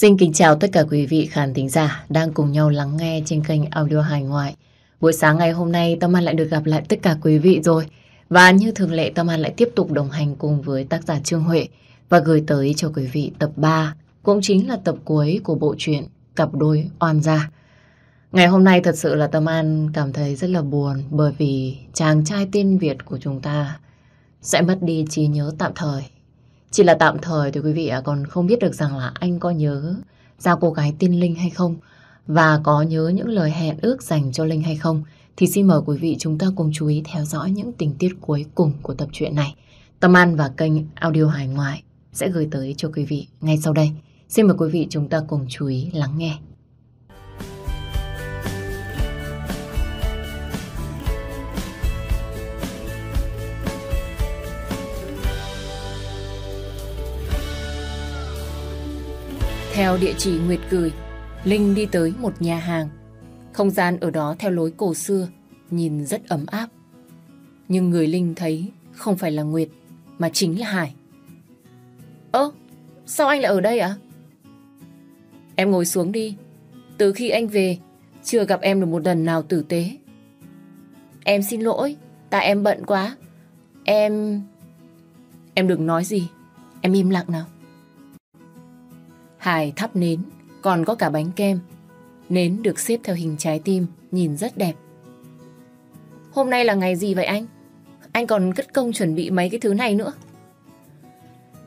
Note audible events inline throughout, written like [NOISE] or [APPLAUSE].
Xin kính chào tất cả quý vị khán thính giả đang cùng nhau lắng nghe trên kênh audio Hải Ngoại. Buổi sáng ngày hôm nay Tâm An lại được gặp lại tất cả quý vị rồi. Và như thường lệ Tâm An lại tiếp tục đồng hành cùng với tác giả Trương Huệ và gửi tới cho quý vị tập 3, cũng chính là tập cuối của bộ truyện Cặp đôi oan gia. Ngày hôm nay thật sự là Tâm An cảm thấy rất là buồn bởi vì chàng trai tiên Việt của chúng ta sẽ mất đi trí nhớ tạm thời. Chỉ là tạm thời thì quý vị còn không biết được rằng là anh có nhớ ra cô gái tin Linh hay không và có nhớ những lời hẹn ước dành cho Linh hay không thì xin mời quý vị chúng ta cùng chú ý theo dõi những tình tiết cuối cùng của tập truyện này. Tâm An và kênh Audio Hải Ngoại sẽ gửi tới cho quý vị ngay sau đây. Xin mời quý vị chúng ta cùng chú ý lắng nghe. Theo địa chỉ Nguyệt gửi, Linh đi tới một nhà hàng. Không gian ở đó theo lối cổ xưa, nhìn rất ấm áp. Nhưng người Linh thấy không phải là Nguyệt, mà chính là Hải. Ơ, sao anh lại ở đây ạ? Em ngồi xuống đi. Từ khi anh về, chưa gặp em được một lần nào tử tế. Em xin lỗi, tại em bận quá. Em... Em đừng nói gì. Em im lặng nào. Hải thắp nến, còn có cả bánh kem. Nến được xếp theo hình trái tim, nhìn rất đẹp. Hôm nay là ngày gì vậy anh? Anh còn cất công chuẩn bị mấy cái thứ này nữa.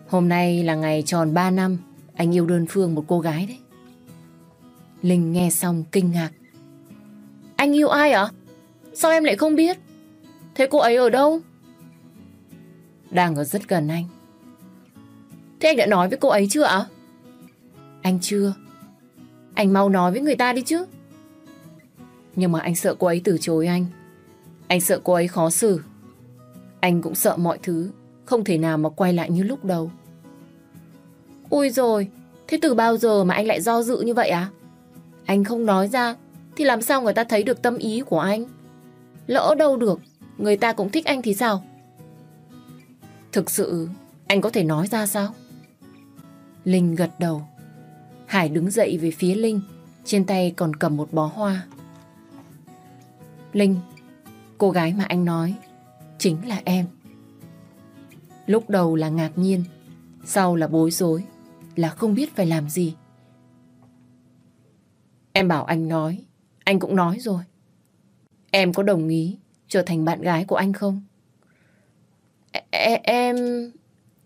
Hôm nay là ngày tròn 3 năm anh yêu đơn phương một cô gái đấy. Linh nghe xong kinh ngạc. Anh yêu ai ạ? Sao em lại không biết? Thế cô ấy ở đâu? Đang ở rất gần anh. Thế anh đã nói với cô ấy chưa ạ? Anh chưa. Anh mau nói với người ta đi chứ. Nhưng mà anh sợ cô ấy từ chối anh. Anh sợ cô ấy khó xử. Anh cũng sợ mọi thứ không thể nào mà quay lại như lúc đầu. Ui rồi, thế từ bao giờ mà anh lại do dự như vậy à? Anh không nói ra thì làm sao người ta thấy được tâm ý của anh? Lỡ đâu được, người ta cũng thích anh thì sao? Thực sự, anh có thể nói ra sao? Linh gật đầu. Hải đứng dậy về phía Linh, trên tay còn cầm một bó hoa. Linh, cô gái mà anh nói, chính là em. Lúc đầu là ngạc nhiên, sau là bối rối, là không biết phải làm gì. Em bảo anh nói, anh cũng nói rồi. Em có đồng ý trở thành bạn gái của anh không? E, e em...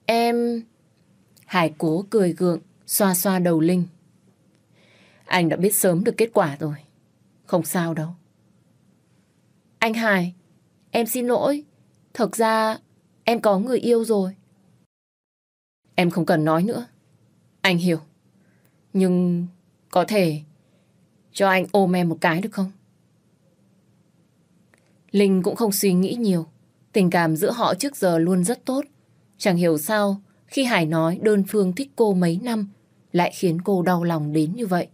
em... Hải cố cười gượng, xoa xoa đầu Linh. Anh đã biết sớm được kết quả rồi. Không sao đâu. Anh Hải, em xin lỗi. Thực ra em có người yêu rồi. Em không cần nói nữa. Anh hiểu. Nhưng có thể cho anh ôm em một cái được không? Linh cũng không suy nghĩ nhiều. Tình cảm giữa họ trước giờ luôn rất tốt. Chẳng hiểu sao khi Hải nói đơn phương thích cô mấy năm lại khiến cô đau lòng đến như vậy.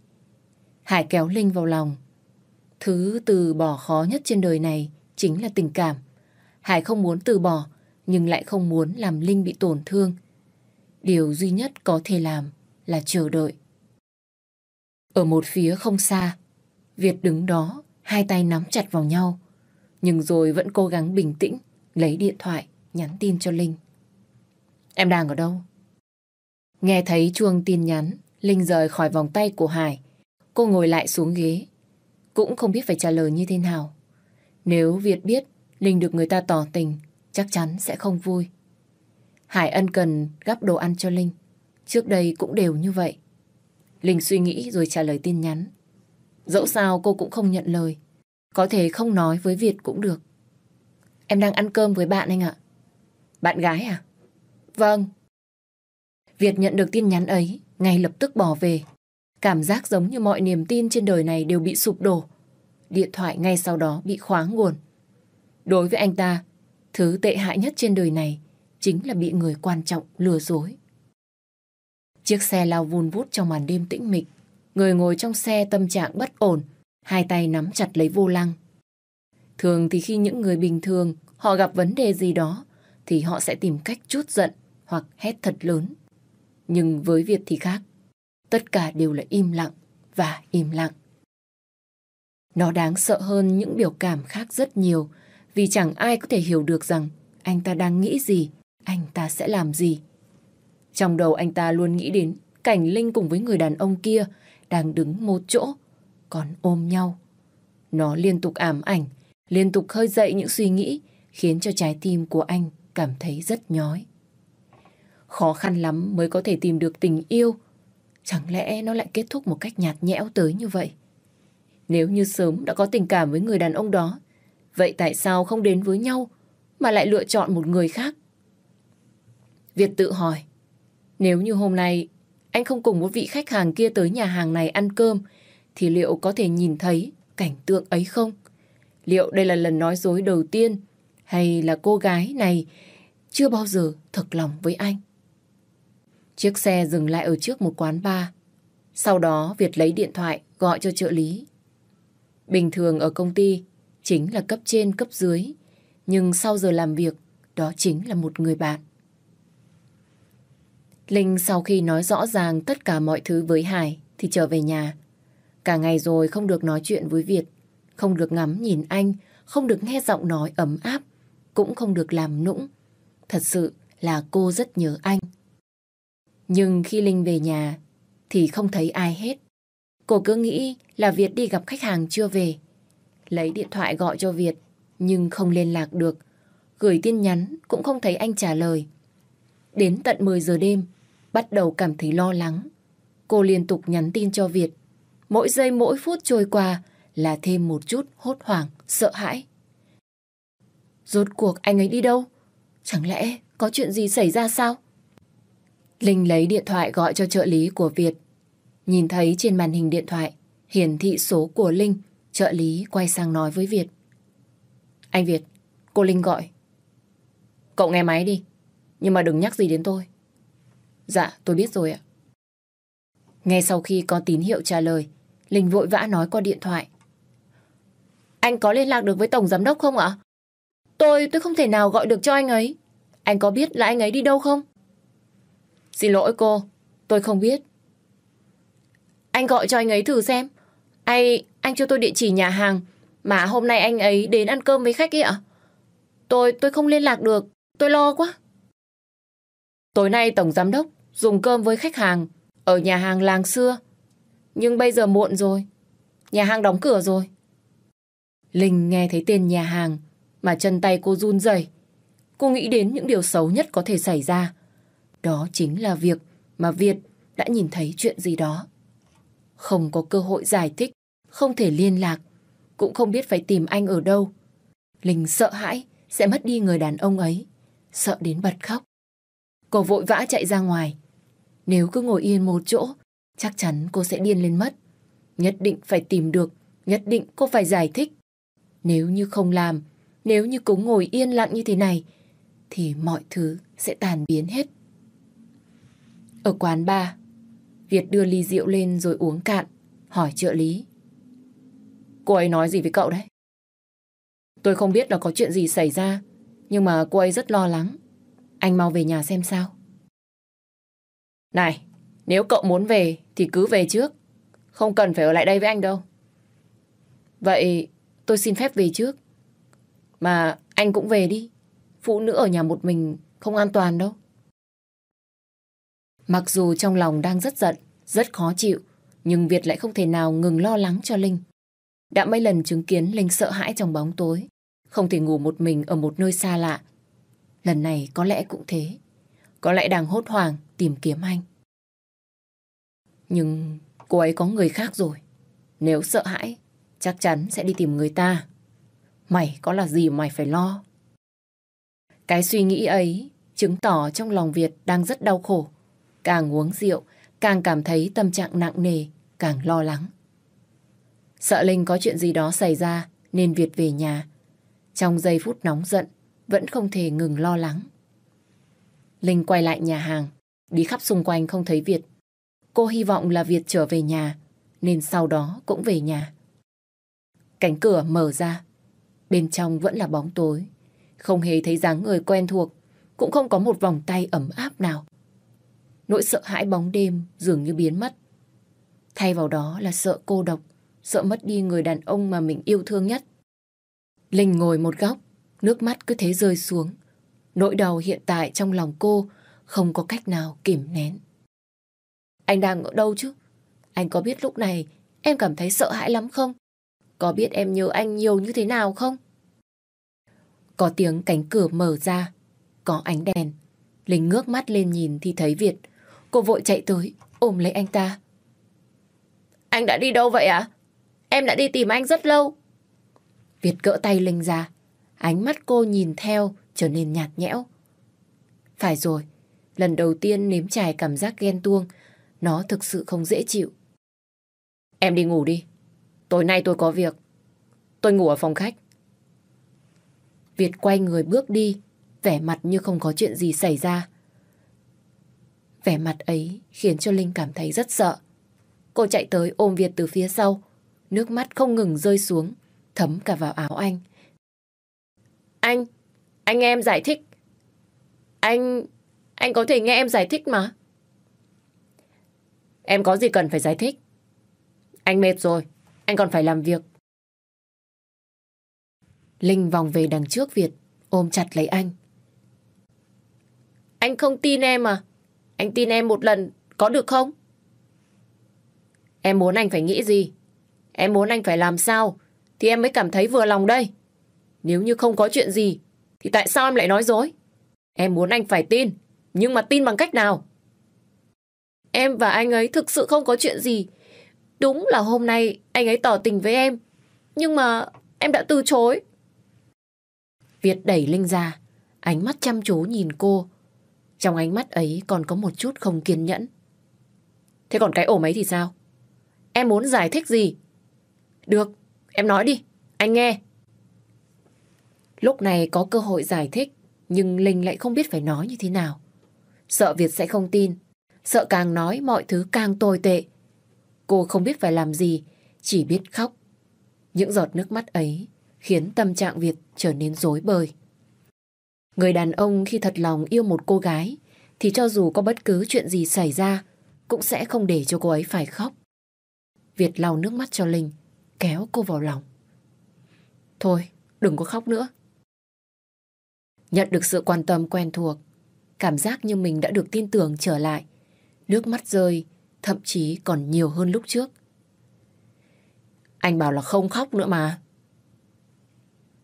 Hải kéo Linh vào lòng. Thứ từ bỏ khó nhất trên đời này chính là tình cảm. Hải không muốn từ bỏ, nhưng lại không muốn làm Linh bị tổn thương. Điều duy nhất có thể làm là chờ đợi. Ở một phía không xa, Việt đứng đó, hai tay nắm chặt vào nhau. Nhưng rồi vẫn cố gắng bình tĩnh, lấy điện thoại, nhắn tin cho Linh. Em đang ở đâu? Nghe thấy chuông tin nhắn, Linh rời khỏi vòng tay của Hải, Cô ngồi lại xuống ghế. Cũng không biết phải trả lời như thế nào. Nếu Việt biết Linh được người ta tỏ tình, chắc chắn sẽ không vui. Hải ân cần gắp đồ ăn cho Linh. Trước đây cũng đều như vậy. Linh suy nghĩ rồi trả lời tin nhắn. Dẫu sao cô cũng không nhận lời. Có thể không nói với Việt cũng được. Em đang ăn cơm với bạn anh ạ. Bạn gái à? Vâng. Việt nhận được tin nhắn ấy, ngay lập tức bỏ về. Cảm giác giống như mọi niềm tin trên đời này đều bị sụp đổ. Điện thoại ngay sau đó bị khóa nguồn. Đối với anh ta, thứ tệ hại nhất trên đời này chính là bị người quan trọng lừa dối. Chiếc xe lao vun vút trong màn đêm tĩnh mịch. Người ngồi trong xe tâm trạng bất ổn, hai tay nắm chặt lấy vô lăng. Thường thì khi những người bình thường họ gặp vấn đề gì đó thì họ sẽ tìm cách chút giận hoặc hét thật lớn. Nhưng với Việt thì khác tất cả đều là im lặng và im lặng. Nó đáng sợ hơn những biểu cảm khác rất nhiều vì chẳng ai có thể hiểu được rằng anh ta đang nghĩ gì, anh ta sẽ làm gì. Trong đầu anh ta luôn nghĩ đến cảnh Linh cùng với người đàn ông kia đang đứng một chỗ, còn ôm nhau. Nó liên tục ảm ảnh, liên tục khơi dậy những suy nghĩ khiến cho trái tim của anh cảm thấy rất nhói. Khó khăn lắm mới có thể tìm được tình yêu. Chẳng lẽ nó lại kết thúc một cách nhạt nhẽo tới như vậy? Nếu như sớm đã có tình cảm với người đàn ông đó, vậy tại sao không đến với nhau mà lại lựa chọn một người khác? Việt tự hỏi, nếu như hôm nay anh không cùng một vị khách hàng kia tới nhà hàng này ăn cơm, thì liệu có thể nhìn thấy cảnh tượng ấy không? Liệu đây là lần nói dối đầu tiên hay là cô gái này chưa bao giờ thật lòng với anh? Chiếc xe dừng lại ở trước một quán bar. Sau đó Việt lấy điện thoại gọi cho trợ lý. Bình thường ở công ty chính là cấp trên cấp dưới, nhưng sau giờ làm việc đó chính là một người bạn. Linh sau khi nói rõ ràng tất cả mọi thứ với Hải thì trở về nhà. Cả ngày rồi không được nói chuyện với Việt, không được ngắm nhìn anh, không được nghe giọng nói ấm áp, cũng không được làm nũng. Thật sự là cô rất nhớ anh. Nhưng khi Linh về nhà thì không thấy ai hết. Cô cứ nghĩ là Việt đi gặp khách hàng chưa về. Lấy điện thoại gọi cho Việt nhưng không liên lạc được. Gửi tin nhắn cũng không thấy anh trả lời. Đến tận 10 giờ đêm, bắt đầu cảm thấy lo lắng. Cô liên tục nhắn tin cho Việt. Mỗi giây mỗi phút trôi qua là thêm một chút hốt hoảng, sợ hãi. Rốt cuộc anh ấy đi đâu? Chẳng lẽ có chuyện gì xảy ra sao? Linh lấy điện thoại gọi cho trợ lý của Việt. Nhìn thấy trên màn hình điện thoại hiển thị số của Linh, trợ lý quay sang nói với Việt. Anh Việt, cô Linh gọi. Cậu nghe máy đi, nhưng mà đừng nhắc gì đến tôi. Dạ, tôi biết rồi ạ. Ngay sau khi có tín hiệu trả lời, Linh vội vã nói qua điện thoại. Anh có liên lạc được với Tổng Giám Đốc không ạ? Tôi, tôi không thể nào gọi được cho anh ấy. Anh có biết là anh ấy đi đâu không? Xin lỗi cô, tôi không biết. Anh gọi cho anh ấy thử xem. Anh, anh cho tôi địa chỉ nhà hàng mà hôm nay anh ấy đến ăn cơm với khách ấy ạ. Tôi, tôi không liên lạc được. Tôi lo quá. Tối nay Tổng Giám Đốc dùng cơm với khách hàng ở nhà hàng làng xưa. Nhưng bây giờ muộn rồi. Nhà hàng đóng cửa rồi. Linh nghe thấy tên nhà hàng mà chân tay cô run rẩy. Cô nghĩ đến những điều xấu nhất có thể xảy ra. Đó chính là việc mà Việt đã nhìn thấy chuyện gì đó. Không có cơ hội giải thích, không thể liên lạc, cũng không biết phải tìm anh ở đâu. Linh sợ hãi sẽ mất đi người đàn ông ấy, sợ đến bật khóc. Cô vội vã chạy ra ngoài. Nếu cứ ngồi yên một chỗ, chắc chắn cô sẽ điên lên mất. Nhất định phải tìm được, nhất định cô phải giải thích. Nếu như không làm, nếu như cứ ngồi yên lặng như thế này, thì mọi thứ sẽ tàn biến hết. Ở quán bar, Việt đưa ly rượu lên rồi uống cạn, hỏi trợ lý. Cô ấy nói gì với cậu đấy? Tôi không biết là có chuyện gì xảy ra, nhưng mà cô ấy rất lo lắng. Anh mau về nhà xem sao. Này, nếu cậu muốn về thì cứ về trước. Không cần phải ở lại đây với anh đâu. Vậy tôi xin phép về trước. Mà anh cũng về đi. Phụ nữ ở nhà một mình không an toàn đâu. Mặc dù trong lòng đang rất giận, rất khó chịu, nhưng Việt lại không thể nào ngừng lo lắng cho Linh. Đã mấy lần chứng kiến Linh sợ hãi trong bóng tối, không thể ngủ một mình ở một nơi xa lạ. Lần này có lẽ cũng thế. Có lẽ đang hốt hoảng tìm kiếm anh. Nhưng cô ấy có người khác rồi. Nếu sợ hãi, chắc chắn sẽ đi tìm người ta. Mày có là gì mày phải lo. Cái suy nghĩ ấy chứng tỏ trong lòng Việt đang rất đau khổ. Càng uống rượu, càng cảm thấy tâm trạng nặng nề, càng lo lắng. Sợ Linh có chuyện gì đó xảy ra nên Việt về nhà. Trong giây phút nóng giận, vẫn không thể ngừng lo lắng. Linh quay lại nhà hàng, đi khắp xung quanh không thấy Việt. Cô hy vọng là Việt trở về nhà, nên sau đó cũng về nhà. Cánh cửa mở ra, bên trong vẫn là bóng tối. Không hề thấy dáng người quen thuộc, cũng không có một vòng tay ấm áp nào. Nỗi sợ hãi bóng đêm dường như biến mất, Thay vào đó là sợ cô độc, sợ mất đi người đàn ông mà mình yêu thương nhất. Linh ngồi một góc, nước mắt cứ thế rơi xuống. Nỗi đau hiện tại trong lòng cô không có cách nào kìm nén. Anh đang ở đâu chứ? Anh có biết lúc này em cảm thấy sợ hãi lắm không? Có biết em nhớ anh nhiều như thế nào không? Có tiếng cánh cửa mở ra, có ánh đèn. Linh ngước mắt lên nhìn thì thấy Việt. Cô vội chạy tới, ôm lấy anh ta. Anh đã đi đâu vậy ạ? Em đã đi tìm anh rất lâu. Việt gỡ tay Linh ra. Ánh mắt cô nhìn theo trở nên nhạt nhẽo. Phải rồi, lần đầu tiên nếm trải cảm giác ghen tuông, nó thực sự không dễ chịu. Em đi ngủ đi. Tối nay tôi có việc. Tôi ngủ ở phòng khách. Việt quay người bước đi, vẻ mặt như không có chuyện gì xảy ra. Vẻ mặt ấy khiến cho Linh cảm thấy rất sợ. Cô chạy tới ôm Việt từ phía sau, nước mắt không ngừng rơi xuống, thấm cả vào áo anh. Anh, anh nghe em giải thích. Anh, anh có thể nghe em giải thích mà. Em có gì cần phải giải thích? Anh mệt rồi, anh còn phải làm việc. Linh vòng về đằng trước Việt, ôm chặt lấy anh. Anh không tin em à? Anh tin em một lần, có được không? Em muốn anh phải nghĩ gì? Em muốn anh phải làm sao? Thì em mới cảm thấy vừa lòng đây. Nếu như không có chuyện gì, thì tại sao em lại nói dối? Em muốn anh phải tin, nhưng mà tin bằng cách nào? Em và anh ấy thực sự không có chuyện gì. Đúng là hôm nay anh ấy tỏ tình với em, nhưng mà em đã từ chối. Việt đẩy Linh ra, ánh mắt chăm chú nhìn cô. Trong ánh mắt ấy còn có một chút không kiên nhẫn. Thế còn cái ổ ấy thì sao? Em muốn giải thích gì? Được, em nói đi, anh nghe. Lúc này có cơ hội giải thích, nhưng Linh lại không biết phải nói như thế nào. Sợ Việt sẽ không tin, sợ càng nói mọi thứ càng tồi tệ. Cô không biết phải làm gì, chỉ biết khóc. Những giọt nước mắt ấy khiến tâm trạng Việt trở nên rối bời. Người đàn ông khi thật lòng yêu một cô gái thì cho dù có bất cứ chuyện gì xảy ra cũng sẽ không để cho cô ấy phải khóc. Việt lau nước mắt cho Linh, kéo cô vào lòng. Thôi, đừng có khóc nữa. Nhận được sự quan tâm quen thuộc, cảm giác như mình đã được tin tưởng trở lại. Nước mắt rơi, thậm chí còn nhiều hơn lúc trước. Anh bảo là không khóc nữa mà.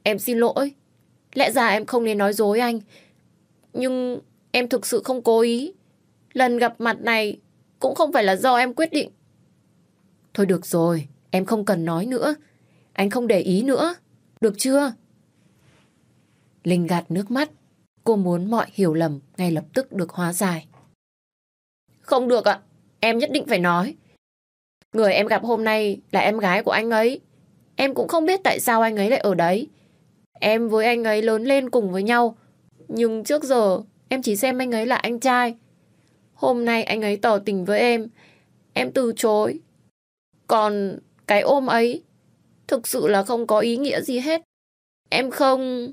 Em xin lỗi. Lẽ ra em không nên nói dối anh. Nhưng em thực sự không cố ý. Lần gặp mặt này cũng không phải là do em quyết định. Thôi được rồi, em không cần nói nữa. Anh không để ý nữa. Được chưa? Linh gạt nước mắt. Cô muốn mọi hiểu lầm ngay lập tức được hóa giải. Không được ạ. Em nhất định phải nói. Người em gặp hôm nay là em gái của anh ấy. Em cũng không biết tại sao anh ấy lại ở đấy. Em với anh ấy lớn lên cùng với nhau. Nhưng trước giờ, em chỉ xem anh ấy là anh trai. Hôm nay anh ấy tỏ tình với em. Em từ chối. Còn cái ôm ấy, thực sự là không có ý nghĩa gì hết. Em không...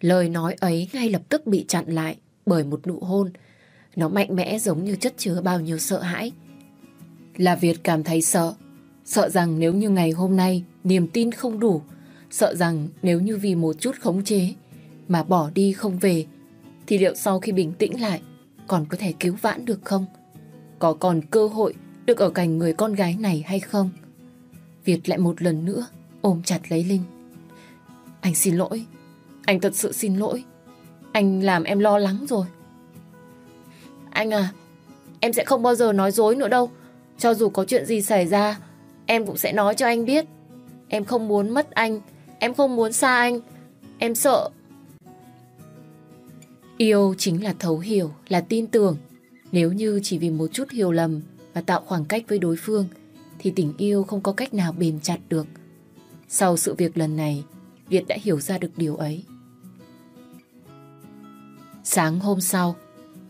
Lời nói ấy ngay lập tức bị chặn lại bởi một nụ hôn. Nó mạnh mẽ giống như chất chứa bao nhiêu sợ hãi. Là Việt cảm thấy sợ. Sợ rằng nếu như ngày hôm nay niềm tin không đủ Sợ rằng nếu như vì một chút khống chế mà bỏ đi không về thì liệu sau khi bình tĩnh lại còn có thể cứu vãn được không? Có còn cơ hội được ở cạnh người con gái này hay không? Việt lại một lần nữa ôm chặt lấy Linh. Anh xin lỗi. Anh thật sự xin lỗi. Anh làm em lo lắng rồi. Anh à, em sẽ không bao giờ nói dối nữa đâu. Cho dù có chuyện gì xảy ra, em cũng sẽ nói cho anh biết. Em không muốn mất anh Em không muốn xa anh. Em sợ. Yêu chính là thấu hiểu, là tin tưởng. Nếu như chỉ vì một chút hiểu lầm và tạo khoảng cách với đối phương, thì tình yêu không có cách nào bền chặt được. Sau sự việc lần này, Việt đã hiểu ra được điều ấy. Sáng hôm sau,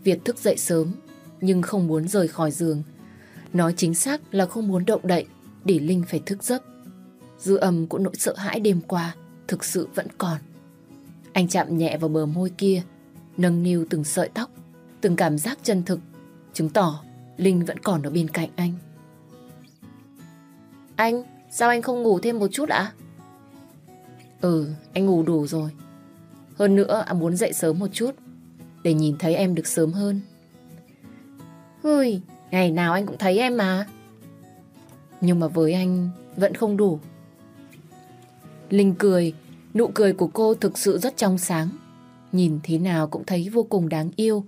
Việt thức dậy sớm, nhưng không muốn rời khỏi giường. Nói chính xác là không muốn động đậy để Linh phải thức giấc dư âm của nỗi sợ hãi đêm qua thực sự vẫn còn. Anh chạm nhẹ vào bờ môi kia, nâng niu từng sợi tóc, từng cảm giác chân thực, chứng tỏ Linh vẫn còn ở bên cạnh anh. Anh, sao anh không ngủ thêm một chút ạ? Ừ, anh ngủ đủ rồi. Hơn nữa, anh muốn dậy sớm một chút để nhìn thấy em được sớm hơn. Ui, ngày nào anh cũng thấy em mà. Nhưng mà với anh vẫn không đủ. Linh cười, nụ cười của cô thực sự rất trong sáng. Nhìn thế nào cũng thấy vô cùng đáng yêu.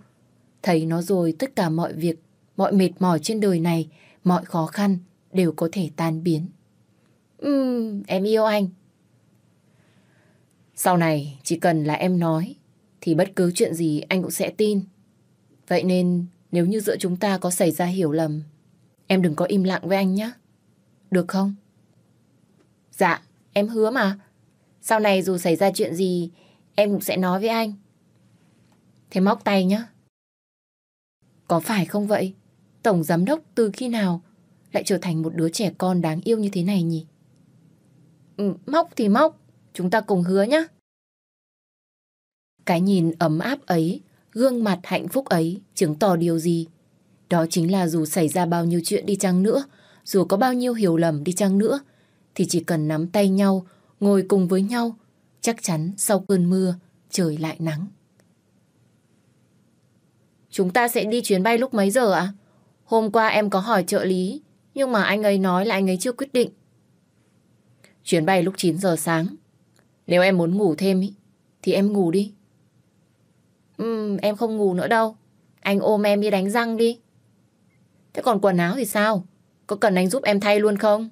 Thấy nó rồi tất cả mọi việc, mọi mệt mỏi trên đời này, mọi khó khăn đều có thể tan biến. Ừm, em yêu anh. Sau này chỉ cần là em nói thì bất cứ chuyện gì anh cũng sẽ tin. Vậy nên nếu như giữa chúng ta có xảy ra hiểu lầm, em đừng có im lặng với anh nhé. Được không? Dạ, em hứa mà. Sau này dù xảy ra chuyện gì, em cũng sẽ nói với anh. Thế móc tay nhá Có phải không vậy? Tổng giám đốc từ khi nào lại trở thành một đứa trẻ con đáng yêu như thế này nhỉ? Ừ, móc thì móc, chúng ta cùng hứa nhá Cái nhìn ấm áp ấy, gương mặt hạnh phúc ấy chứng tỏ điều gì? Đó chính là dù xảy ra bao nhiêu chuyện đi chăng nữa, dù có bao nhiêu hiểu lầm đi chăng nữa, thì chỉ cần nắm tay nhau, ngồi cùng với nhau, chắc chắn sau cơn mưa, trời lại nắng. Chúng ta sẽ đi chuyến bay lúc mấy giờ ạ? Hôm qua em có hỏi trợ lý, nhưng mà anh ấy nói là anh ấy chưa quyết định. Chuyến bay lúc 9 giờ sáng. Nếu em muốn ngủ thêm ý, thì em ngủ đi. Ừ, em không ngủ nữa đâu. Anh ôm em đi đánh răng đi. Thế còn quần áo thì sao? Có cần anh giúp em thay luôn không?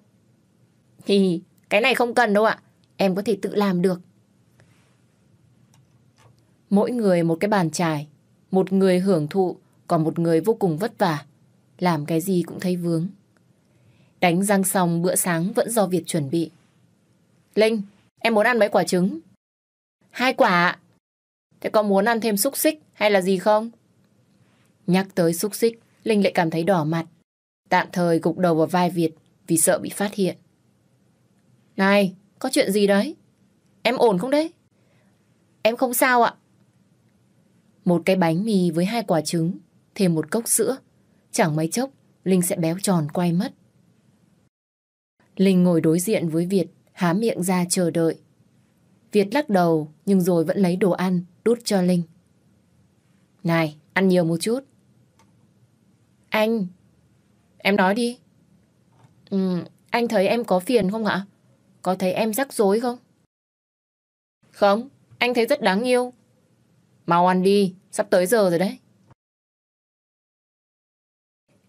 Thì cái này không cần đâu ạ. Em có thể tự làm được. Mỗi người một cái bàn trải. Một người hưởng thụ, còn một người vô cùng vất vả. Làm cái gì cũng thấy vướng. Đánh răng xong bữa sáng vẫn do Việt chuẩn bị. Linh, em muốn ăn mấy quả trứng? Hai quả Thế có muốn ăn thêm xúc xích hay là gì không? Nhắc tới xúc xích, Linh lại cảm thấy đỏ mặt. Tạm thời gục đầu vào vai Việt vì sợ bị phát hiện. Này, có chuyện gì đấy? Em ổn không đấy? Em không sao ạ. Một cái bánh mì với hai quả trứng, thêm một cốc sữa. Chẳng mấy chốc, Linh sẽ béo tròn quay mất. Linh ngồi đối diện với Việt, há miệng ra chờ đợi. Việt lắc đầu, nhưng rồi vẫn lấy đồ ăn, đút cho Linh. Này, ăn nhiều một chút. Anh, em nói đi. Ừ, anh thấy em có phiền không ạ? Có thấy em rắc rối không? Không, anh thấy rất đáng yêu. Mau ăn đi, sắp tới giờ rồi đấy.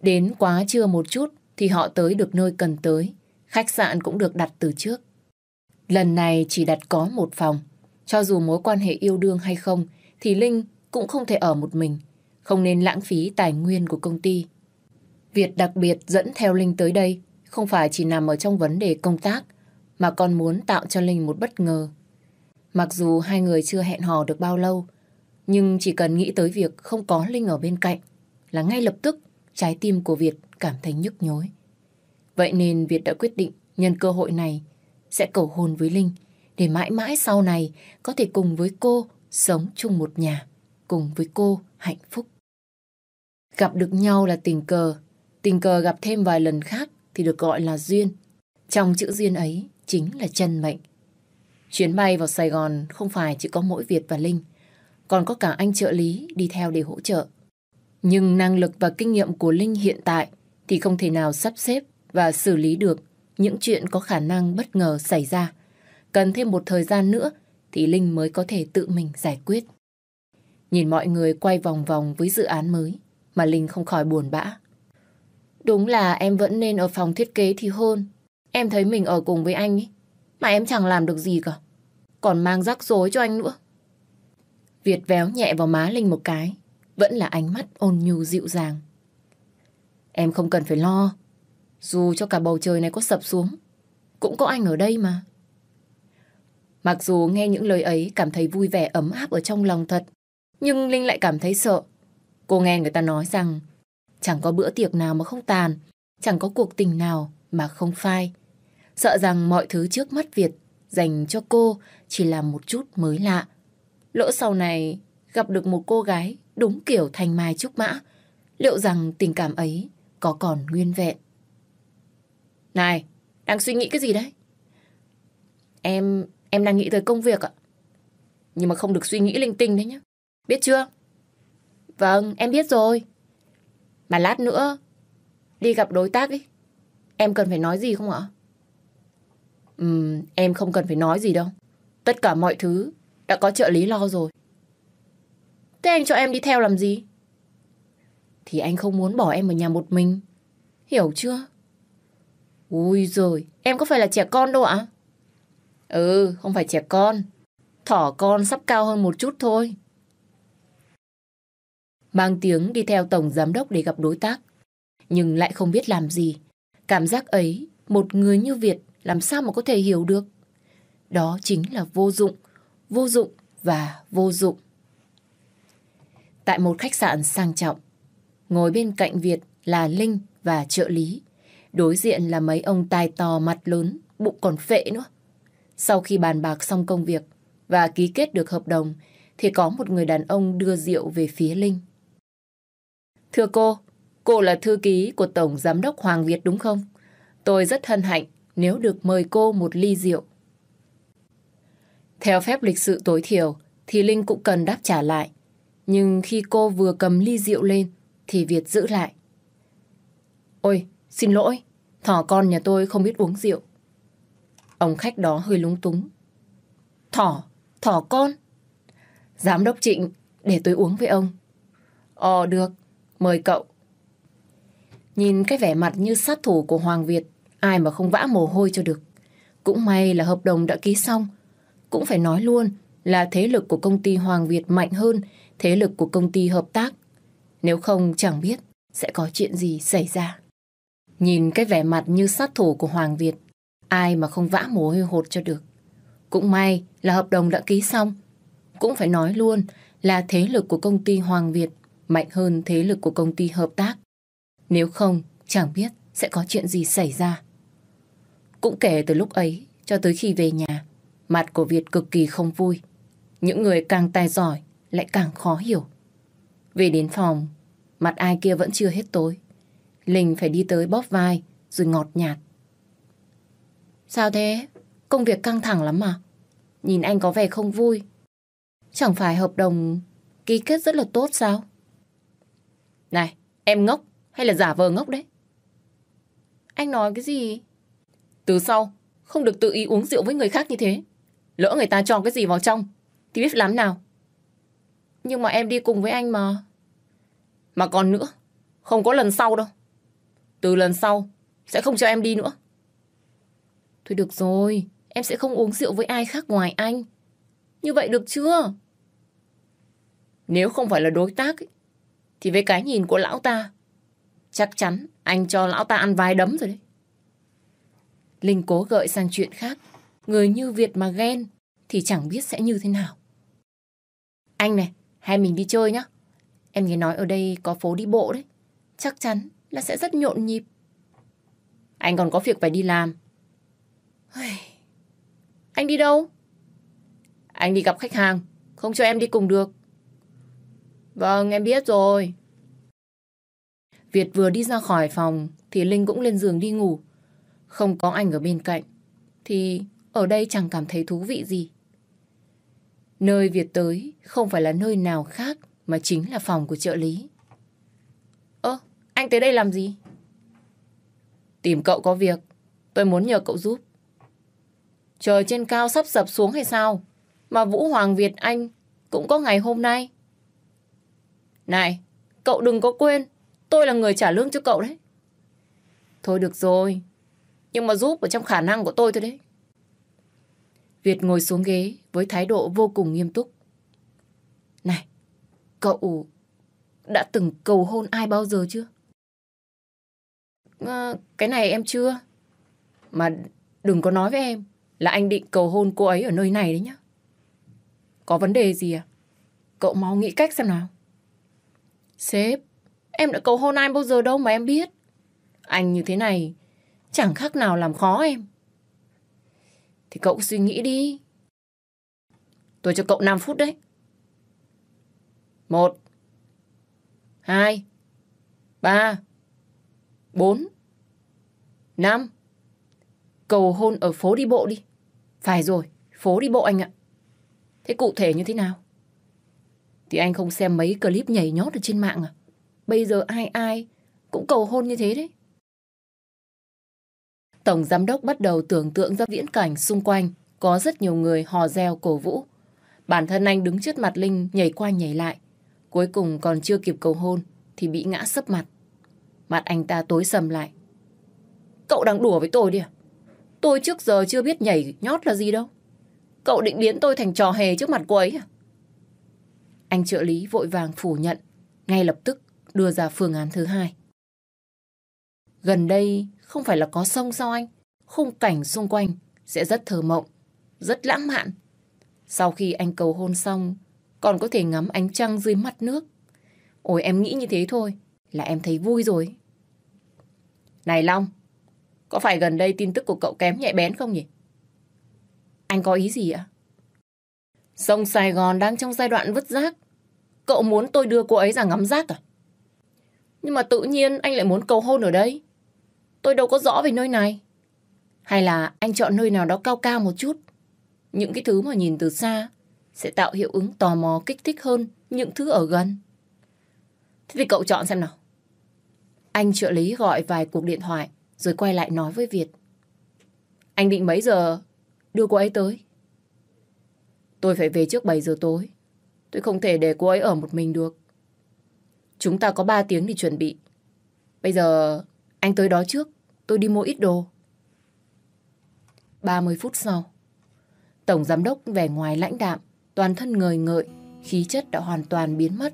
Đến quá trưa một chút thì họ tới được nơi cần tới. Khách sạn cũng được đặt từ trước. Lần này chỉ đặt có một phòng. Cho dù mối quan hệ yêu đương hay không, thì Linh cũng không thể ở một mình, không nên lãng phí tài nguyên của công ty. Việt đặc biệt dẫn theo Linh tới đây, không phải chỉ nằm ở trong vấn đề công tác, mà còn muốn tạo cho Linh một bất ngờ. Mặc dù hai người chưa hẹn hò được bao lâu, nhưng chỉ cần nghĩ tới việc không có Linh ở bên cạnh, là ngay lập tức trái tim của Việt cảm thấy nhức nhối. Vậy nên Việt đã quyết định nhân cơ hội này sẽ cầu hôn với Linh để mãi mãi sau này có thể cùng với cô sống chung một nhà, cùng với cô hạnh phúc. Gặp được nhau là tình cờ, tình cờ gặp thêm vài lần khác thì được gọi là duyên. Trong chữ duyên ấy chính là chân mệnh. Chuyến bay vào Sài Gòn không phải chỉ có mỗi Việt và Linh, còn có cả anh trợ lý đi theo để hỗ trợ. Nhưng năng lực và kinh nghiệm của Linh hiện tại thì không thể nào sắp xếp và xử lý được những chuyện có khả năng bất ngờ xảy ra. Cần thêm một thời gian nữa thì Linh mới có thể tự mình giải quyết. Nhìn mọi người quay vòng vòng với dự án mới mà Linh không khỏi buồn bã. Đúng là em vẫn nên ở phòng thiết kế thì hơn. Em thấy mình ở cùng với anh ấy, mà em chẳng làm được gì cả. Còn mang rắc rối cho anh nữa. Việt véo nhẹ vào má Linh một cái, vẫn là ánh mắt ôn nhu dịu dàng. Em không cần phải lo, dù cho cả bầu trời này có sập xuống, cũng có anh ở đây mà. Mặc dù nghe những lời ấy cảm thấy vui vẻ ấm áp ở trong lòng thật, nhưng Linh lại cảm thấy sợ. Cô nghe người ta nói rằng chẳng có bữa tiệc nào mà không tàn, chẳng có cuộc tình nào mà không phai. Sợ rằng mọi thứ trước mắt Việt dành cho cô chỉ là một chút mới lạ. Lỡ sau này gặp được một cô gái đúng kiểu thành mai trúc mã, liệu rằng tình cảm ấy có còn nguyên vẹn? Này, Đang suy nghĩ cái gì đấy? Em, em đang nghĩ tới công việc ạ. Nhưng mà không được suy nghĩ linh tinh đấy nhá. Biết chưa? Vâng, em biết rồi. Mà lát nữa, đi gặp đối tác ấy. Em cần phải nói gì không ạ? Ừm, em không cần phải nói gì đâu. Tất cả mọi thứ đã có trợ lý lo rồi. Thế anh cho em đi theo làm gì? Thì anh không muốn bỏ em ở nhà một mình. Hiểu chưa? Ui rồi, em có phải là trẻ con đâu ạ? Ừ, không phải trẻ con. Thỏ con sắp cao hơn một chút thôi. Mang tiếng đi theo tổng giám đốc để gặp đối tác. Nhưng lại không biết làm gì. Cảm giác ấy, một người như Việt làm sao mà có thể hiểu được. Đó chính là vô dụng, vô dụng và vô dụng. Tại một khách sạn sang trọng, ngồi bên cạnh Việt là Linh và trợ lý. Đối diện là mấy ông tài to mặt lớn, bụng còn phệ nữa. Sau khi bàn bạc xong công việc và ký kết được hợp đồng, thì có một người đàn ông đưa rượu về phía Linh. Thưa cô, cô là thư ký của Tổng Giám đốc Hoàng Việt đúng không? Tôi rất hân hạnh nếu được mời cô một ly rượu. Theo phép lịch sự tối thiểu, thì Linh cũng cần đáp trả lại. Nhưng khi cô vừa cầm ly rượu lên, thì Việt giữ lại. Ôi, xin lỗi, thỏ con nhà tôi không biết uống rượu. Ông khách đó hơi lúng túng. Thỏ, thỏ con. Giám đốc Trịnh, để tôi uống với ông. Ờ, được, mời cậu. Nhìn cái vẻ mặt như sát thủ của Hoàng Việt, ai mà không vã mồ hôi cho được. Cũng may là hợp đồng đã ký xong. Cũng phải nói luôn là thế lực của công ty Hoàng Việt mạnh hơn thế lực của công ty hợp tác. Nếu không chẳng biết sẽ có chuyện gì xảy ra. Nhìn cái vẻ mặt như sát thủ của Hoàng Việt, ai mà không vã mồ hôi hột cho được. Cũng may là hợp đồng đã ký xong. Cũng phải nói luôn là thế lực của công ty Hoàng Việt mạnh hơn thế lực của công ty hợp tác. Nếu không, chẳng biết sẽ có chuyện gì xảy ra. Cũng kể từ lúc ấy cho tới khi về nhà, mặt của Việt cực kỳ không vui. Những người càng tài giỏi lại càng khó hiểu. Về đến phòng, mặt ai kia vẫn chưa hết tối. Linh phải đi tới bóp vai rồi ngọt nhạt. Sao thế? Công việc căng thẳng lắm mà. Nhìn anh có vẻ không vui. Chẳng phải hợp đồng ký kết rất là tốt sao? Này, em ngốc hay là giả vờ ngốc đấy? Anh nói cái gì? Từ sau, không được tự ý uống rượu với người khác như thế. Lỡ người ta cho cái gì vào trong, thì biết lắm nào. Nhưng mà em đi cùng với anh mà. Mà còn nữa, không có lần sau đâu. Từ lần sau, sẽ không cho em đi nữa. Thôi được rồi, em sẽ không uống rượu với ai khác ngoài anh. Như vậy được chưa? Nếu không phải là đối tác, thì với cái nhìn của lão ta, chắc chắn anh cho lão ta ăn vài đấm rồi đấy. Linh cố gợi sang chuyện khác. Người như Việt mà ghen thì chẳng biết sẽ như thế nào. Anh này, hai mình đi chơi nhá. Em nghe nói ở đây có phố đi bộ đấy. Chắc chắn là sẽ rất nhộn nhịp. Anh còn có việc phải đi làm. Anh đi đâu? Anh đi gặp khách hàng. Không cho em đi cùng được. Vâng, em biết rồi. Việt vừa đi ra khỏi phòng thì Linh cũng lên giường đi ngủ. Không có anh ở bên cạnh thì ở đây chẳng cảm thấy thú vị gì. Nơi Việt tới không phải là nơi nào khác mà chính là phòng của trợ lý. Ơ, anh tới đây làm gì? Tìm cậu có việc, tôi muốn nhờ cậu giúp. Trời trên cao sắp sập xuống hay sao? Mà Vũ Hoàng Việt Anh cũng có ngày hôm nay. Này, cậu đừng có quên, tôi là người trả lương cho cậu đấy. Thôi được rồi, nhưng mà giúp ở trong khả năng của tôi thôi đấy. Việt ngồi xuống ghế với thái độ vô cùng nghiêm túc. Này, cậu đã từng cầu hôn ai bao giờ chưa? À, cái này em chưa. Mà đừng có nói với em là anh định cầu hôn cô ấy ở nơi này đấy nhá. Có vấn đề gì à? Cậu mau nghĩ cách xem nào. Sếp, em đã cầu hôn ai bao giờ đâu mà em biết. Anh như thế này chẳng khác nào làm khó em. Thì cậu suy nghĩ đi. Tôi cho cậu 5 phút đấy. Một. Hai. Ba. Bốn. Năm. cầu hôn ở phố đi bộ đi. Phải rồi, phố đi bộ anh ạ. Thế cụ thể như thế nào? Thì anh không xem mấy clip nhảy nhót ở trên mạng à? Bây giờ ai ai cũng cầu hôn như thế đấy. Tổng giám đốc bắt đầu tưởng tượng ra viễn cảnh xung quanh có rất nhiều người hò reo cổ vũ. Bản thân anh đứng trước mặt Linh nhảy qua nhảy lại. Cuối cùng còn chưa kịp cầu hôn thì bị ngã sấp mặt. Mặt anh ta tối sầm lại. Cậu đang đùa với tôi đi à? Tôi trước giờ chưa biết nhảy nhót là gì đâu. Cậu định biến tôi thành trò hề trước mặt cô ấy à? Anh trợ lý vội vàng phủ nhận, ngay lập tức đưa ra phương án thứ hai. Gần đây không phải là có sông sao anh? Khung cảnh xung quanh sẽ rất thơ mộng, rất lãng mạn. Sau khi anh cầu hôn xong, còn có thể ngắm ánh trăng dưới mặt nước. Ôi em nghĩ như thế thôi, là em thấy vui rồi. Này Long, có phải gần đây tin tức của cậu kém nhạy bén không nhỉ? Anh có ý gì ạ? Sông Sài Gòn đang trong giai đoạn vứt rác. Cậu muốn tôi đưa cô ấy ra ngắm rác à? Nhưng mà tự nhiên anh lại muốn cầu hôn ở đây. Tôi đâu có rõ về nơi này. Hay là anh chọn nơi nào đó cao cao một chút. Những cái thứ mà nhìn từ xa sẽ tạo hiệu ứng tò mò kích thích hơn những thứ ở gần. Thế thì cậu chọn xem nào. Anh trợ lý gọi vài cuộc điện thoại rồi quay lại nói với Việt. Anh định mấy giờ đưa cô ấy tới? Tôi phải về trước 7 giờ tối. Tôi không thể để cô ấy ở một mình được. Chúng ta có 3 tiếng để chuẩn bị. Bây giờ anh tới đó trước. Tôi đi mua ít đồ. 30 phút sau. Tổng giám đốc vẻ ngoài lãnh đạm, toàn thân ngời ngợi, khí chất đã hoàn toàn biến mất.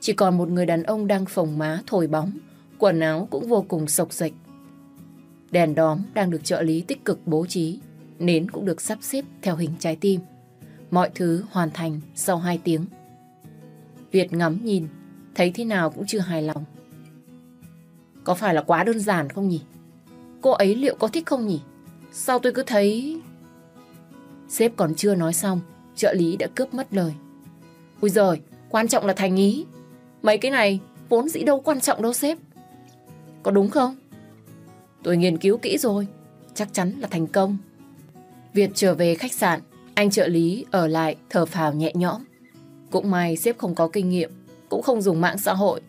Chỉ còn một người đàn ông đang phồng má thổi bóng, quần áo cũng vô cùng sộc sạch. Đèn đóm đang được trợ lý tích cực bố trí, nến cũng được sắp xếp theo hình trái tim. Mọi thứ hoàn thành sau 2 tiếng. Việt ngắm nhìn, thấy thế nào cũng chưa hài lòng. Có phải là quá đơn giản không nhỉ? Cô ấy liệu có thích không nhỉ? Sao tôi cứ thấy... Sếp còn chưa nói xong, trợ lý đã cướp mất lời. Ui giời, quan trọng là thành ý. Mấy cái này vốn dĩ đâu quan trọng đâu sếp. Có đúng không? Tôi nghiên cứu kỹ rồi, chắc chắn là thành công. Việt trở về khách sạn, anh trợ lý ở lại thở phào nhẹ nhõm. Cũng may sếp không có kinh nghiệm, cũng không dùng mạng xã hội.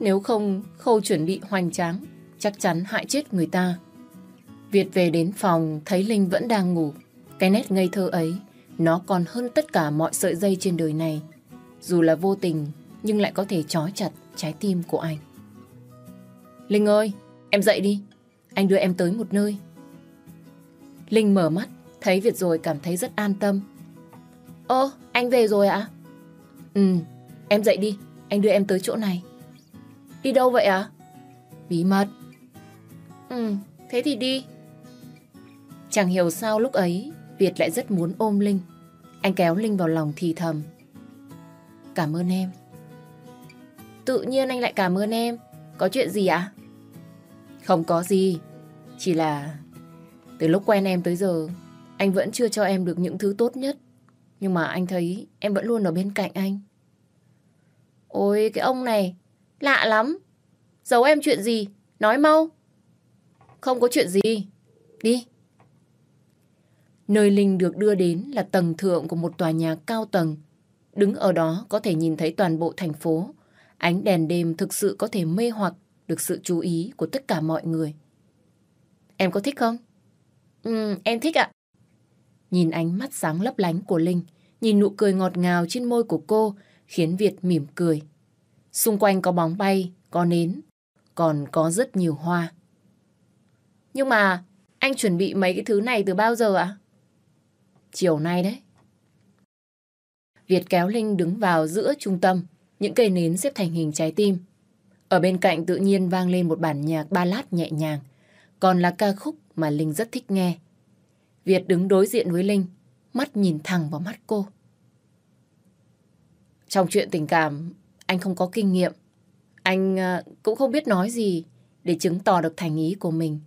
Nếu không, khâu chuẩn bị hoành tráng, chắc chắn hại chết người ta. Việt về đến phòng, thấy Linh vẫn đang ngủ. Cái nét ngây thơ ấy, nó còn hơn tất cả mọi sợi dây trên đời này. Dù là vô tình, nhưng lại có thể trói chặt trái tim của anh. Linh ơi, em dậy đi. Anh đưa em tới một nơi. Linh mở mắt, thấy Việt rồi cảm thấy rất an tâm. Ơ, anh về rồi ạ? À? Ừ, em dậy đi, anh đưa em tới chỗ này. Đi đâu vậy ạ? À? Bí mật. Ừ, thế thì đi. Chẳng hiểu sao lúc ấy Việt lại rất muốn ôm Linh. Anh kéo Linh vào lòng thì thầm. Cảm ơn em. Tự nhiên anh lại cảm ơn em. Có chuyện gì ạ? À? Không có gì. Chỉ là từ lúc quen em tới giờ anh vẫn chưa cho em được những thứ tốt nhất. Nhưng mà anh thấy em vẫn luôn ở bên cạnh anh. Ôi cái ông này lạ lắm. Giấu em chuyện gì? Nói mau. Không có chuyện gì. Đi. Nơi Linh được đưa đến là tầng thượng của một tòa nhà cao tầng. Đứng ở đó có thể nhìn thấy toàn bộ thành phố. Ánh đèn đêm thực sự có thể mê hoặc được sự chú ý của tất cả mọi người. Em có thích không? Ừ, em thích ạ. Nhìn ánh mắt sáng lấp lánh của Linh, nhìn nụ cười ngọt ngào trên môi của cô, khiến Việt mỉm cười. Xung quanh có bóng bay, có nến, còn có rất nhiều hoa. Nhưng mà anh chuẩn bị mấy cái thứ này từ bao giờ ạ? Chiều nay đấy. Việt kéo Linh đứng vào giữa trung tâm, những cây nến xếp thành hình trái tim. Ở bên cạnh tự nhiên vang lên một bản nhạc ballad nhẹ nhàng, còn là ca khúc mà Linh rất thích nghe. Việt đứng đối diện với Linh, mắt nhìn thẳng vào mắt cô. Trong chuyện tình cảm, anh không có kinh nghiệm. Anh ờ, cũng không biết nói gì để chứng tỏ được thành ý của mình.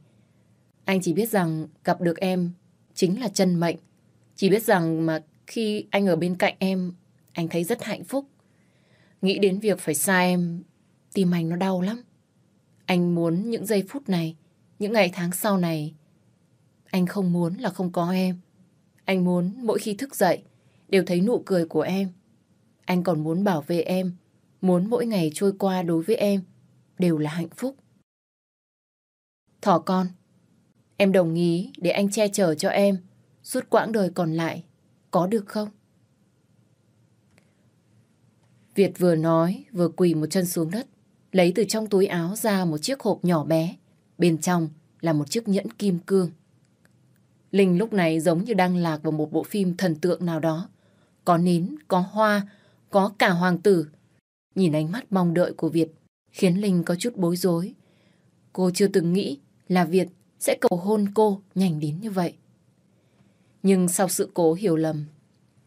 Anh chỉ biết rằng gặp được em chính là chân mệnh. Chỉ biết rằng mà khi anh ở bên cạnh em, anh thấy rất hạnh phúc. Nghĩ đến việc phải xa em, tim anh nó đau lắm. Anh muốn những giây phút này, những ngày tháng sau này, anh không muốn là không có em. Anh muốn mỗi khi thức dậy đều thấy nụ cười của em. Anh còn muốn bảo vệ em, muốn mỗi ngày trôi qua đối với em đều là hạnh phúc. Thỏ con, em đồng ý để anh che chở cho em suốt quãng đời còn lại, có được không? Việt vừa nói, vừa quỳ một chân xuống đất, lấy từ trong túi áo ra một chiếc hộp nhỏ bé, bên trong là một chiếc nhẫn kim cương. Linh lúc này giống như đang lạc vào một bộ phim thần tượng nào đó. Có nến, có hoa, có cả hoàng tử. Nhìn ánh mắt mong đợi của Việt khiến Linh có chút bối rối. Cô chưa từng nghĩ là Việt sẽ cầu hôn cô nhanh đến như vậy. Nhưng sau sự cố hiểu lầm,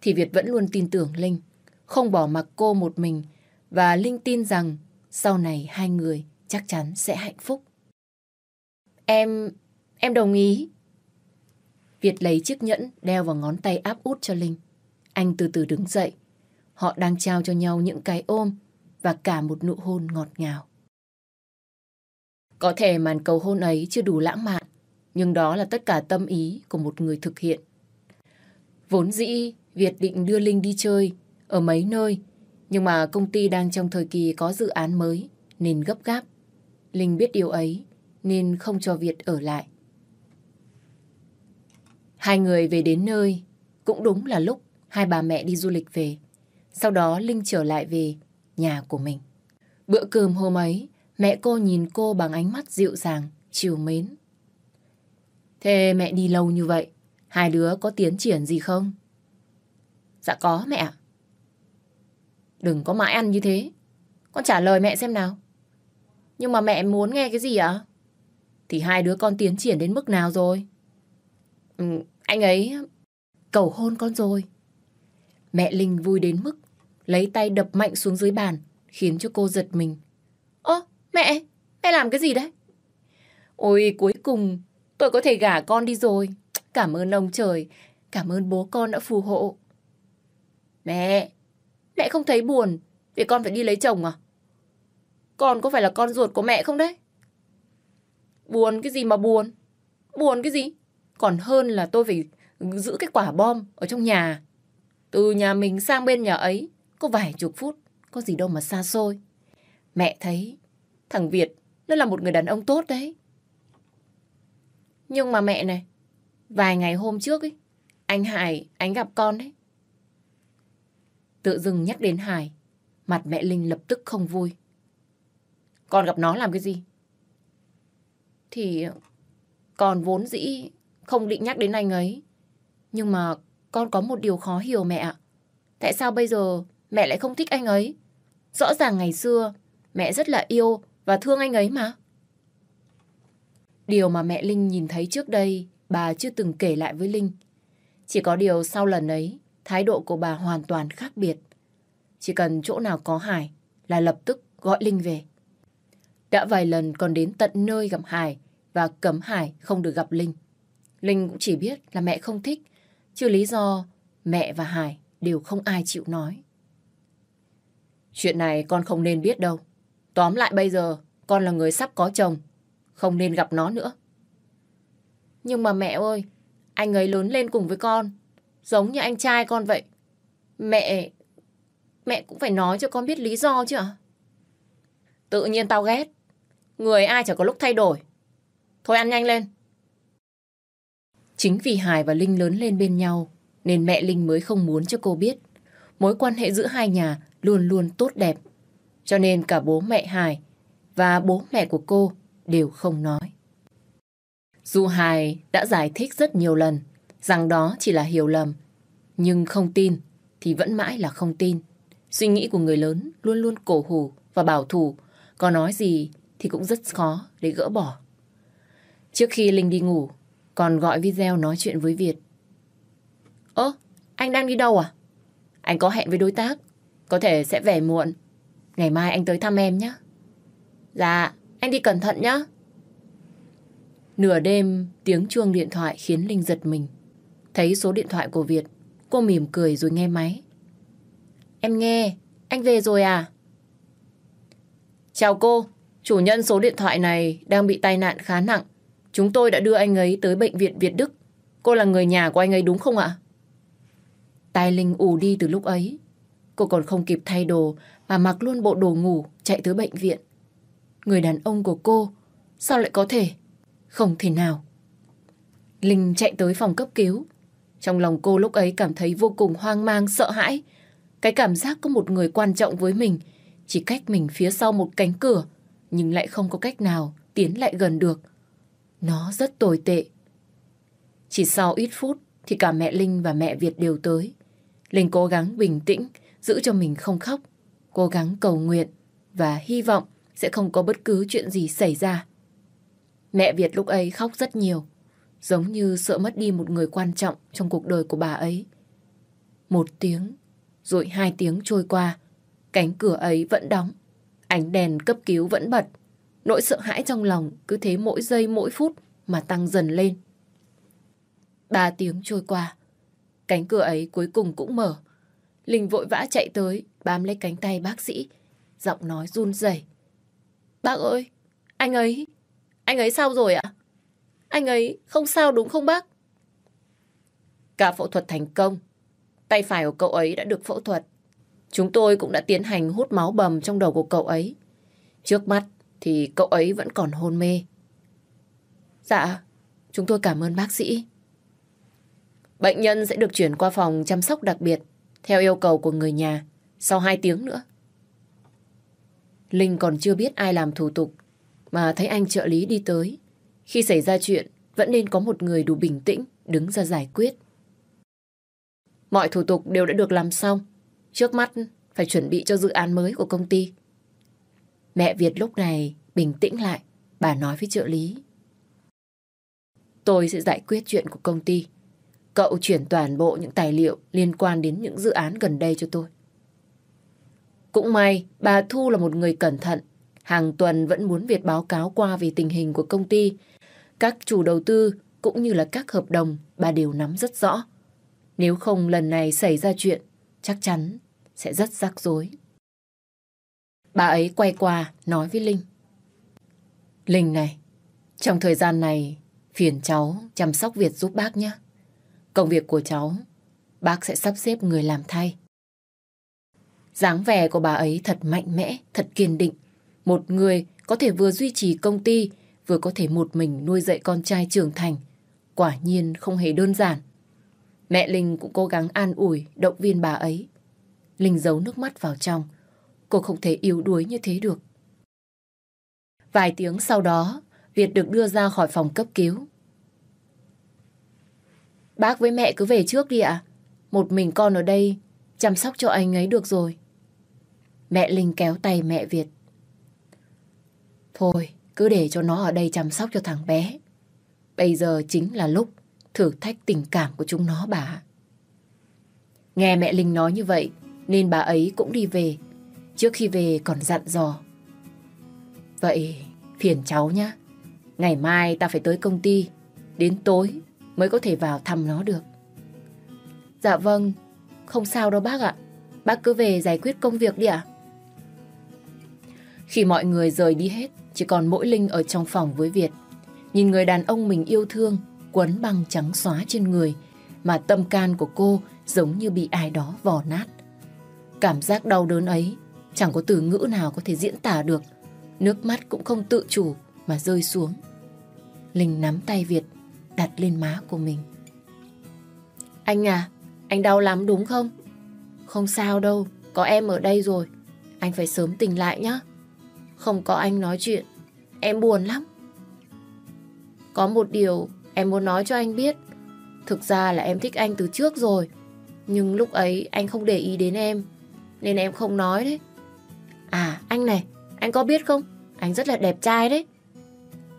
thì Việt vẫn luôn tin tưởng Linh, không bỏ mặc cô một mình và Linh tin rằng sau này hai người chắc chắn sẽ hạnh phúc. Em, em đồng ý. Việt lấy chiếc nhẫn đeo vào ngón tay áp út cho Linh. Anh từ từ đứng dậy. Họ đang trao cho nhau những cái ôm và cả một nụ hôn ngọt ngào. Có thể màn cầu hôn ấy chưa đủ lãng mạn, nhưng đó là tất cả tâm ý của một người thực hiện. Vốn dĩ, Việt định đưa Linh đi chơi ở mấy nơi, nhưng mà công ty đang trong thời kỳ có dự án mới nên gấp gáp. Linh biết điều ấy nên không cho Việt ở lại. Hai người về đến nơi, cũng đúng là lúc hai bà mẹ đi du lịch về. Sau đó Linh trở lại về nhà của mình. Bữa cơm hôm ấy, mẹ cô nhìn cô bằng ánh mắt dịu dàng, chiều mến. Thế mẹ đi lâu như vậy, hai đứa có tiến triển gì không? Dạ có mẹ Đừng có mãi ăn như thế. Con trả lời mẹ xem nào. Nhưng mà mẹ muốn nghe cái gì ạ? Thì hai đứa con tiến triển đến mức nào rồi? Ừ, anh ấy cầu hôn con rồi. Mẹ Linh vui đến mức lấy tay đập mạnh xuống dưới bàn khiến cho cô giật mình. Mẹ, mẹ làm cái gì đấy? Ôi, cuối cùng tôi có thể gả con đi rồi. Cảm ơn ông trời, cảm ơn bố con đã phù hộ. Mẹ, mẹ không thấy buồn vì con phải đi lấy chồng à? Con có phải là con ruột của mẹ không đấy? Buồn cái gì mà buồn? Buồn cái gì? Còn hơn là tôi phải giữ cái quả bom ở trong nhà. Từ nhà mình sang bên nhà ấy có vài chục phút, có gì đâu mà xa xôi. Mẹ thấy thằng Việt nó là một người đàn ông tốt đấy. Nhưng mà mẹ này, vài ngày hôm trước ấy, anh Hải, anh gặp con đấy. Tự dưng nhắc đến Hải, mặt mẹ Linh lập tức không vui. Con gặp nó làm cái gì? Thì con vốn dĩ không định nhắc đến anh ấy. Nhưng mà con có một điều khó hiểu mẹ ạ. Tại sao bây giờ mẹ lại không thích anh ấy? Rõ ràng ngày xưa mẹ rất là yêu và thương anh ấy mà. Điều mà mẹ Linh nhìn thấy trước đây bà chưa từng kể lại với Linh. Chỉ có điều sau lần ấy thái độ của bà hoàn toàn khác biệt. Chỉ cần chỗ nào có Hải là lập tức gọi Linh về. Đã vài lần còn đến tận nơi gặp Hải và cấm Hải không được gặp Linh. Linh cũng chỉ biết là mẹ không thích, chứ lý do mẹ và Hải đều không ai chịu nói. Chuyện này con không nên biết đâu. Tóm lại bây giờ, con là người sắp có chồng. Không nên gặp nó nữa. Nhưng mà mẹ ơi, anh ấy lớn lên cùng với con. Giống như anh trai con vậy. Mẹ... Mẹ cũng phải nói cho con biết lý do chứ ạ? Tự nhiên tao ghét. Người ai chẳng có lúc thay đổi. Thôi ăn nhanh lên. Chính vì Hải và Linh lớn lên bên nhau nên mẹ Linh mới không muốn cho cô biết mối quan hệ giữa hai nhà luôn luôn tốt đẹp. Cho nên cả bố mẹ Hải và bố mẹ của cô đều không nói. Dù Hải đã giải thích rất nhiều lần rằng đó chỉ là hiểu lầm, nhưng không tin thì vẫn mãi là không tin. Suy nghĩ của người lớn luôn luôn cổ hủ và bảo thủ, có nói gì thì cũng rất khó để gỡ bỏ. Trước khi Linh đi ngủ, còn gọi video nói chuyện với Việt. Ơ, anh đang đi đâu à? Anh có hẹn với đối tác, có thể sẽ về muộn. Ngày mai anh tới thăm em nhé. Dạ, anh đi cẩn thận nhé. Nửa đêm, tiếng chuông điện thoại khiến Linh giật mình. Thấy số điện thoại của Việt, cô mỉm cười rồi nghe máy. Em nghe, anh về rồi à? Chào cô, chủ nhân số điện thoại này đang bị tai nạn khá nặng. Chúng tôi đã đưa anh ấy tới bệnh viện Việt Đức cô là người nhà của anh ấy đúng không ạ? Tai Linh ù đi từ lúc ấy. Cô còn không kịp thay đồ mà mặc luôn bộ đồ ngủ chạy tới bệnh viện. Người đàn ông của cô sao lại có thể? Không thể nào. Linh chạy tới phòng cấp cứu. Trong lòng cô lúc ấy cảm thấy vô cùng hoang mang, sợ hãi. Cái cảm giác có một người quan trọng với mình, chỉ cách mình phía sau một cánh cửa, nhưng lại không có cách nào tiến lại gần được. Nó rất tồi tệ. Chỉ sau ít phút thì cả mẹ Linh và mẹ Việt đều tới. Linh cố gắng bình tĩnh, giữ cho mình không khóc, cố gắng cầu nguyện và hy vọng sẽ không có bất cứ chuyện gì xảy ra. Mẹ Việt lúc ấy khóc rất nhiều, giống như sợ mất đi một người quan trọng trong cuộc đời của bà ấy. Một tiếng, rồi hai tiếng trôi qua, cánh cửa ấy vẫn đóng, ánh đèn cấp cứu vẫn bật. Nỗi sợ hãi trong lòng cứ thế mỗi giây mỗi phút mà tăng dần lên. Ba tiếng trôi qua, cánh cửa ấy cuối cùng cũng mở. Linh vội vã chạy tới, bám lấy cánh tay bác sĩ, giọng nói run rẩy. Bác ơi, anh ấy, anh ấy sao rồi ạ? Anh ấy không sao đúng không bác? Cả phẫu thuật thành công. Tay phải của cậu ấy đã được phẫu thuật. Chúng tôi cũng đã tiến hành hút máu bầm trong đầu của cậu ấy. Trước mắt thì cậu ấy vẫn còn hôn mê. Dạ, chúng tôi cảm ơn bác sĩ. Bệnh nhân sẽ được chuyển qua phòng chăm sóc đặc biệt theo yêu cầu của người nhà sau 2 tiếng nữa. Linh còn chưa biết ai làm thủ tục mà thấy anh trợ lý đi tới. Khi xảy ra chuyện vẫn nên có một người đủ bình tĩnh đứng ra giải quyết. Mọi thủ tục đều đã được làm xong. Trước mắt phải chuẩn bị cho dự án mới của công ty. Mẹ Việt lúc này bình tĩnh lại, bà nói với trợ lý. Tôi sẽ giải quyết chuyện của công ty. Cậu chuyển toàn bộ những tài liệu liên quan đến những dự án gần đây cho tôi. Cũng may, bà Thu là một người cẩn thận. Hàng tuần vẫn muốn Việt báo cáo qua về tình hình của công ty. Các chủ đầu tư cũng như là các hợp đồng bà đều nắm rất rõ. Nếu không lần này xảy ra chuyện, chắc chắn sẽ rất rắc rối. Bà ấy quay qua nói với Linh. Linh này, trong thời gian này phiền cháu chăm sóc Việt giúp bác nhé. Công việc của cháu, bác sẽ sắp xếp người làm thay dáng vẻ của bà ấy thật mạnh mẽ, thật kiên định. Một người có thể vừa duy trì công ty, vừa có thể một mình nuôi dạy con trai trưởng thành. Quả nhiên không hề đơn giản. Mẹ Linh cũng cố gắng an ủi, động viên bà ấy. Linh giấu nước mắt vào trong. Cô không thể yếu đuối như thế được. Vài tiếng sau đó, Việt được đưa ra khỏi phòng cấp cứu. Bác với mẹ cứ về trước đi ạ. Một mình con ở đây chăm sóc cho anh ấy được rồi. Mẹ Linh kéo tay mẹ Việt. Thôi, cứ để cho nó ở đây chăm sóc cho thằng bé. Bây giờ chính là lúc thử thách tình cảm của chúng nó bà. Nghe mẹ Linh nói như vậy, nên bà ấy cũng đi về. Trước khi về còn dặn dò. Vậy, phiền cháu nhá. Ngày mai ta phải tới công ty. Đến tối mới có thể vào thăm nó được. Dạ vâng, không sao đâu bác ạ. Bác cứ về giải quyết công việc đi ạ. Khi mọi người rời đi hết, chỉ còn mỗi Linh ở trong phòng với Việt. Nhìn người đàn ông mình yêu thương, quấn băng trắng xóa trên người, mà tâm can của cô giống như bị ai đó vò nát. Cảm giác đau đớn ấy, chẳng có từ ngữ nào có thể diễn tả được. Nước mắt cũng không tự chủ mà rơi xuống. Linh nắm tay Việt, đặt lên má của mình. Anh à, anh đau lắm đúng không? Không sao đâu, có em ở đây rồi. Anh phải sớm tỉnh lại nhé. Không có anh nói chuyện, em buồn lắm. Có một điều em muốn nói cho anh biết. Thực ra là em thích anh từ trước rồi. Nhưng lúc ấy anh không để ý đến em. Nên em không nói đấy. À, anh này, anh có biết không? Anh rất là đẹp trai đấy.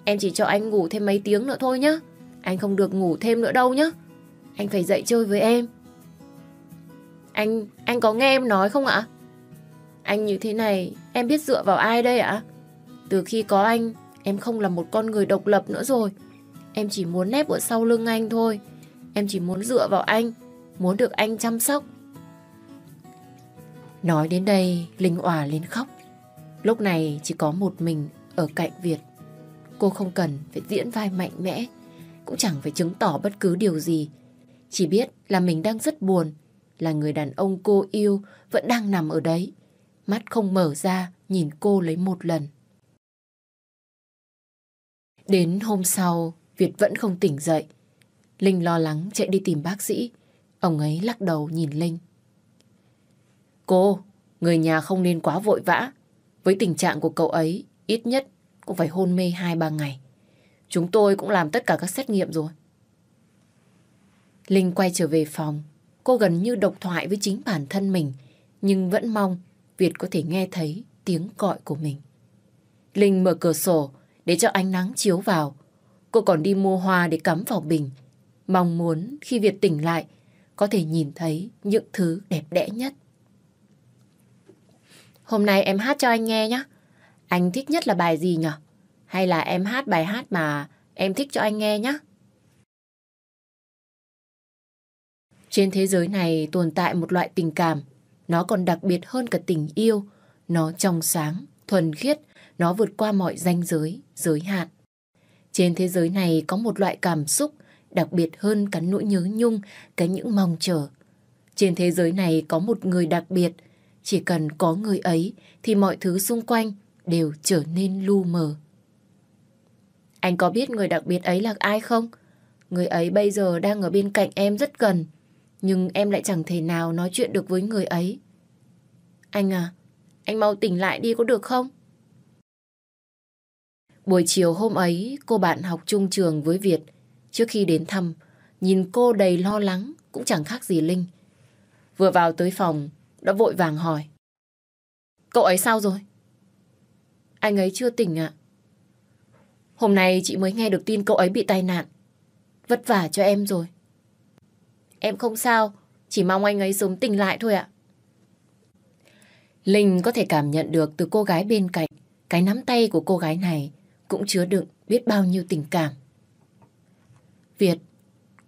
Em chỉ cho anh ngủ thêm mấy tiếng nữa thôi nhá. Anh không được ngủ thêm nữa đâu nhá. Anh phải dậy chơi với em. Anh, anh có nghe em nói không ạ? Anh như thế này, em biết dựa vào ai đây ạ? Từ khi có anh, em không là một con người độc lập nữa rồi. Em chỉ muốn nép ở sau lưng anh thôi. Em chỉ muốn dựa vào anh, muốn được anh chăm sóc. Nói đến đây, Linh òa lên khóc. Lúc này chỉ có một mình ở cạnh Việt. Cô không cần phải diễn vai mạnh mẽ cũng chẳng phải chứng tỏ bất cứ điều gì. Chỉ biết là mình đang rất buồn, là người đàn ông cô yêu vẫn đang nằm ở đấy. Mắt không mở ra, nhìn cô lấy một lần. Đến hôm sau, Việt vẫn không tỉnh dậy. Linh lo lắng chạy đi tìm bác sĩ. Ông ấy lắc đầu nhìn Linh. Cô, người nhà không nên quá vội vã. Với tình trạng của cậu ấy, ít nhất cũng phải hôn mê 2-3 ngày. Chúng tôi cũng làm tất cả các xét nghiệm rồi. Linh quay trở về phòng. Cô gần như độc thoại với chính bản thân mình, nhưng vẫn mong Việt có thể nghe thấy tiếng gọi của mình. Linh mở cửa sổ để cho ánh nắng chiếu vào. Cô còn đi mua hoa để cắm vào bình. Mong muốn khi Việt tỉnh lại, có thể nhìn thấy những thứ đẹp đẽ nhất. Hôm nay em hát cho anh nghe nhé. Anh thích nhất là bài gì nhỉ? Hay là em hát bài hát mà em thích cho anh nghe nhé? Trên thế giới này tồn tại một loại tình cảm. Nó còn đặc biệt hơn cả tình yêu. Nó trong sáng, thuần khiết, nó vượt qua mọi ranh giới, giới hạn. Trên thế giới này có một loại cảm xúc đặc biệt hơn cả nỗi nhớ nhung, cái những mong chờ. Trên thế giới này có một người đặc biệt, chỉ cần có người ấy thì mọi thứ xung quanh đều trở nên lu mờ. Anh có biết người đặc biệt ấy là ai không? Người ấy bây giờ đang ở bên cạnh em rất gần, nhưng em lại chẳng thể nào nói chuyện được với người ấy. Anh à, anh mau tỉnh lại đi có được không? Buổi chiều hôm ấy, cô bạn học chung trường với Việt. Trước khi đến thăm, nhìn cô đầy lo lắng, cũng chẳng khác gì Linh. Vừa vào tới phòng, đã vội vàng hỏi. Cậu ấy sao rồi? Anh ấy chưa tỉnh ạ. Hôm nay chị mới nghe được tin cậu ấy bị tai nạn. Vất vả cho em rồi. Em không sao, chỉ mong anh ấy sớm tỉnh lại thôi ạ. Linh có thể cảm nhận được từ cô gái bên cạnh, cái nắm tay của cô gái này cũng chứa đựng biết bao nhiêu tình cảm. Việt,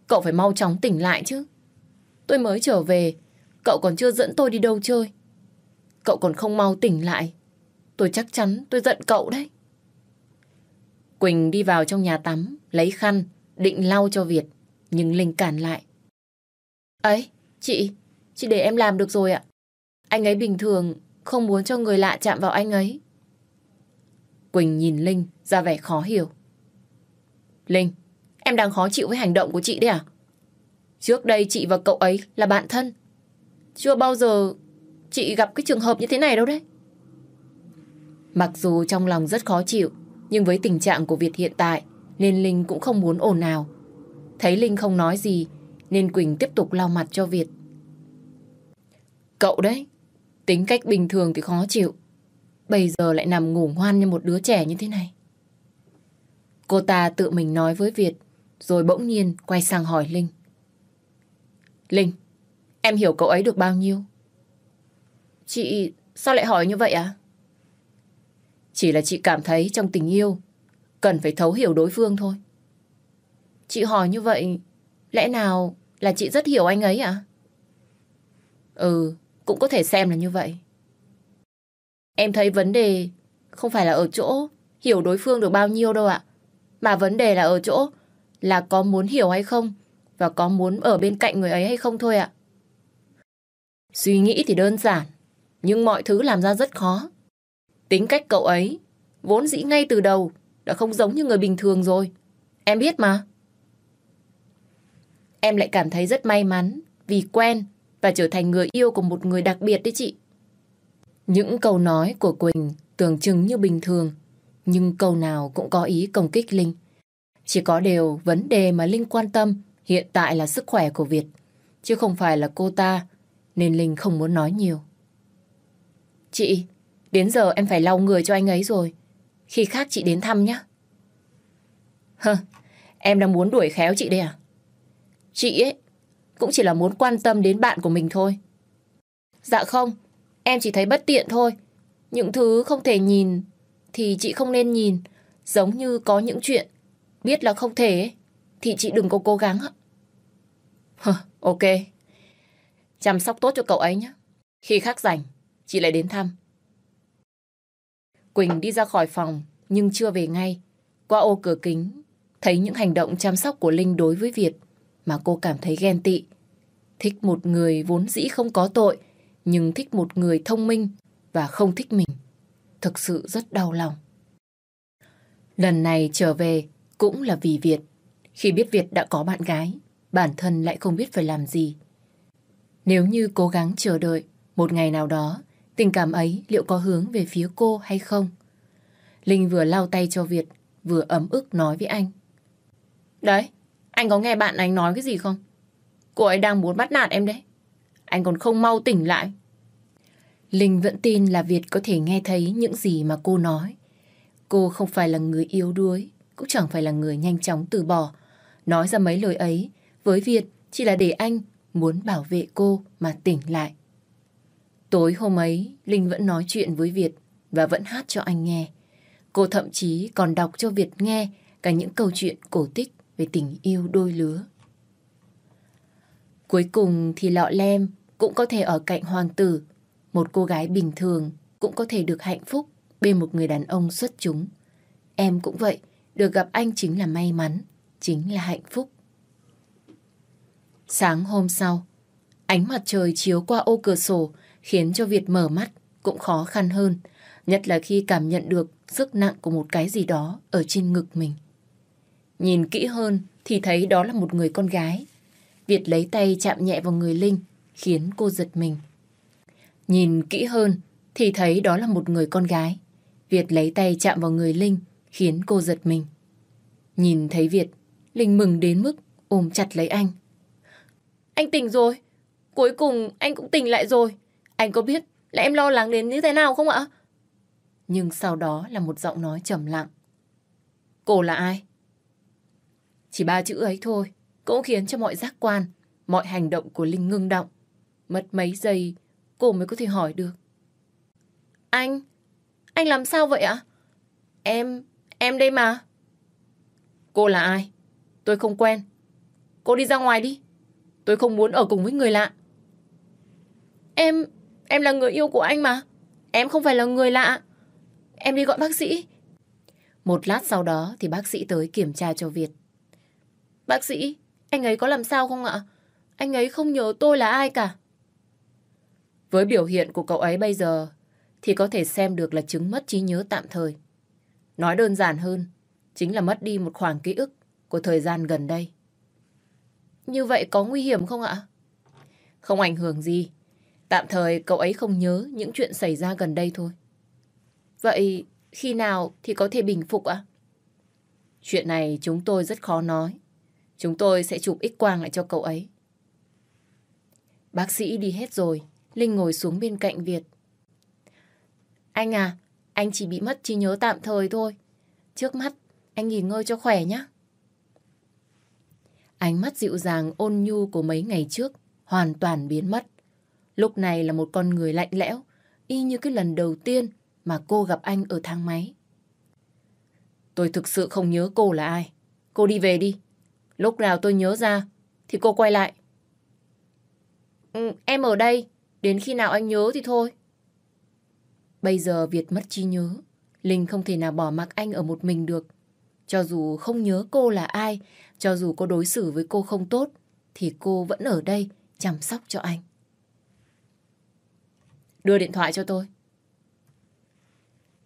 cậu phải mau chóng tỉnh lại chứ. Tôi mới trở về, cậu còn chưa dẫn tôi đi đâu chơi. Cậu còn không mau tỉnh lại. Tôi chắc chắn tôi giận cậu đấy. Quỳnh đi vào trong nhà tắm, lấy khăn, định lau cho Việt, nhưng Linh cản lại. Ấy, chị, chị để em làm được rồi ạ. Anh ấy bình thường không muốn cho người lạ chạm vào anh ấy. Quỳnh nhìn Linh ra vẻ khó hiểu. Linh, em đang khó chịu với hành động của chị đấy à? Trước đây chị và cậu ấy là bạn thân. Chưa bao giờ chị gặp cái trường hợp như thế này đâu đấy. Mặc dù trong lòng rất khó chịu, nhưng với tình trạng của Việt hiện tại, nên Linh cũng không muốn ồn nào. Thấy Linh không nói gì, nên Quỳnh tiếp tục lau mặt cho Việt. Cậu đấy, tính cách bình thường thì khó chịu. Bây giờ lại nằm ngủ ngoan như một đứa trẻ như thế này. Cô ta tự mình nói với Việt, rồi bỗng nhiên quay sang hỏi Linh. Linh, em hiểu cậu ấy được bao nhiêu? Chị, sao lại hỏi như vậy à? Chỉ là chị cảm thấy trong tình yêu, cần phải thấu hiểu đối phương thôi. Chị hỏi như vậy, lẽ nào là chị rất hiểu anh ấy à? Ừ, cũng có thể xem là như vậy. Em thấy vấn đề không phải là ở chỗ hiểu đối phương được bao nhiêu đâu ạ. Mà vấn đề là ở chỗ là có muốn hiểu hay không và có muốn ở bên cạnh người ấy hay không thôi ạ. Suy nghĩ thì đơn giản, nhưng mọi thứ làm ra rất khó. Tính cách cậu ấy vốn dĩ ngay từ đầu đã không giống như người bình thường rồi. Em biết mà. Em lại cảm thấy rất may mắn vì quen và trở thành người yêu của một người đặc biệt đấy chị. Những câu nói của Quỳnh tưởng chừng như bình thường, nhưng câu nào cũng có ý công kích Linh. Chỉ có điều vấn đề mà Linh quan tâm hiện tại là sức khỏe của Việt, chứ không phải là cô ta, nên Linh không muốn nói nhiều. Chị, đến giờ em phải lau người cho anh ấy rồi. Khi khác chị đến thăm nhé. Hơ, em đang muốn đuổi khéo chị đây à? Chị ấy cũng chỉ là muốn quan tâm đến bạn của mình thôi. Dạ không, em chỉ thấy bất tiện thôi. Những thứ không thể nhìn thì chị không nên nhìn. Giống như có những chuyện biết là không thể ấy, thì chị đừng có cố gắng. Hờ, ok. Chăm sóc tốt cho cậu ấy nhé. Khi khác rảnh, chị lại đến thăm. Quỳnh đi ra khỏi phòng nhưng chưa về ngay. Qua ô cửa kính, Thấy những hành động chăm sóc của Linh đối với Việt mà cô cảm thấy ghen tị. Thích một người vốn dĩ không có tội, nhưng thích một người thông minh và không thích mình. Thực sự rất đau lòng. Lần này trở về cũng là vì Việt. Khi biết Việt đã có bạn gái, bản thân lại không biết phải làm gì. Nếu như cố gắng chờ đợi, một ngày nào đó, tình cảm ấy liệu có hướng về phía cô hay không? Linh vừa lau tay cho Việt, vừa ấm ức nói với anh. Đấy, anh có nghe bạn anh nói cái gì không? Cô ấy đang muốn bắt nạt em đấy. Anh còn không mau tỉnh lại. Linh vẫn tin là Việt có thể nghe thấy những gì mà cô nói. Cô không phải là người yếu đuối, cũng chẳng phải là người nhanh chóng từ bỏ. Nói ra mấy lời ấy, với Việt chỉ là để anh muốn bảo vệ cô mà tỉnh lại. Tối hôm ấy, Linh vẫn nói chuyện với Việt và vẫn hát cho anh nghe. Cô thậm chí còn đọc cho Việt nghe cả những câu chuyện cổ tích về tình yêu đôi lứa. Cuối cùng thì lọ lem cũng có thể ở cạnh hoàng tử. Một cô gái bình thường cũng có thể được hạnh phúc bên một người đàn ông xuất chúng. Em cũng vậy, được gặp anh chính là may mắn, chính là hạnh phúc. Sáng hôm sau, ánh mặt trời chiếu qua ô cửa sổ khiến cho Việt mở mắt cũng khó khăn hơn, nhất là khi cảm nhận được sức nặng của một cái gì đó ở trên ngực mình. Nhìn kỹ hơn thì thấy đó là một người con gái. Việt lấy tay chạm nhẹ vào người Linh, khiến cô giật mình. Nhìn kỹ hơn thì thấy đó là một người con gái. Việt lấy tay chạm vào người Linh, khiến cô giật mình. Nhìn thấy Việt, Linh mừng đến mức ôm chặt lấy anh. Anh tỉnh rồi. Cuối cùng anh cũng tỉnh lại rồi. Anh có biết là em lo lắng đến như thế nào không ạ? Nhưng sau đó là một giọng nói trầm lặng. Cô là ai? Chỉ ba chữ ấy thôi cũng khiến cho mọi giác quan, mọi hành động của Linh ngưng động. Mất mấy giây cô mới có thể hỏi được. Anh, anh làm sao vậy ạ? Em, em đây mà. Cô là ai? Tôi không quen. Cô đi ra ngoài đi. Tôi không muốn ở cùng với người lạ. Em, em là người yêu của anh mà. Em không phải là người lạ. Em đi gọi bác sĩ. Một lát sau đó thì bác sĩ tới kiểm tra cho Việt. Bác sĩ, anh ấy có làm sao không ạ? Anh ấy không nhớ tôi là ai cả. Với biểu hiện của cậu ấy bây giờ thì có thể xem được là chứng mất trí nhớ tạm thời. Nói đơn giản hơn, chính là mất đi một khoảng ký ức của thời gian gần đây. Như vậy có nguy hiểm không ạ? Không ảnh hưởng gì. Tạm thời cậu ấy không nhớ những chuyện xảy ra gần đây thôi. Vậy khi nào thì có thể bình phục ạ? Chuyện này chúng tôi rất khó nói. Chúng tôi sẽ chụp x quang lại cho cậu ấy. Bác sĩ đi hết rồi. Linh ngồi xuống bên cạnh Việt. Anh à, anh chỉ bị mất trí nhớ tạm thời thôi. Trước mắt, anh nghỉ ngơi cho khỏe nhé. Ánh mắt dịu dàng ôn nhu của mấy ngày trước hoàn toàn biến mất. Lúc này là một con người lạnh lẽo, y như cái lần đầu tiên mà cô gặp anh ở thang máy. Tôi thực sự không nhớ cô là ai. Cô đi về đi. Lúc nào tôi nhớ ra thì cô quay lại. Ừ, em ở đây. Đến khi nào anh nhớ thì thôi. Bây giờ Việt mất trí nhớ. Linh không thể nào bỏ mặc anh ở một mình được. Cho dù không nhớ cô là ai, cho dù cô đối xử với cô không tốt, thì cô vẫn ở đây chăm sóc cho anh. Đưa điện thoại cho tôi.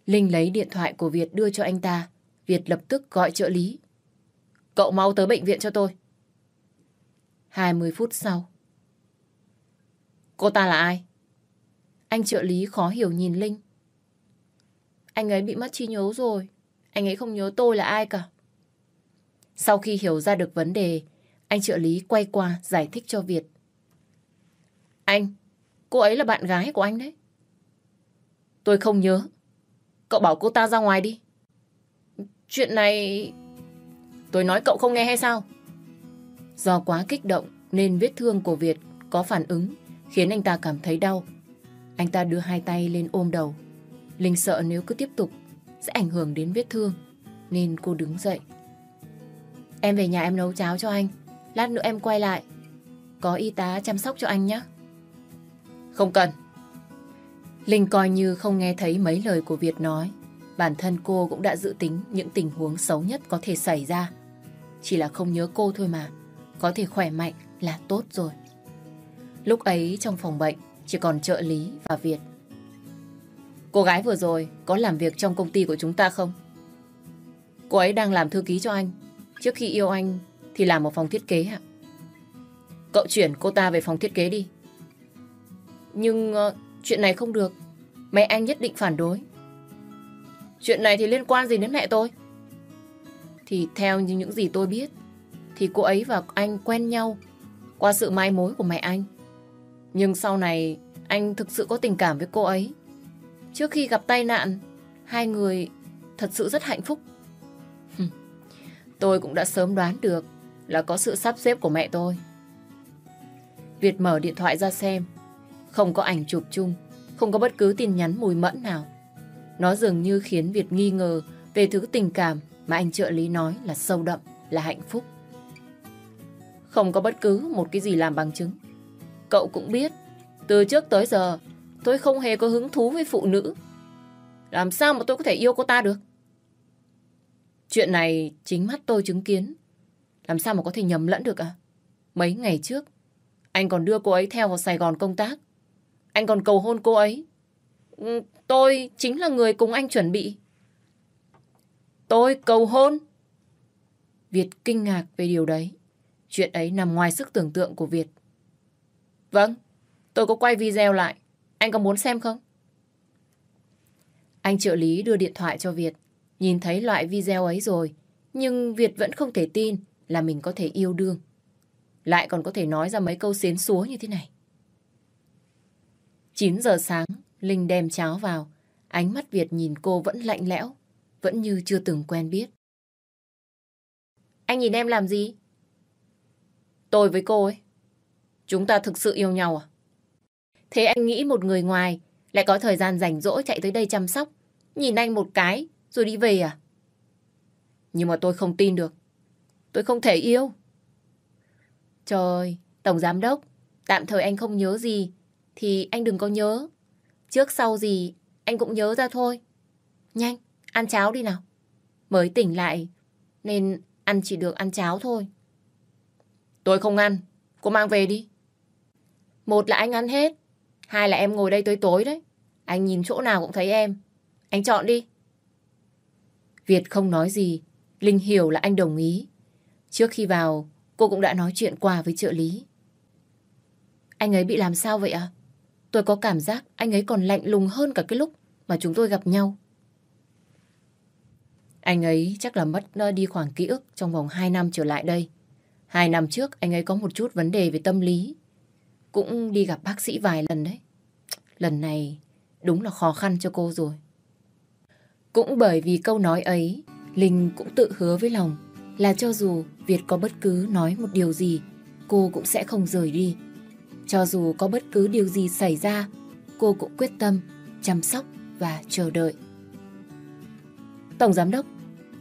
Linh lấy điện thoại của Việt đưa cho anh ta. Việt lập tức gọi trợ lý. Cậu mau tới bệnh viện cho tôi. 20 phút sau. Cô ta là ai? Anh trợ lý khó hiểu nhìn Linh. Anh ấy bị mất trí nhớ rồi. Anh ấy không nhớ tôi là ai cả. Sau khi hiểu ra được vấn đề, anh trợ lý quay qua giải thích cho Việt. Anh, cô ấy là bạn gái của anh đấy. Tôi không nhớ. Cậu bảo cô ta ra ngoài đi. Chuyện này... Tôi nói cậu không nghe hay sao? Do quá kích động nên vết thương của Việt có phản ứng, khiến anh ta cảm thấy đau. Anh ta đưa hai tay lên ôm đầu. Linh sợ nếu cứ tiếp tục sẽ ảnh hưởng đến vết thương, nên cô đứng dậy. Em về nhà em nấu cháo cho anh. Lát nữa em quay lại. Có y tá chăm sóc cho anh nhé. Không cần. Linh coi như không nghe thấy mấy lời của Việt nói. Bản thân cô cũng đã dự tính những tình huống xấu nhất có thể xảy ra chỉ là không nhớ cô thôi mà. Có thể khỏe mạnh là tốt rồi. Lúc ấy trong phòng bệnh chỉ còn trợ lý và Việt. Cô gái vừa rồi có làm việc trong công ty của chúng ta không? Cô ấy đang làm thư ký cho anh. Trước khi yêu anh thì làm ở phòng thiết kế ạ. Cậu chuyển cô ta về phòng thiết kế đi. Nhưng uh, chuyện này không được. Mẹ anh nhất định phản đối. Chuyện này thì liên quan gì đến mẹ tôi? Thì theo như những gì tôi biết, thì cô ấy và anh quen nhau qua sự mai mối của mẹ anh. Nhưng sau này anh thực sự có tình cảm với cô ấy. Trước khi gặp tai nạn, hai người thật sự rất hạnh phúc. tôi cũng đã sớm đoán được là có sự sắp xếp của mẹ tôi. Việt mở điện thoại ra xem. Không có ảnh chụp chung, không có bất cứ tin nhắn mùi mẫn nào. Nó dường như khiến Việt nghi ngờ về thứ tình cảm mà anh trợ lý nói là sâu đậm, là hạnh phúc. Không có bất cứ một cái gì làm bằng chứng. Cậu cũng biết, từ trước tới giờ, tôi không hề có hứng thú với phụ nữ. Làm sao mà tôi có thể yêu cô ta được? Chuyện này chính mắt tôi chứng kiến. Làm sao mà có thể nhầm lẫn được à? Mấy ngày trước, anh còn đưa cô ấy theo vào Sài Gòn công tác. Anh còn cầu hôn cô ấy. Ừ, tôi chính là người cùng anh chuẩn bị. Tôi cầu hôn? Việt kinh ngạc về điều đấy. Chuyện ấy nằm ngoài sức tưởng tượng của Việt. Vâng, tôi có quay video lại. Anh có muốn xem không? Anh trợ lý đưa điện thoại cho Việt. Nhìn thấy loại video ấy rồi. Nhưng Việt vẫn không thể tin là mình có thể yêu đương. Lại còn có thể nói ra mấy câu xến xúa như thế này. 9 giờ sáng, Linh đem cháo vào. Ánh mắt Việt nhìn cô vẫn lạnh lẽo, vẫn như chưa từng quen biết. Anh nhìn em làm gì? Tôi với cô ấy. Chúng ta thực sự yêu nhau à? Thế anh nghĩ một người ngoài lại có thời gian rảnh rỗi chạy tới đây chăm sóc, nhìn anh một cái rồi đi về à? Nhưng mà tôi không tin được. Tôi không thể yêu. Trời, Tổng Giám Đốc, tạm thời anh không nhớ gì, thì anh đừng có nhớ. Trước sau gì, anh cũng nhớ ra thôi. Nhanh, ăn cháo đi nào. Mới tỉnh lại, nên ăn chỉ được ăn cháo thôi. Tôi không ăn, cô mang về đi. Một là anh ăn hết, hai là em ngồi đây tới tối đấy. Anh nhìn chỗ nào cũng thấy em. Anh chọn đi. Việt không nói gì, Linh hiểu là anh đồng ý. Trước khi vào, cô cũng đã nói chuyện qua với trợ lý. Anh ấy bị làm sao vậy ạ? À? Tôi có cảm giác anh ấy còn lạnh lùng hơn cả cái lúc mà chúng tôi gặp nhau. Anh ấy chắc là mất ờ, đi khoảng ký ức trong vòng 2 năm trở lại đây. Hai năm trước anh ấy có một chút vấn đề về tâm lý. Cũng đi gặp bác sĩ vài lần đấy. Lần này đúng là khó khăn cho cô rồi. Cũng bởi vì câu nói ấy, Linh cũng tự hứa với lòng là cho dù Việt có bất cứ nói một điều gì, cô cũng sẽ không rời đi. Cho dù có bất cứ điều gì xảy ra, cô cũng quyết tâm chăm sóc và chờ đợi. Tổng Giám Đốc,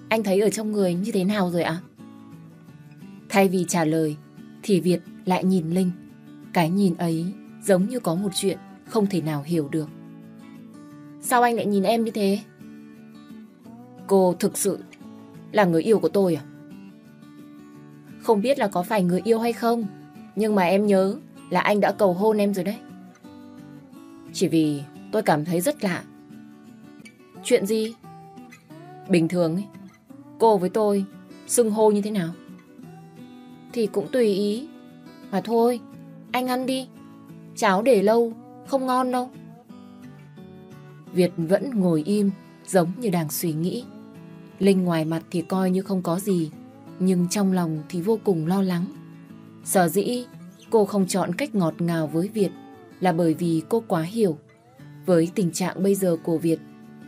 anh thấy ở trong người như thế nào rồi ạ? Thay vì trả lời, thì Việt lại nhìn Linh. Cái nhìn ấy giống như có một chuyện không thể nào hiểu được. Sao anh lại nhìn em như thế? Cô thực sự là người yêu của tôi à? Không biết là có phải người yêu hay không, nhưng mà em nhớ là anh đã cầu hôn em rồi đấy. Chỉ vì tôi cảm thấy rất lạ. Chuyện gì? Bình thường ấy, cô với tôi xưng hô như thế nào? Thì cũng tùy ý. Mà thôi, anh ăn đi. Cháo để lâu, không ngon đâu. Việt vẫn ngồi im, giống như đang suy nghĩ. Linh ngoài mặt thì coi như không có gì, nhưng trong lòng thì vô cùng lo lắng. Sở dĩ cô không chọn cách ngọt ngào với Việt là bởi vì cô quá hiểu. Với tình trạng bây giờ của Việt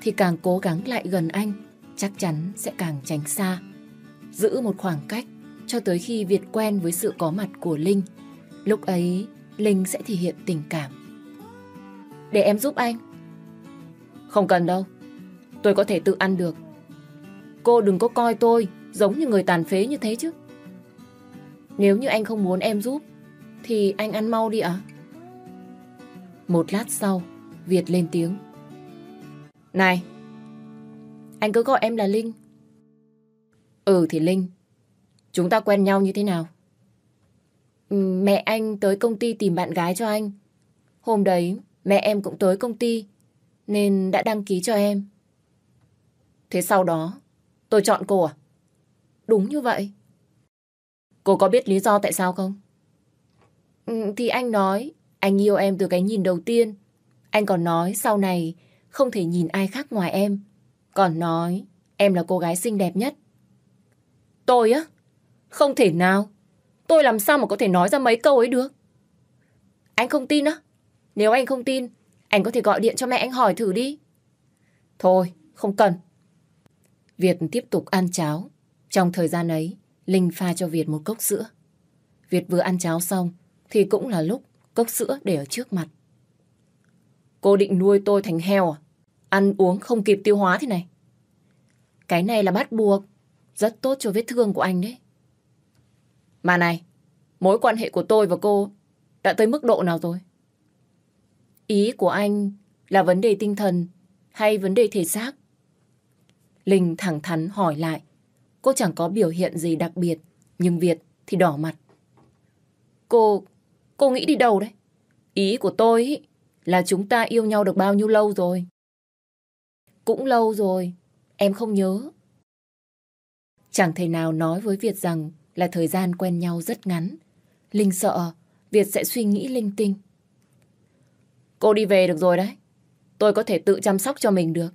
thì càng cố gắng lại gần anh, chắc chắn sẽ càng tránh xa. Giữ một khoảng cách cho tới khi Việt quen với sự có mặt của Linh. Lúc ấy, Linh sẽ thể hiện tình cảm. Để em giúp anh. Không cần đâu. Tôi có thể tự ăn được. Cô đừng có coi tôi giống như người tàn phế như thế chứ. Nếu như anh không muốn em giúp, thì anh ăn mau đi ạ. Một lát sau, Việt lên tiếng. Này, anh cứ gọi em là Linh. Ừ thì Linh, Chúng ta quen nhau như thế nào? Ừ, mẹ anh tới công ty tìm bạn gái cho anh. Hôm đấy, mẹ em cũng tới công ty, nên đã đăng ký cho em. Thế sau đó, tôi chọn cô à? Đúng như vậy. Cô có biết lý do tại sao không? Ừ, thì anh nói, anh yêu em từ cái nhìn đầu tiên. Anh còn nói sau này không thể nhìn ai khác ngoài em. Còn nói em là cô gái xinh đẹp nhất. Tôi á? Không thể nào. Tôi làm sao mà có thể nói ra mấy câu ấy được? Anh không tin á? Nếu anh không tin, anh có thể gọi điện cho mẹ anh hỏi thử đi. Thôi, không cần. Việt tiếp tục ăn cháo. Trong thời gian ấy, Linh pha cho Việt một cốc sữa. Việt vừa ăn cháo xong, thì cũng là lúc cốc sữa để ở trước mặt. Cô định nuôi tôi thành heo à? Ăn uống không kịp tiêu hóa thế này. Cái này là bắt buộc. Rất tốt cho vết thương của anh đấy. Mà này, mối quan hệ của tôi và cô đã tới mức độ nào rồi? Ý của anh là vấn đề tinh thần hay vấn đề thể xác? Linh thẳng thắn hỏi lại. Cô chẳng có biểu hiện gì đặc biệt, nhưng Việt thì đỏ mặt. Cô, cô nghĩ đi đâu đấy? Ý của tôi ý, là chúng ta yêu nhau được bao nhiêu lâu rồi? Cũng lâu rồi, em không nhớ. Chẳng thể nào nói với Việt rằng là thời gian quen nhau rất ngắn. Linh sợ Việt sẽ suy nghĩ linh tinh. Cô đi về được rồi đấy. Tôi có thể tự chăm sóc cho mình được.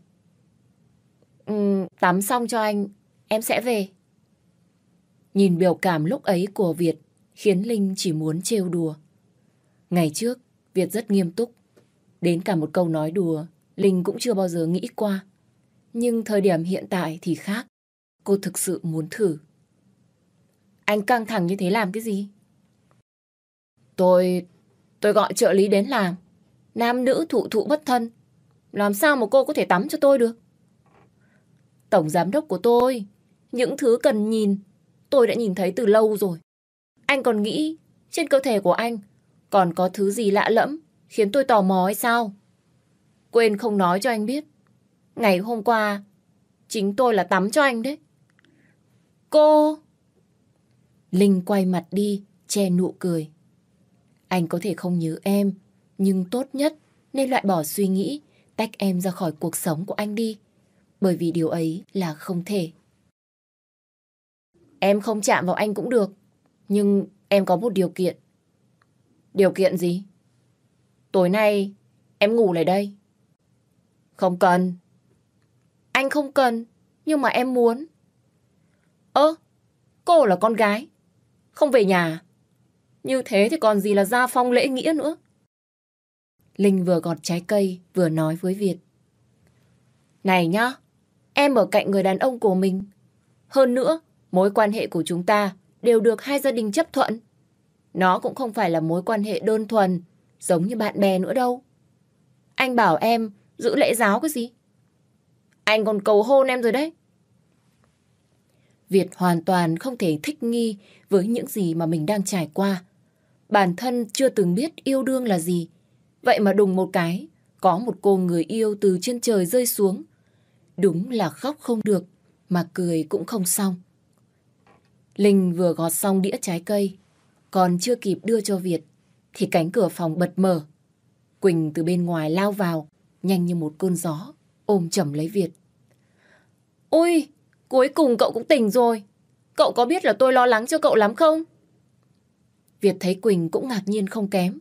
Ừ, tắm xong cho anh, em sẽ về. Nhìn biểu cảm lúc ấy của Việt khiến Linh chỉ muốn trêu đùa. Ngày trước, Việt rất nghiêm túc. Đến cả một câu nói đùa, Linh cũng chưa bao giờ nghĩ qua. Nhưng thời điểm hiện tại thì khác. Cô thực sự muốn thử. Anh căng thẳng như thế làm cái gì? Tôi... tôi gọi trợ lý đến làm. Nam nữ thụ thụ bất thân. Làm sao mà cô có thể tắm cho tôi được? Tổng giám đốc của tôi, những thứ cần nhìn, tôi đã nhìn thấy từ lâu rồi. Anh còn nghĩ trên cơ thể của anh còn có thứ gì lạ lẫm khiến tôi tò mò hay sao? Quên không nói cho anh biết. Ngày hôm qua, chính tôi là tắm cho anh đấy. Cô... Linh quay mặt đi, che nụ cười. Anh có thể không nhớ em, nhưng tốt nhất nên loại bỏ suy nghĩ tách em ra khỏi cuộc sống của anh đi. Bởi vì điều ấy là không thể. Em không chạm vào anh cũng được. Nhưng em có một điều kiện. Điều kiện gì? Tối nay em ngủ lại đây. Không cần. Anh không cần, nhưng mà em muốn. Ơ, cô là con gái. Không về nhà. Như thế thì còn gì là gia phong lễ nghĩa nữa. Linh vừa gọt trái cây vừa nói với Việt. Này nhá, em ở cạnh người đàn ông của mình. Hơn nữa, mối quan hệ của chúng ta đều được hai gia đình chấp thuận. Nó cũng không phải là mối quan hệ đơn thuần, giống như bạn bè nữa đâu. Anh bảo em giữ lễ giáo cái gì? Anh còn cầu hôn em rồi đấy. Việt hoàn toàn không thể thích nghi với những gì mà mình đang trải qua. Bản thân chưa từng biết yêu đương là gì. Vậy mà đùng một cái, có một cô người yêu từ trên trời rơi xuống. Đúng là khóc không được, mà cười cũng không xong. Linh vừa gọt xong đĩa trái cây, còn chưa kịp đưa cho Việt, thì cánh cửa phòng bật mở. Quỳnh từ bên ngoài lao vào, nhanh như một cơn gió, ôm chầm lấy Việt. Ôi, cuối cùng cậu cũng tỉnh rồi. Cậu có biết là tôi lo lắng cho cậu lắm không? Việt thấy Quỳnh cũng ngạc nhiên không kém.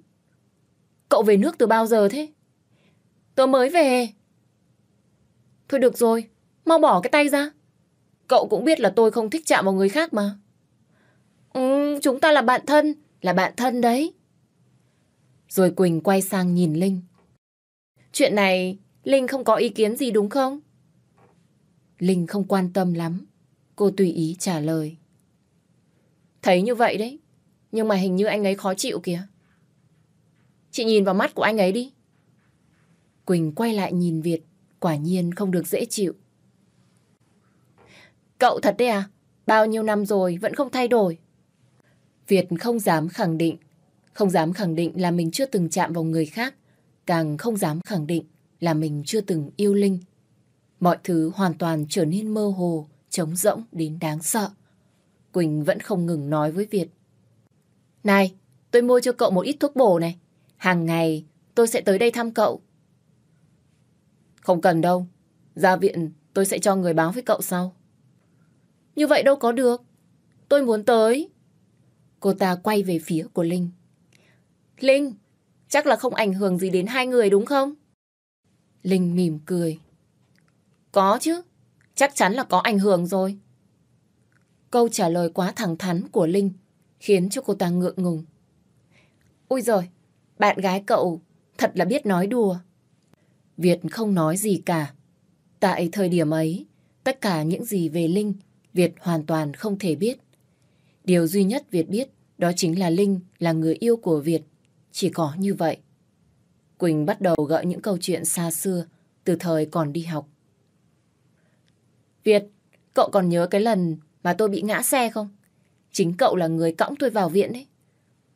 Cậu về nước từ bao giờ thế? Tôi mới về. Thôi được rồi, mau bỏ cái tay ra. Cậu cũng biết là tôi không thích chạm vào người khác mà. Ừ, chúng ta là bạn thân, là bạn thân đấy. Rồi Quỳnh quay sang nhìn Linh. Chuyện này, Linh không có ý kiến gì đúng không? Linh không quan tâm lắm. Cô tùy ý trả lời. Thấy như vậy đấy. Nhưng mà hình như anh ấy khó chịu kìa. Chị nhìn vào mắt của anh ấy đi. Quỳnh quay lại nhìn Việt. Quả nhiên không được dễ chịu. Cậu thật đấy à? Bao nhiêu năm rồi vẫn không thay đổi. Việt không dám khẳng định. Không dám khẳng định là mình chưa từng chạm vào người khác. Càng không dám khẳng định là mình chưa từng yêu Linh. Mọi thứ hoàn toàn trở nên mơ hồ, trống rỗng đến đáng sợ. Quỳnh vẫn không ngừng nói với Việt. Này, tôi mua cho cậu một ít thuốc bổ này. Hàng ngày tôi sẽ tới đây thăm cậu. Không cần đâu. Ra viện tôi sẽ cho người báo với cậu sau. Như vậy đâu có được. Tôi muốn tới. Cô ta quay về phía của Linh. Linh, chắc là không ảnh hưởng gì đến hai người đúng không? Linh mỉm cười. Có chứ, chắc chắn là có ảnh hưởng rồi. Câu trả lời quá thẳng thắn của Linh khiến cho cô ta ngượng ngùng. Ui rồi, bạn gái cậu thật là biết nói đùa. Việt không nói gì cả. Tại thời điểm ấy, tất cả những gì về Linh, Việt hoàn toàn không thể biết. Điều duy nhất Việt biết đó chính là Linh là người yêu của Việt. Chỉ có như vậy. Quỳnh bắt đầu gợi những câu chuyện xa xưa từ thời còn đi học. Việt, cậu còn nhớ cái lần mà tôi bị ngã xe không? Chính cậu là người cõng tôi vào viện đấy.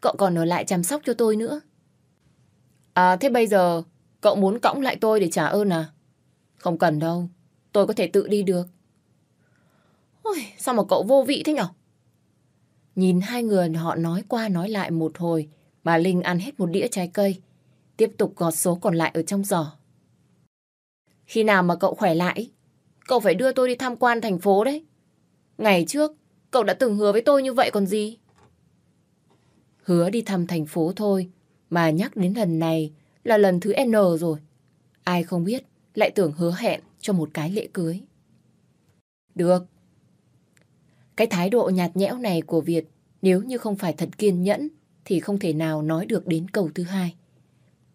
Cậu còn ở lại chăm sóc cho tôi nữa. À thế bây giờ cậu muốn cõng lại tôi để trả ơn à? Không cần đâu. Tôi có thể tự đi được. Ôi, sao mà cậu vô vị thế nhở? Nhìn hai người họ nói qua nói lại một hồi bà Linh ăn hết một đĩa trái cây. Tiếp tục gọt số còn lại ở trong giỏ. Khi nào mà cậu khỏe lại, cậu phải đưa tôi đi tham quan thành phố đấy. Ngày trước, cậu đã từng hứa với tôi như vậy còn gì? Hứa đi thăm thành phố thôi, mà nhắc đến lần này là lần thứ N rồi. Ai không biết, lại tưởng hứa hẹn cho một cái lễ cưới. Được. Cái thái độ nhạt nhẽo này của Việt, nếu như không phải thật kiên nhẫn, thì không thể nào nói được đến câu thứ hai.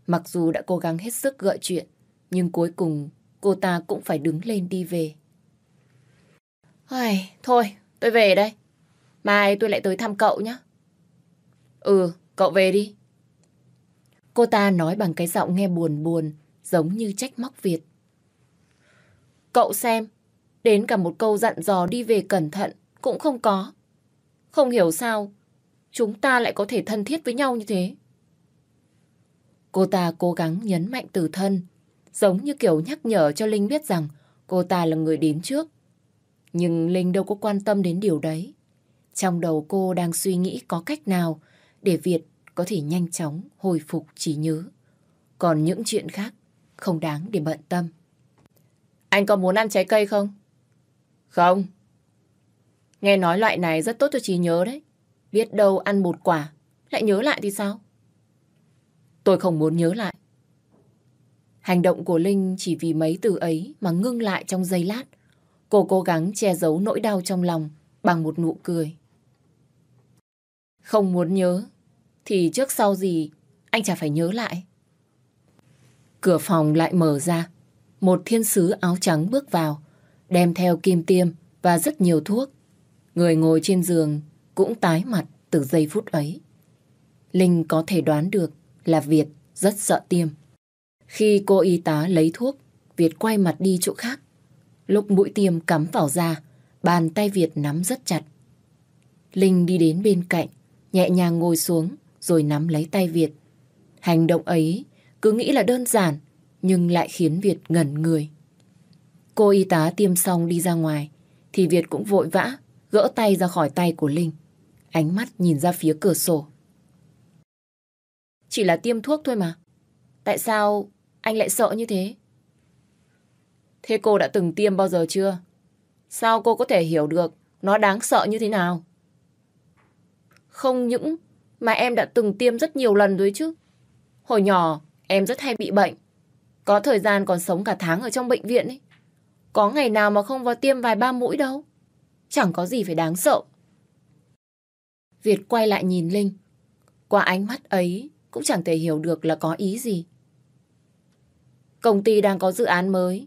Mặc dù đã cố gắng hết sức gợi chuyện, nhưng cuối cùng cô ta cũng phải đứng lên đi về. Ai, thôi, tôi về đây. Mai tôi lại tới thăm cậu nhé. Ừ, cậu về đi. Cô ta nói bằng cái giọng nghe buồn buồn, giống như trách móc Việt. Cậu xem, đến cả một câu dặn dò đi về cẩn thận cũng không có. Không hiểu sao chúng ta lại có thể thân thiết với nhau như thế. Cô ta cố gắng nhấn mạnh từ thân, giống như kiểu nhắc nhở cho Linh biết rằng cô ta là người đến trước. Nhưng Linh đâu có quan tâm đến điều đấy. Trong đầu cô đang suy nghĩ có cách nào để Việt có thể nhanh chóng hồi phục trí nhớ. Còn những chuyện khác không đáng để bận tâm. Anh có muốn ăn trái cây không? Không. Nghe nói loại này rất tốt cho trí nhớ đấy. Biết đâu ăn một quả, lại nhớ lại thì sao? Tôi không muốn nhớ lại. Hành động của Linh chỉ vì mấy từ ấy mà ngưng lại trong giây lát. Cô cố gắng che giấu nỗi đau trong lòng bằng một nụ cười. Không muốn nhớ, thì trước sau gì anh chả phải nhớ lại. Cửa phòng lại mở ra. Một thiên sứ áo trắng bước vào, đem theo kim tiêm và rất nhiều thuốc. Người ngồi trên giường cũng tái mặt từ giây phút ấy. Linh có thể đoán được là Việt rất sợ tiêm. Khi cô y tá lấy thuốc, Việt quay mặt đi chỗ khác. Lúc mũi tiêm cắm vào da, bàn tay Việt nắm rất chặt. Linh đi đến bên cạnh, nhẹ nhàng ngồi xuống rồi nắm lấy tay Việt. Hành động ấy cứ nghĩ là đơn giản, nhưng lại khiến Việt ngẩn người. Cô y tá tiêm xong đi ra ngoài, thì Việt cũng vội vã gỡ tay ra khỏi tay của Linh. Ánh mắt nhìn ra phía cửa sổ. Chỉ là tiêm thuốc thôi mà. Tại sao anh lại sợ như thế? Thế cô đã từng tiêm bao giờ chưa? Sao cô có thể hiểu được nó đáng sợ như thế nào? Không những mà em đã từng tiêm rất nhiều lần rồi chứ. Hồi nhỏ, em rất hay bị bệnh. Có thời gian còn sống cả tháng ở trong bệnh viện ấy. Có ngày nào mà không vào tiêm vài ba mũi đâu. Chẳng có gì phải đáng sợ. Việt quay lại nhìn Linh. Qua ánh mắt ấy, cũng chẳng thể hiểu được là có ý gì. Công ty đang có dự án mới.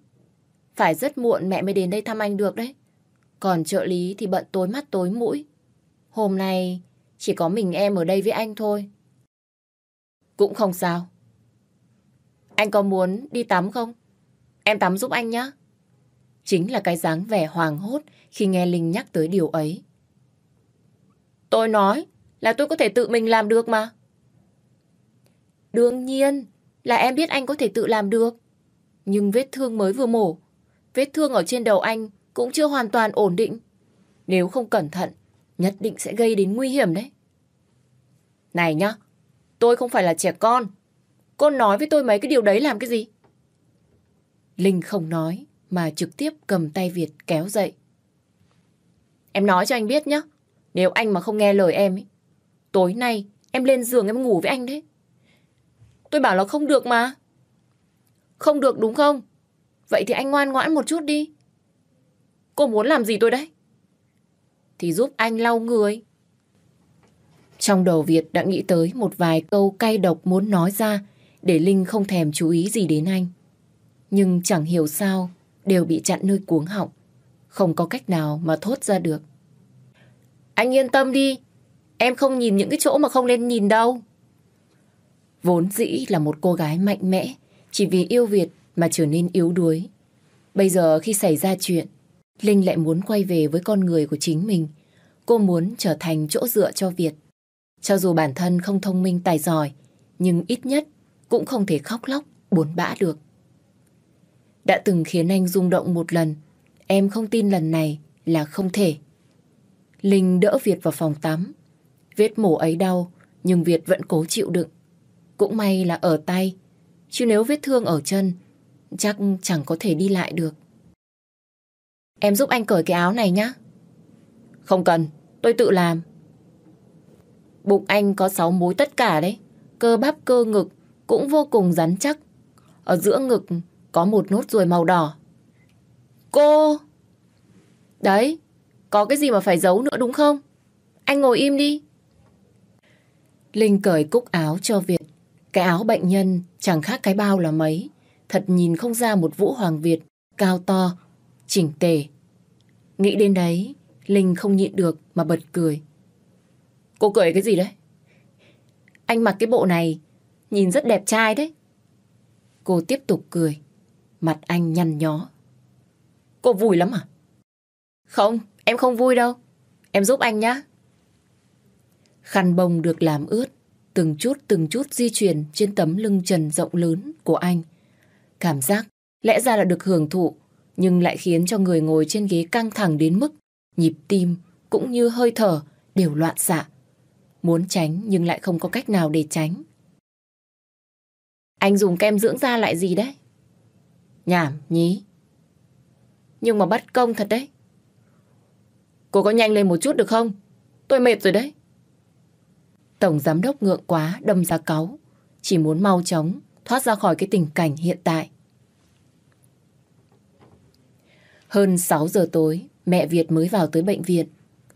Phải rất muộn mẹ mới đến đây thăm anh được đấy. Còn trợ lý thì bận tối mắt tối mũi. Hôm nay, chỉ có mình em ở đây với anh thôi. Cũng không sao. Anh có muốn đi tắm không? Em tắm giúp anh nhé. Chính là cái dáng vẻ hoàng hốt khi nghe Linh nhắc tới điều ấy. Tôi nói là tôi có thể tự mình làm được mà. Đương nhiên là em biết anh có thể tự làm được. Nhưng vết thương mới vừa mổ, vết thương ở trên đầu anh cũng chưa hoàn toàn ổn định. Nếu không cẩn thận, nhất định sẽ gây đến nguy hiểm đấy. Này nhá, tôi không phải là trẻ con. Cô nói với tôi mấy cái điều đấy làm cái gì? Linh không nói, mà trực tiếp cầm tay Việt kéo dậy. Em nói cho anh biết nhé, nếu anh mà không nghe lời em, ấy, tối nay em lên giường em ngủ với anh đấy. Tôi bảo là không được mà. Không được đúng không? Vậy thì anh ngoan ngoãn một chút đi. Cô muốn làm gì tôi đấy? Thì giúp anh lau người. Trong đầu Việt đã nghĩ tới một vài câu cay độc muốn nói ra để Linh không thèm chú ý gì đến anh. Nhưng chẳng hiểu sao đều bị chặn nơi cuống họng. Không có cách nào mà thốt ra được. Anh yên tâm đi, em không nhìn những cái chỗ mà không nên nhìn đâu. Vốn dĩ là một cô gái mạnh mẽ, chỉ vì yêu Việt mà trở nên yếu đuối. Bây giờ khi xảy ra chuyện, Linh lại muốn quay về với con người của chính mình. Cô muốn trở thành chỗ dựa cho Việt. Cho dù bản thân không thông minh tài giỏi, nhưng ít nhất cũng không thể khóc lóc, buồn bã được. Đã từng khiến anh rung động một lần, em không tin lần này là không thể. Linh đỡ Việt vào phòng tắm. Vết mổ ấy đau, nhưng Việt vẫn cố chịu đựng. Cũng may là ở tay, chứ nếu vết thương ở chân, chắc chẳng có thể đi lại được. Em giúp anh cởi cái áo này nhé. Không cần, tôi tự làm. Bụng anh có 6 múi tất cả đấy. Cơ bắp cơ ngực cũng vô cùng rắn chắc. Ở giữa ngực có một nốt ruồi màu đỏ. Cô! Đấy, có cái gì mà phải giấu nữa đúng không? Anh ngồi im đi. Linh cởi cúc áo cho Việt. Cái áo bệnh nhân chẳng khác cái bao là mấy. Thật nhìn không ra một vũ hoàng Việt, cao to, chỉnh tề. Nghĩ đến đấy, Linh không nhịn được mà bật cười. Cô cười cái gì đấy? Anh mặc cái bộ này nhìn rất đẹp trai đấy. Cô tiếp tục cười. Mặt anh nhăn nhó. Cô vui lắm à? Không, em không vui đâu. Em giúp anh nhá. Khăn bông được làm ướt, từng chút từng chút di chuyển trên tấm lưng trần rộng lớn của anh. Cảm giác lẽ ra là được hưởng thụ, nhưng lại khiến cho người ngồi trên ghế căng thẳng đến mức nhịp tim cũng như hơi thở đều loạn xạ. Muốn tránh nhưng lại không có cách nào để tránh. Anh dùng kem dưỡng da lại gì đấy? Nhảm nhí. Nhưng mà bắt công thật đấy. Cô có nhanh lên một chút được không? Tôi mệt rồi đấy. Tổng giám đốc ngượng quá đâm ra cáu. Chỉ muốn mau chóng thoát ra khỏi cái tình cảnh hiện tại. Hơn 6 giờ tối, mẹ Việt mới vào tới bệnh viện.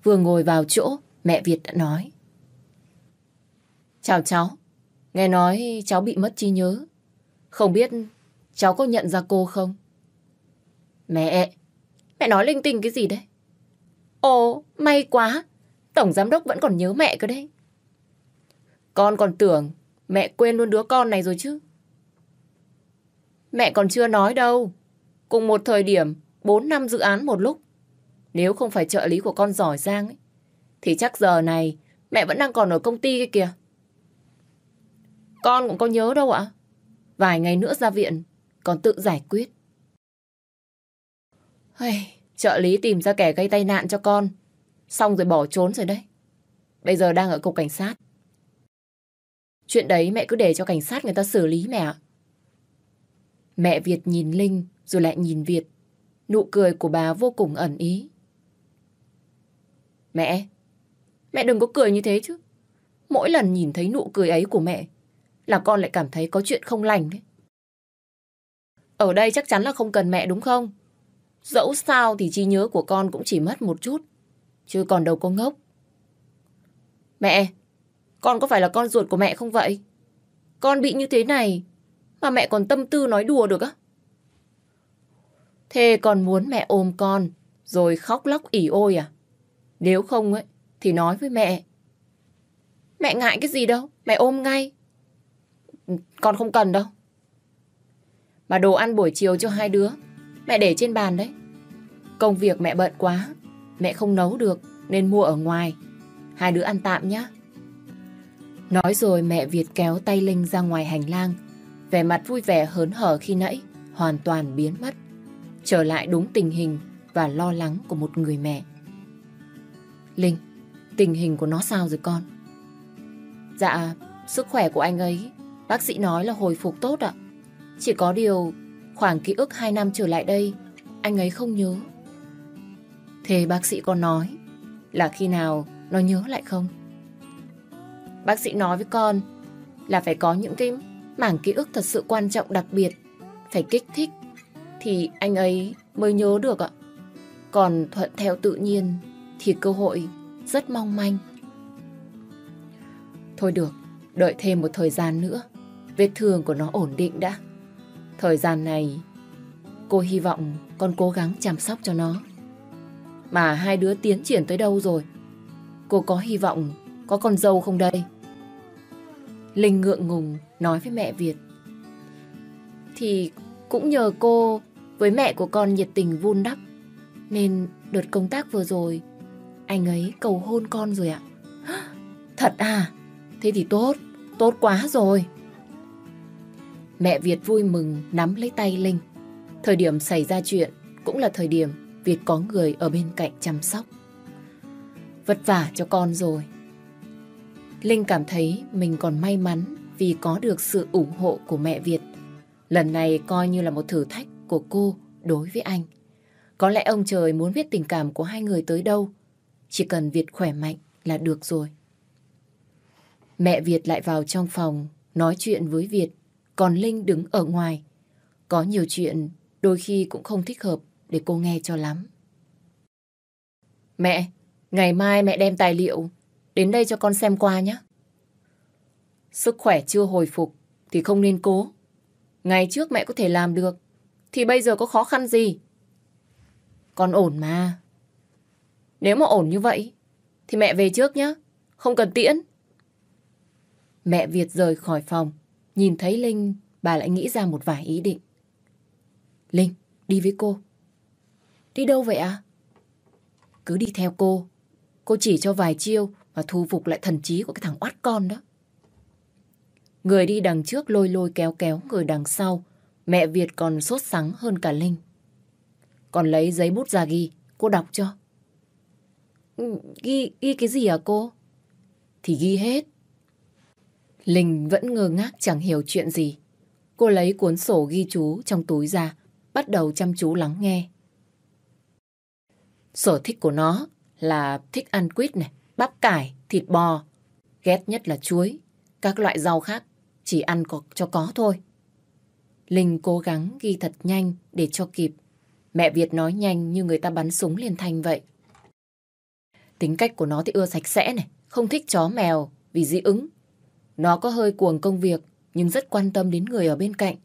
Vừa ngồi vào chỗ, mẹ Việt đã nói. Chào cháu. Nghe nói cháu bị mất trí nhớ. Không biết cháu có nhận ra cô không? Mẹ, mẹ nói linh tinh cái gì đấy? Ồ, may quá. Tổng giám đốc vẫn còn nhớ mẹ cơ đấy. Con còn tưởng mẹ quên luôn đứa con này rồi chứ. Mẹ còn chưa nói đâu. Cùng một thời điểm, 4 năm dự án một lúc. Nếu không phải trợ lý của con giỏi giang ấy, thì chắc giờ này mẹ vẫn đang còn ở công ty kia kìa. Con cũng có nhớ đâu ạ. Vài ngày nữa ra viện, còn tự giải quyết. Hey, trợ lý tìm ra kẻ gây tai nạn cho con. Xong rồi bỏ trốn rồi đấy. Bây giờ đang ở cục cảnh sát. Chuyện đấy mẹ cứ để cho cảnh sát người ta xử lý mẹ ạ. Mẹ Việt nhìn Linh rồi lại nhìn Việt. Nụ cười của bà vô cùng ẩn ý. Mẹ, mẹ đừng có cười như thế chứ. Mỗi lần nhìn thấy nụ cười ấy của mẹ là con lại cảm thấy có chuyện không lành đấy. Ở đây chắc chắn là không cần mẹ đúng không? Dẫu sao thì trí nhớ của con cũng chỉ mất một chút, chứ còn đâu có ngốc. Mẹ, con có phải là con ruột của mẹ không vậy? Con bị như thế này mà mẹ còn tâm tư nói đùa được á? Thế còn muốn mẹ ôm con rồi khóc lóc ỉ ôi à? Nếu không ấy thì nói với mẹ. Mẹ ngại cái gì đâu, mẹ ôm ngay. Con không cần đâu. Mà đồ ăn buổi chiều cho hai đứa, mẹ để trên bàn đấy. Công việc mẹ bận quá, mẹ không nấu được nên mua ở ngoài. Hai đứa ăn tạm nhé. Nói rồi mẹ Việt kéo tay Linh ra ngoài hành lang. Vẻ mặt vui vẻ hớn hở khi nãy hoàn toàn biến mất. Trở lại đúng tình hình và lo lắng của một người mẹ. Linh, tình hình của nó sao rồi con? Dạ, sức khỏe của anh ấy, bác sĩ nói là hồi phục tốt ạ. Chỉ có điều, khoảng ký ức 2 năm trở lại đây, anh ấy không nhớ. Thế bác sĩ có nói là khi nào nó nhớ lại không? Bác sĩ nói với con là phải có những cái mảng ký ức thật sự quan trọng đặc biệt, phải kích thích thì anh ấy mới nhớ được ạ. Còn thuận theo tự nhiên thì cơ hội rất mong manh. Thôi được, đợi thêm một thời gian nữa, vết thương của nó ổn định đã. Thời gian này, cô hy vọng con cố gắng chăm sóc cho nó. Mà hai đứa tiến triển tới đâu rồi? Cô có hy vọng có con dâu không đây? Linh ngượng ngùng nói với mẹ Việt. Thì cũng nhờ cô với mẹ của con nhiệt tình vun đắp. Nên đợt công tác vừa rồi, anh ấy cầu hôn con rồi ạ. [GASPS] Thật à? Thế thì tốt, tốt quá rồi. Mẹ Việt vui mừng nắm lấy tay Linh. Thời điểm xảy ra chuyện cũng là thời điểm Việt có người ở bên cạnh chăm sóc. Vất vả cho con rồi. Linh cảm thấy mình còn may mắn vì có được sự ủng hộ của mẹ Việt. Lần này coi như là một thử thách của cô đối với anh. Có lẽ ông trời muốn biết tình cảm của hai người tới đâu. Chỉ cần Việt khỏe mạnh là được rồi. Mẹ Việt lại vào trong phòng nói chuyện với Việt, còn Linh đứng ở ngoài. Có nhiều chuyện đôi khi cũng không thích hợp để cô nghe cho lắm. Mẹ, ngày mai mẹ đem tài liệu đến đây cho con xem qua nhé. Sức khỏe chưa hồi phục thì không nên cố. Ngày trước mẹ có thể làm được thì bây giờ có khó khăn gì? Con ổn mà. Nếu mà ổn như vậy thì mẹ về trước nhé. Không cần tiễn. Mẹ Việt rời khỏi phòng. Nhìn thấy Linh, bà lại nghĩ ra một vài ý định. Linh, đi với cô. Đi đâu vậy à? Cứ đi theo cô. Cô chỉ cho vài chiêu và thu phục lại thần trí của cái thằng oát con đó. Người đi đằng trước lôi lôi kéo kéo người đằng sau. Mẹ Việt còn sốt sắng hơn cả Linh. Còn lấy giấy bút ra ghi, cô đọc cho. Ừ, ghi, ghi cái gì à cô? Thì ghi hết. Linh vẫn ngơ ngác chẳng hiểu chuyện gì. Cô lấy cuốn sổ ghi chú trong túi ra, bắt đầu chăm chú lắng nghe. Sở thích của nó là thích ăn quýt này, bắp cải, thịt bò. Ghét nhất là chuối. Các loại rau khác chỉ ăn có, cho có thôi. Linh cố gắng ghi thật nhanh để cho kịp. Mẹ Việt nói nhanh như người ta bắn súng liền thanh vậy. Tính cách của nó thì ưa sạch sẽ này, không thích chó mèo vì dị ứng. Nó có hơi cuồng công việc nhưng rất quan tâm đến người ở bên cạnh.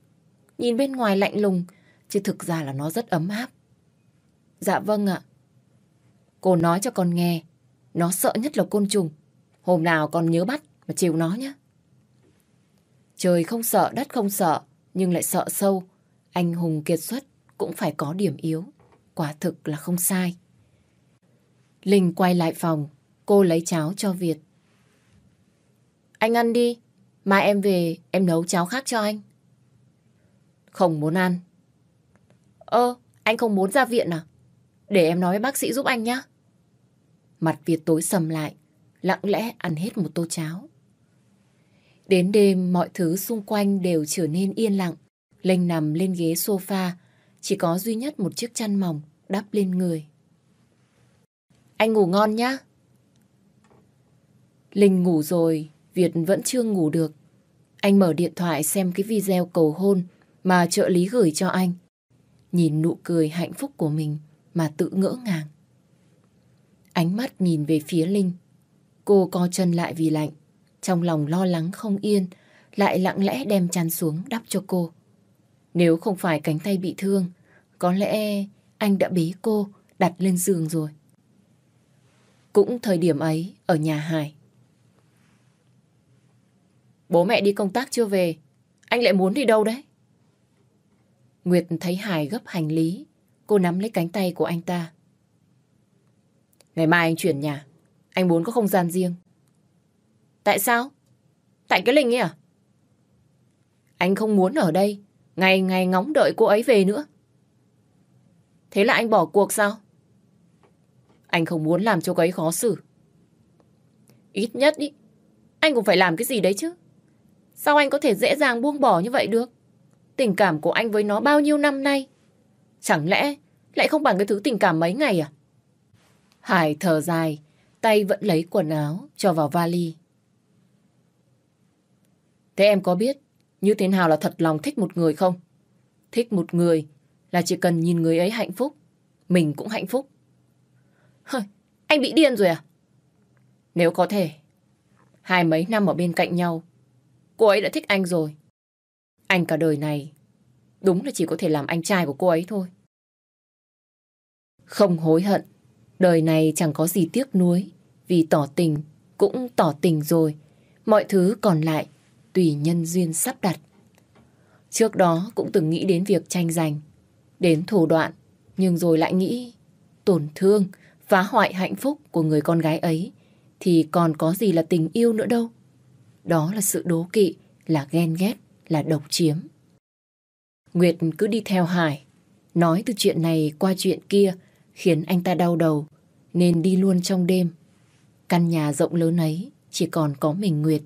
Nhìn bên ngoài lạnh lùng chứ thực ra là nó rất ấm áp. Dạ vâng ạ. Cô nói cho con nghe, nó sợ nhất là côn trùng. Hôm nào con nhớ bắt mà chiều nó nhé. Trời không sợ, đất không sợ, nhưng lại sợ sâu. Anh hùng kiệt xuất cũng phải có điểm yếu. Quả thực là không sai. Linh quay lại phòng, cô lấy cháo cho Việt. Anh ăn đi, mai em về em nấu cháo khác cho anh. Không muốn ăn. Ơ, anh không muốn ra viện à? Để em nói với bác sĩ giúp anh nhé. Mặt Việt tối sầm lại, lặng lẽ ăn hết một tô cháo. Đến đêm mọi thứ xung quanh đều trở nên yên lặng. Linh nằm lên ghế sofa, chỉ có duy nhất một chiếc chăn mỏng đắp lên người. Anh ngủ ngon nhá. Linh ngủ rồi, Việt vẫn chưa ngủ được. Anh mở điện thoại xem cái video cầu hôn mà trợ lý gửi cho anh. Nhìn nụ cười hạnh phúc của mình mà tự ngỡ ngàng. Ánh mắt nhìn về phía Linh. Cô co chân lại vì lạnh. Trong lòng lo lắng không yên, lại lặng lẽ đem chăn xuống đắp cho cô. Nếu không phải cánh tay bị thương, có lẽ anh đã bế cô đặt lên giường rồi. Cũng thời điểm ấy, ở nhà Hải. Bố mẹ đi công tác chưa về, anh lại muốn đi đâu đấy? Nguyệt thấy Hải gấp hành lý, cô nắm lấy cánh tay của anh ta. Ngày mai anh chuyển nhà, anh muốn có không gian riêng. Tại sao? Tại cái Linh ấy à? Anh không muốn ở đây, ngày ngày ngóng đợi cô ấy về nữa. Thế là anh bỏ cuộc sao? Anh không muốn làm cho cô ấy khó xử. Ít nhất ý, anh cũng phải làm cái gì đấy chứ. Sao anh có thể dễ dàng buông bỏ như vậy được? Tình cảm của anh với nó bao nhiêu năm nay? Chẳng lẽ lại không bằng cái thứ tình cảm mấy ngày à? Hải thở dài, tay vẫn lấy quần áo cho vào vali. Thế em có biết như thế nào là thật lòng thích một người không? Thích một người là chỉ cần nhìn người ấy hạnh phúc, mình cũng hạnh phúc. Hơi, anh bị điên rồi à? Nếu có thể, hai mấy năm ở bên cạnh nhau, cô ấy đã thích anh rồi. Anh cả đời này, đúng là chỉ có thể làm anh trai của cô ấy thôi. Không hối hận, đời này chẳng có gì tiếc nuối, vì tỏ tình cũng tỏ tình rồi, mọi thứ còn lại tùy nhân duyên sắp đặt. Trước đó cũng từng nghĩ đến việc tranh giành, đến thủ đoạn, nhưng rồi lại nghĩ tổn thương, phá hoại hạnh phúc của người con gái ấy thì còn có gì là tình yêu nữa đâu. Đó là sự đố kỵ, là ghen ghét, là độc chiếm. Nguyệt cứ đi theo Hải, nói từ chuyện này qua chuyện kia khiến anh ta đau đầu, nên đi luôn trong đêm. Căn nhà rộng lớn ấy chỉ còn có mình Nguyệt.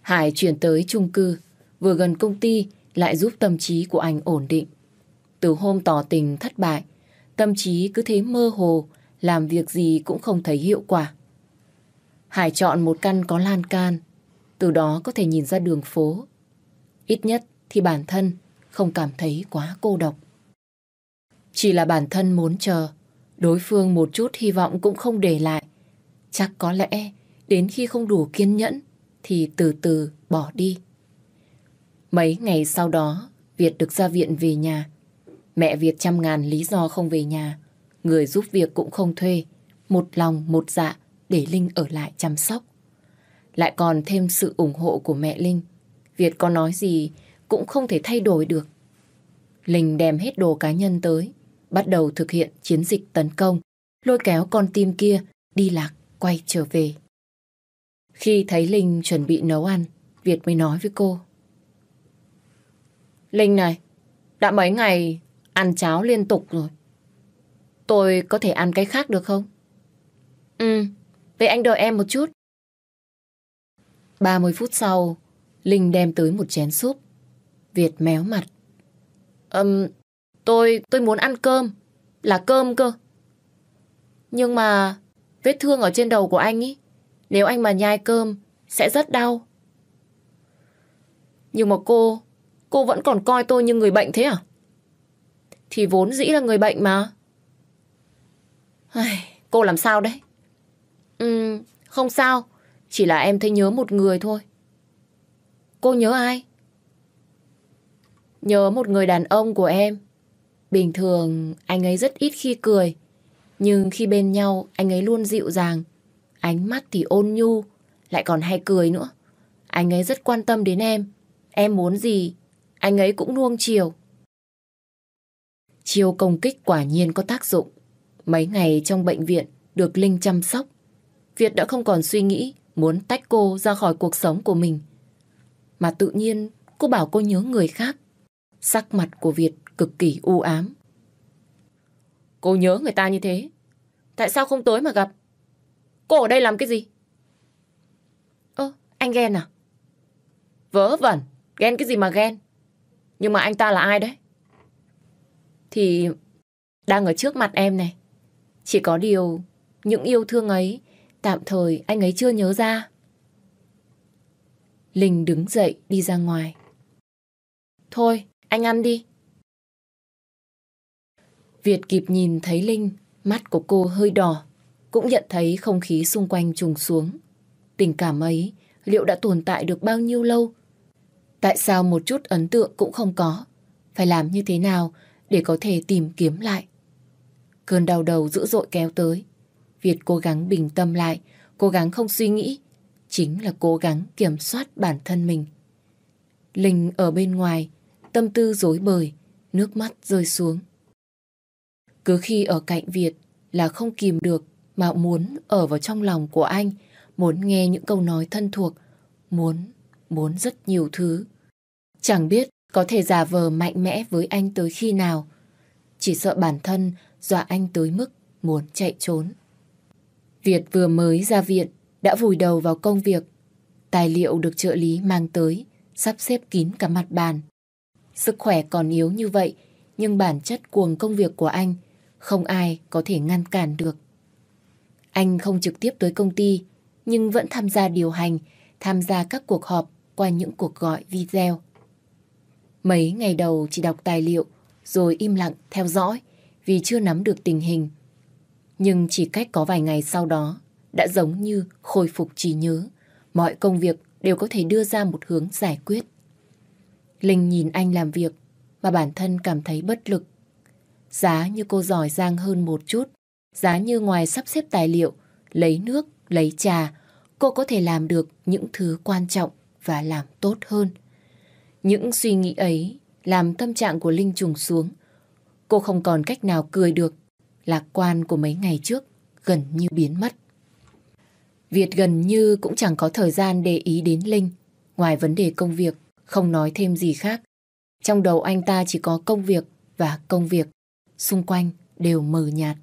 Hải chuyển tới chung cư, vừa gần công ty lại giúp tâm trí của anh ổn định. Từ hôm tỏ tình thất bại, tâm trí cứ thế mơ hồ, làm việc gì cũng không thấy hiệu quả. Hải chọn một căn có lan can, từ đó có thể nhìn ra đường phố. Ít nhất thì bản thân không cảm thấy quá cô độc. Chỉ là bản thân muốn chờ, đối phương một chút hy vọng cũng không để lại. Chắc có lẽ đến khi không đủ kiên nhẫn thì từ từ bỏ đi. Mấy ngày sau đó, Việt được ra viện về nhà. Mẹ Việt trăm ngàn lý do không về nhà. Người giúp việc cũng không thuê. Một lòng một dạ để Linh ở lại chăm sóc. Lại còn thêm sự ủng hộ của mẹ Linh. Việt có nói gì cũng không thể thay đổi được. Linh đem hết đồ cá nhân tới, bắt đầu thực hiện chiến dịch tấn công, lôi kéo con tim kia đi lạc quay trở về. Khi thấy Linh chuẩn bị nấu ăn, Việt mới nói với cô. Linh này, đã mấy ngày ăn cháo liên tục rồi. Tôi có thể ăn cái khác được không? Ừ, vậy anh đợi em một chút. 30 phút sau, Linh đem tới một chén súp. Việt méo mặt. Ừm, tôi, tôi muốn ăn cơm. Là cơm cơ. Nhưng mà vết thương ở trên đầu của anh ý, nếu anh mà nhai cơm sẽ rất đau. Nhưng mà cô, cô vẫn còn coi tôi như người bệnh thế à? Thì vốn dĩ là người bệnh mà. Ai, cô làm sao đấy? Ừ, không sao. Chỉ là em thấy nhớ một người thôi. Cô nhớ ai? Nhớ một người đàn ông của em. Bình thường anh ấy rất ít khi cười. Nhưng khi bên nhau anh ấy luôn dịu dàng. Ánh mắt thì ôn nhu, lại còn hay cười nữa. Anh ấy rất quan tâm đến em. Em muốn gì, anh ấy cũng nuông chiều. chiều công kích quả nhiên có tác dụng. Mấy ngày trong bệnh viện được Linh chăm sóc. Việt đã không còn suy nghĩ muốn tách cô ra khỏi cuộc sống của mình. Mà tự nhiên cô bảo cô nhớ người khác. Sắc mặt của Việt cực kỳ u ám. Cô nhớ người ta như thế. Tại sao không tối mà gặp? Cô ở đây làm cái gì? Ơ, anh ghen à? Vớ vẩn, ghen cái gì mà ghen? Nhưng mà anh ta là ai đấy? Thì đang ở trước mặt em này. Chỉ có điều những yêu thương ấy tạm thời anh ấy chưa nhớ ra. Linh đứng dậy đi ra ngoài. Thôi, anh ăn đi. Việt kịp nhìn thấy Linh, mắt của cô hơi đỏ, cũng nhận thấy không khí xung quanh trùng xuống. Tình cảm ấy liệu đã tồn tại được bao nhiêu lâu? Tại sao một chút ấn tượng cũng không có? Phải làm như thế nào để có thể tìm kiếm lại? Cơn đau đầu dữ dội kéo tới. Việt cố gắng bình tâm lại, cố gắng không suy nghĩ. Chính là cố gắng kiểm soát bản thân mình. Linh ở bên ngoài, tâm tư rối bời, nước mắt rơi xuống. Cứ khi ở cạnh Việt là không kìm được mà muốn ở vào trong lòng của anh, muốn nghe những câu nói thân thuộc, muốn, muốn rất nhiều thứ. Chẳng biết có thể giả vờ mạnh mẽ với anh tới khi nào. Chỉ sợ bản thân dọa anh tới mức muốn chạy trốn. Việt vừa mới ra viện, đã vùi đầu vào công việc. Tài liệu được trợ lý mang tới, sắp xếp kín cả mặt bàn. Sức khỏe còn yếu như vậy, nhưng bản chất cuồng công việc của anh không ai có thể ngăn cản được. Anh không trực tiếp tới công ty, nhưng vẫn tham gia điều hành, tham gia các cuộc họp qua những cuộc gọi video. Mấy ngày đầu chỉ đọc tài liệu, rồi im lặng theo dõi vì chưa nắm được tình hình. Nhưng chỉ cách có vài ngày sau đó, đã giống như khôi phục trí nhớ. Mọi công việc đều có thể đưa ra một hướng giải quyết. Linh nhìn anh làm việc và bản thân cảm thấy bất lực. Giá như cô giỏi giang hơn một chút, giá như ngoài sắp xếp tài liệu, lấy nước, lấy trà, cô có thể làm được những thứ quan trọng và làm tốt hơn. Những suy nghĩ ấy làm tâm trạng của Linh trùng xuống. Cô không còn cách nào cười được. Lạc quan của mấy ngày trước gần như biến mất. Việt gần như cũng chẳng có thời gian để ý đến Linh. Ngoài vấn đề công việc, không nói thêm gì khác. Trong đầu anh ta chỉ có công việc và công việc. Xung quanh đều mờ nhạt.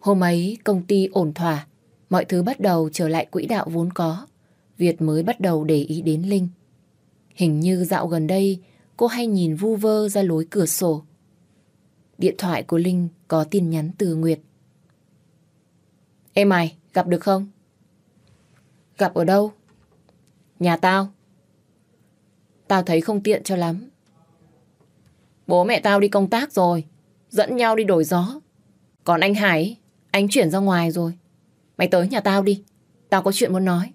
Hôm ấy công ty ổn thỏa, mọi thứ bắt đầu trở lại quỹ đạo vốn có. Việt mới bắt đầu để ý đến Linh. Hình như dạo gần đây cô hay nhìn vu vơ ra lối cửa sổ. Điện thoại của Linh có tin nhắn từ Nguyệt. Em mày, gặp được không? Gặp ở đâu? Nhà tao. Tao thấy không tiện cho lắm. Bố mẹ tao đi công tác rồi, dẫn nhau đi đổi gió. Còn anh Hải, anh chuyển ra ngoài rồi. Mày tới nhà tao đi, tao có chuyện muốn nói.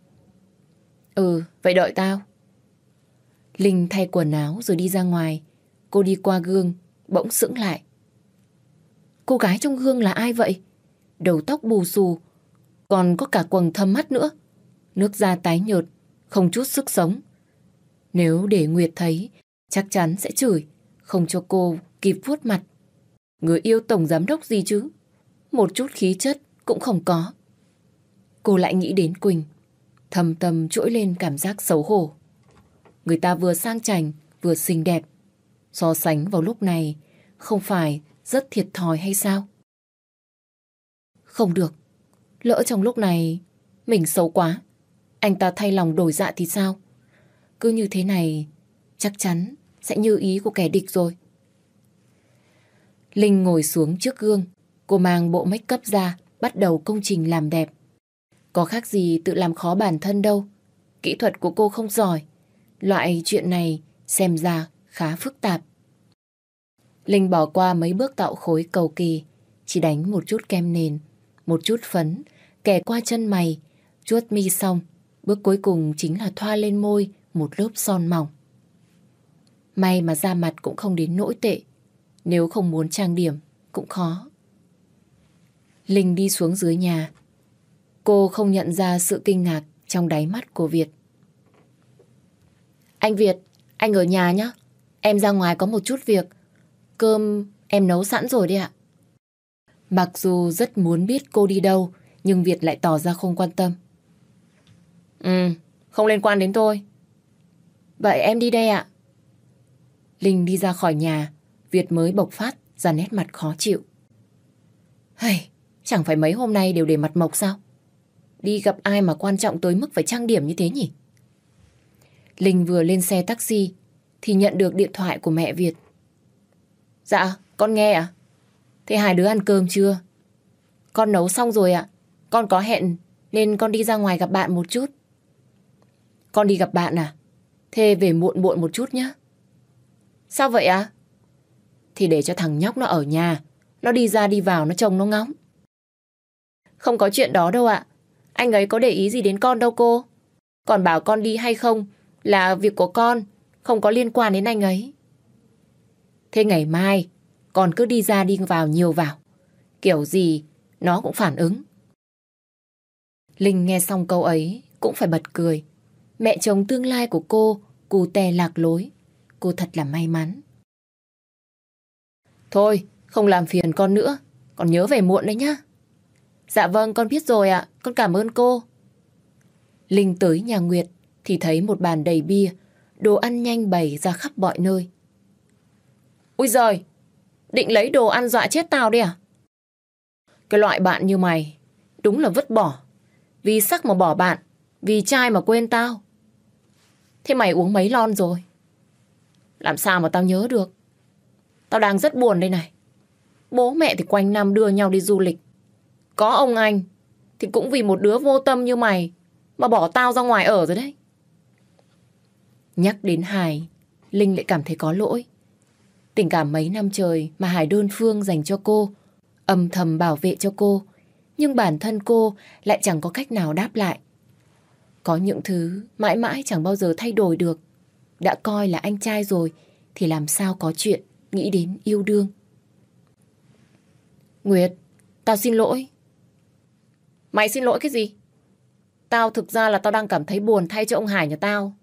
Ừ, vậy đợi tao. Linh thay quần áo rồi đi ra ngoài. Cô đi qua gương, bỗng sững lại. Cô gái trong gương là ai vậy? Đầu tóc bù xù, còn có cả quầng thâm mắt nữa. Nước da tái nhợt, không chút sức sống. Nếu để Nguyệt thấy, chắc chắn sẽ chửi, không cho cô kịp vuốt mặt. Người yêu tổng giám đốc gì chứ? Một chút khí chất cũng không có. Cô lại nghĩ đến Quỳnh, thầm tâm trỗi lên cảm giác xấu hổ. Người ta vừa sang chảnh, vừa xinh đẹp. So sánh vào lúc này, không phải rất thiệt thòi hay sao? Không được. Lỡ trong lúc này, mình xấu quá. Anh ta thay lòng đổi dạ thì sao? Cứ như thế này, chắc chắn sẽ như ý của kẻ địch rồi. Linh ngồi xuống trước gương. Cô mang bộ make up ra, bắt đầu công trình làm đẹp. Có khác gì tự làm khó bản thân đâu. Kỹ thuật của cô không giỏi. Loại chuyện này xem ra khá phức tạp. Linh bỏ qua mấy bước tạo khối cầu kỳ, chỉ đánh một chút kem nền, một chút phấn, kẻ qua chân mày, chuốt mi xong. Bước cuối cùng chính là thoa lên môi một lớp son mỏng. May mà da mặt cũng không đến nỗi tệ, nếu không muốn trang điểm cũng khó. Linh đi xuống dưới nhà. Cô không nhận ra sự kinh ngạc trong đáy mắt của Việt. Anh Việt, anh ở nhà nhé. Em ra ngoài có một chút việc. Cơm em nấu sẵn rồi đấy ạ. Mặc dù rất muốn biết cô đi đâu, nhưng Việt lại tỏ ra không quan tâm. Ừ, không liên quan đến tôi. Vậy em đi đây ạ. Linh đi ra khỏi nhà, Việt mới bộc phát ra nét mặt khó chịu. Hây, chẳng phải mấy hôm nay đều để mặt mộc sao? Đi gặp ai mà quan trọng tới mức phải trang điểm như thế nhỉ? Linh vừa lên xe taxi thì nhận được điện thoại của mẹ Việt. Dạ, con nghe ạ. Thế hai đứa ăn cơm chưa? Con nấu xong rồi ạ. Con có hẹn nên con đi ra ngoài gặp bạn một chút. Con đi gặp bạn à? Thế về muộn muộn một chút nhé. Sao vậy ạ? Thì để cho thằng nhóc nó ở nhà. Nó đi ra đi vào nó trông nó ngóng. Không có chuyện đó đâu ạ. Anh ấy có để ý gì đến con đâu cô. Còn bảo con đi hay không là việc của con, không có liên quan đến anh ấy. Thế ngày mai, còn cứ đi ra đi vào nhiều vào. Kiểu gì, nó cũng phản ứng. Linh nghe xong câu ấy, cũng phải bật cười. Mẹ chồng tương lai của cô, cù tè lạc lối. Cô thật là may mắn. Thôi, không làm phiền con nữa. Con nhớ về muộn đấy nhá. Dạ vâng, con biết rồi ạ. Con cảm ơn cô. Linh tới nhà Nguyệt thì thấy một bàn đầy bia, đồ ăn nhanh bày ra khắp mọi nơi. Ui giời, định lấy đồ ăn dọa chết tao đi à? Cái loại bạn như mày, Đúng là vứt bỏ. Vì sắc mà bỏ bạn. Vì trai mà quên tao. Thế mày uống mấy lon rồi? Làm sao mà tao nhớ được? Tao đang rất buồn đây này. Bố mẹ thì quanh năm đưa nhau đi du lịch. Có ông anh thì cũng vì một đứa vô tâm như mày mà bỏ tao ra ngoài ở rồi đấy. Nhắc đến Hải, Linh lại cảm thấy có lỗi. Tình cảm mấy năm trời mà Hải đơn phương dành cho cô, âm thầm bảo vệ cho cô, nhưng bản thân cô lại chẳng có cách nào đáp lại. Có những thứ mãi mãi chẳng bao giờ thay đổi được. Đã coi là anh trai rồi thì làm sao có chuyện nghĩ đến yêu đương. Nguyệt, tao xin lỗi. Mày xin lỗi cái gì? Tao thực ra là tao đang cảm thấy buồn thay cho ông Hải nhà tao.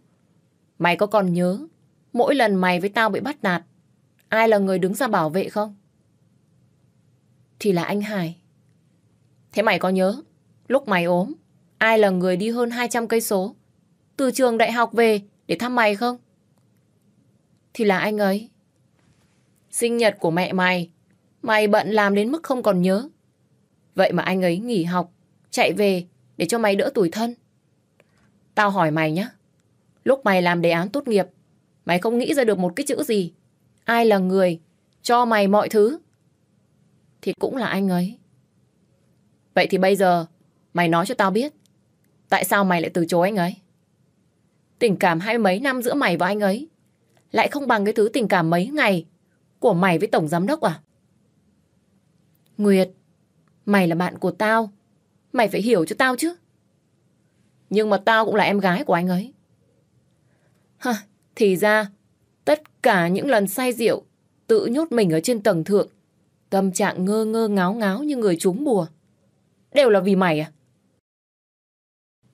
Mày có còn nhớ mỗi lần mày với tao bị bắt nạt ai là người đứng ra bảo vệ không? Thì là anh Hải. Thế mày có nhớ lúc mày ốm ai là người đi hơn 200 cây số từ trường đại học về để thăm mày không? Thì là anh ấy. Sinh nhật của mẹ mày mày bận làm đến mức không còn nhớ. Vậy mà anh ấy nghỉ học chạy về để cho mày đỡ tuổi thân. Tao hỏi mày nhé. Lúc mày làm đề án tốt nghiệp, mày không nghĩ ra được một cái chữ gì. Ai là người cho mày mọi thứ? Thì cũng là anh ấy. Vậy thì bây giờ, mày nói cho tao biết. Tại sao mày lại từ chối anh ấy? Tình cảm hai mấy năm giữa mày và anh ấy lại không bằng cái thứ tình cảm mấy ngày của mày với tổng giám đốc à? Nguyệt, mày là bạn của tao. Mày phải hiểu cho tao chứ. Nhưng mà tao cũng là em gái của anh ấy. Hả, thì ra, tất cả những lần say rượu, tự nhốt mình ở trên tầng thượng, tâm trạng ngơ ngơ ngáo ngáo như người trúng bùa. Đều là vì mày à?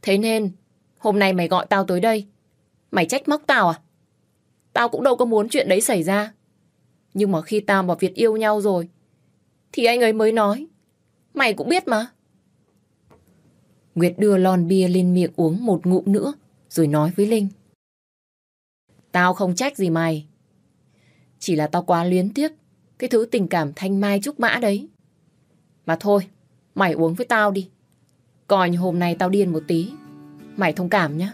Thế nên, hôm nay mày gọi tao tới đây, mày trách móc tao à? Tao cũng đâu có muốn chuyện đấy xảy ra. Nhưng mà khi tao và Việt yêu nhau rồi, thì anh ấy mới nói. Mày cũng biết mà. Nguyệt đưa lon bia lên miệng uống một ngụm nữa, rồi nói với Linh. Tao không trách gì mày. Chỉ là tao quá luyến tiếc cái thứ tình cảm thanh mai trúc mã đấy. Mà thôi, mày uống với tao đi. Coi như hôm nay tao điên một tí. Mày thông cảm nhé.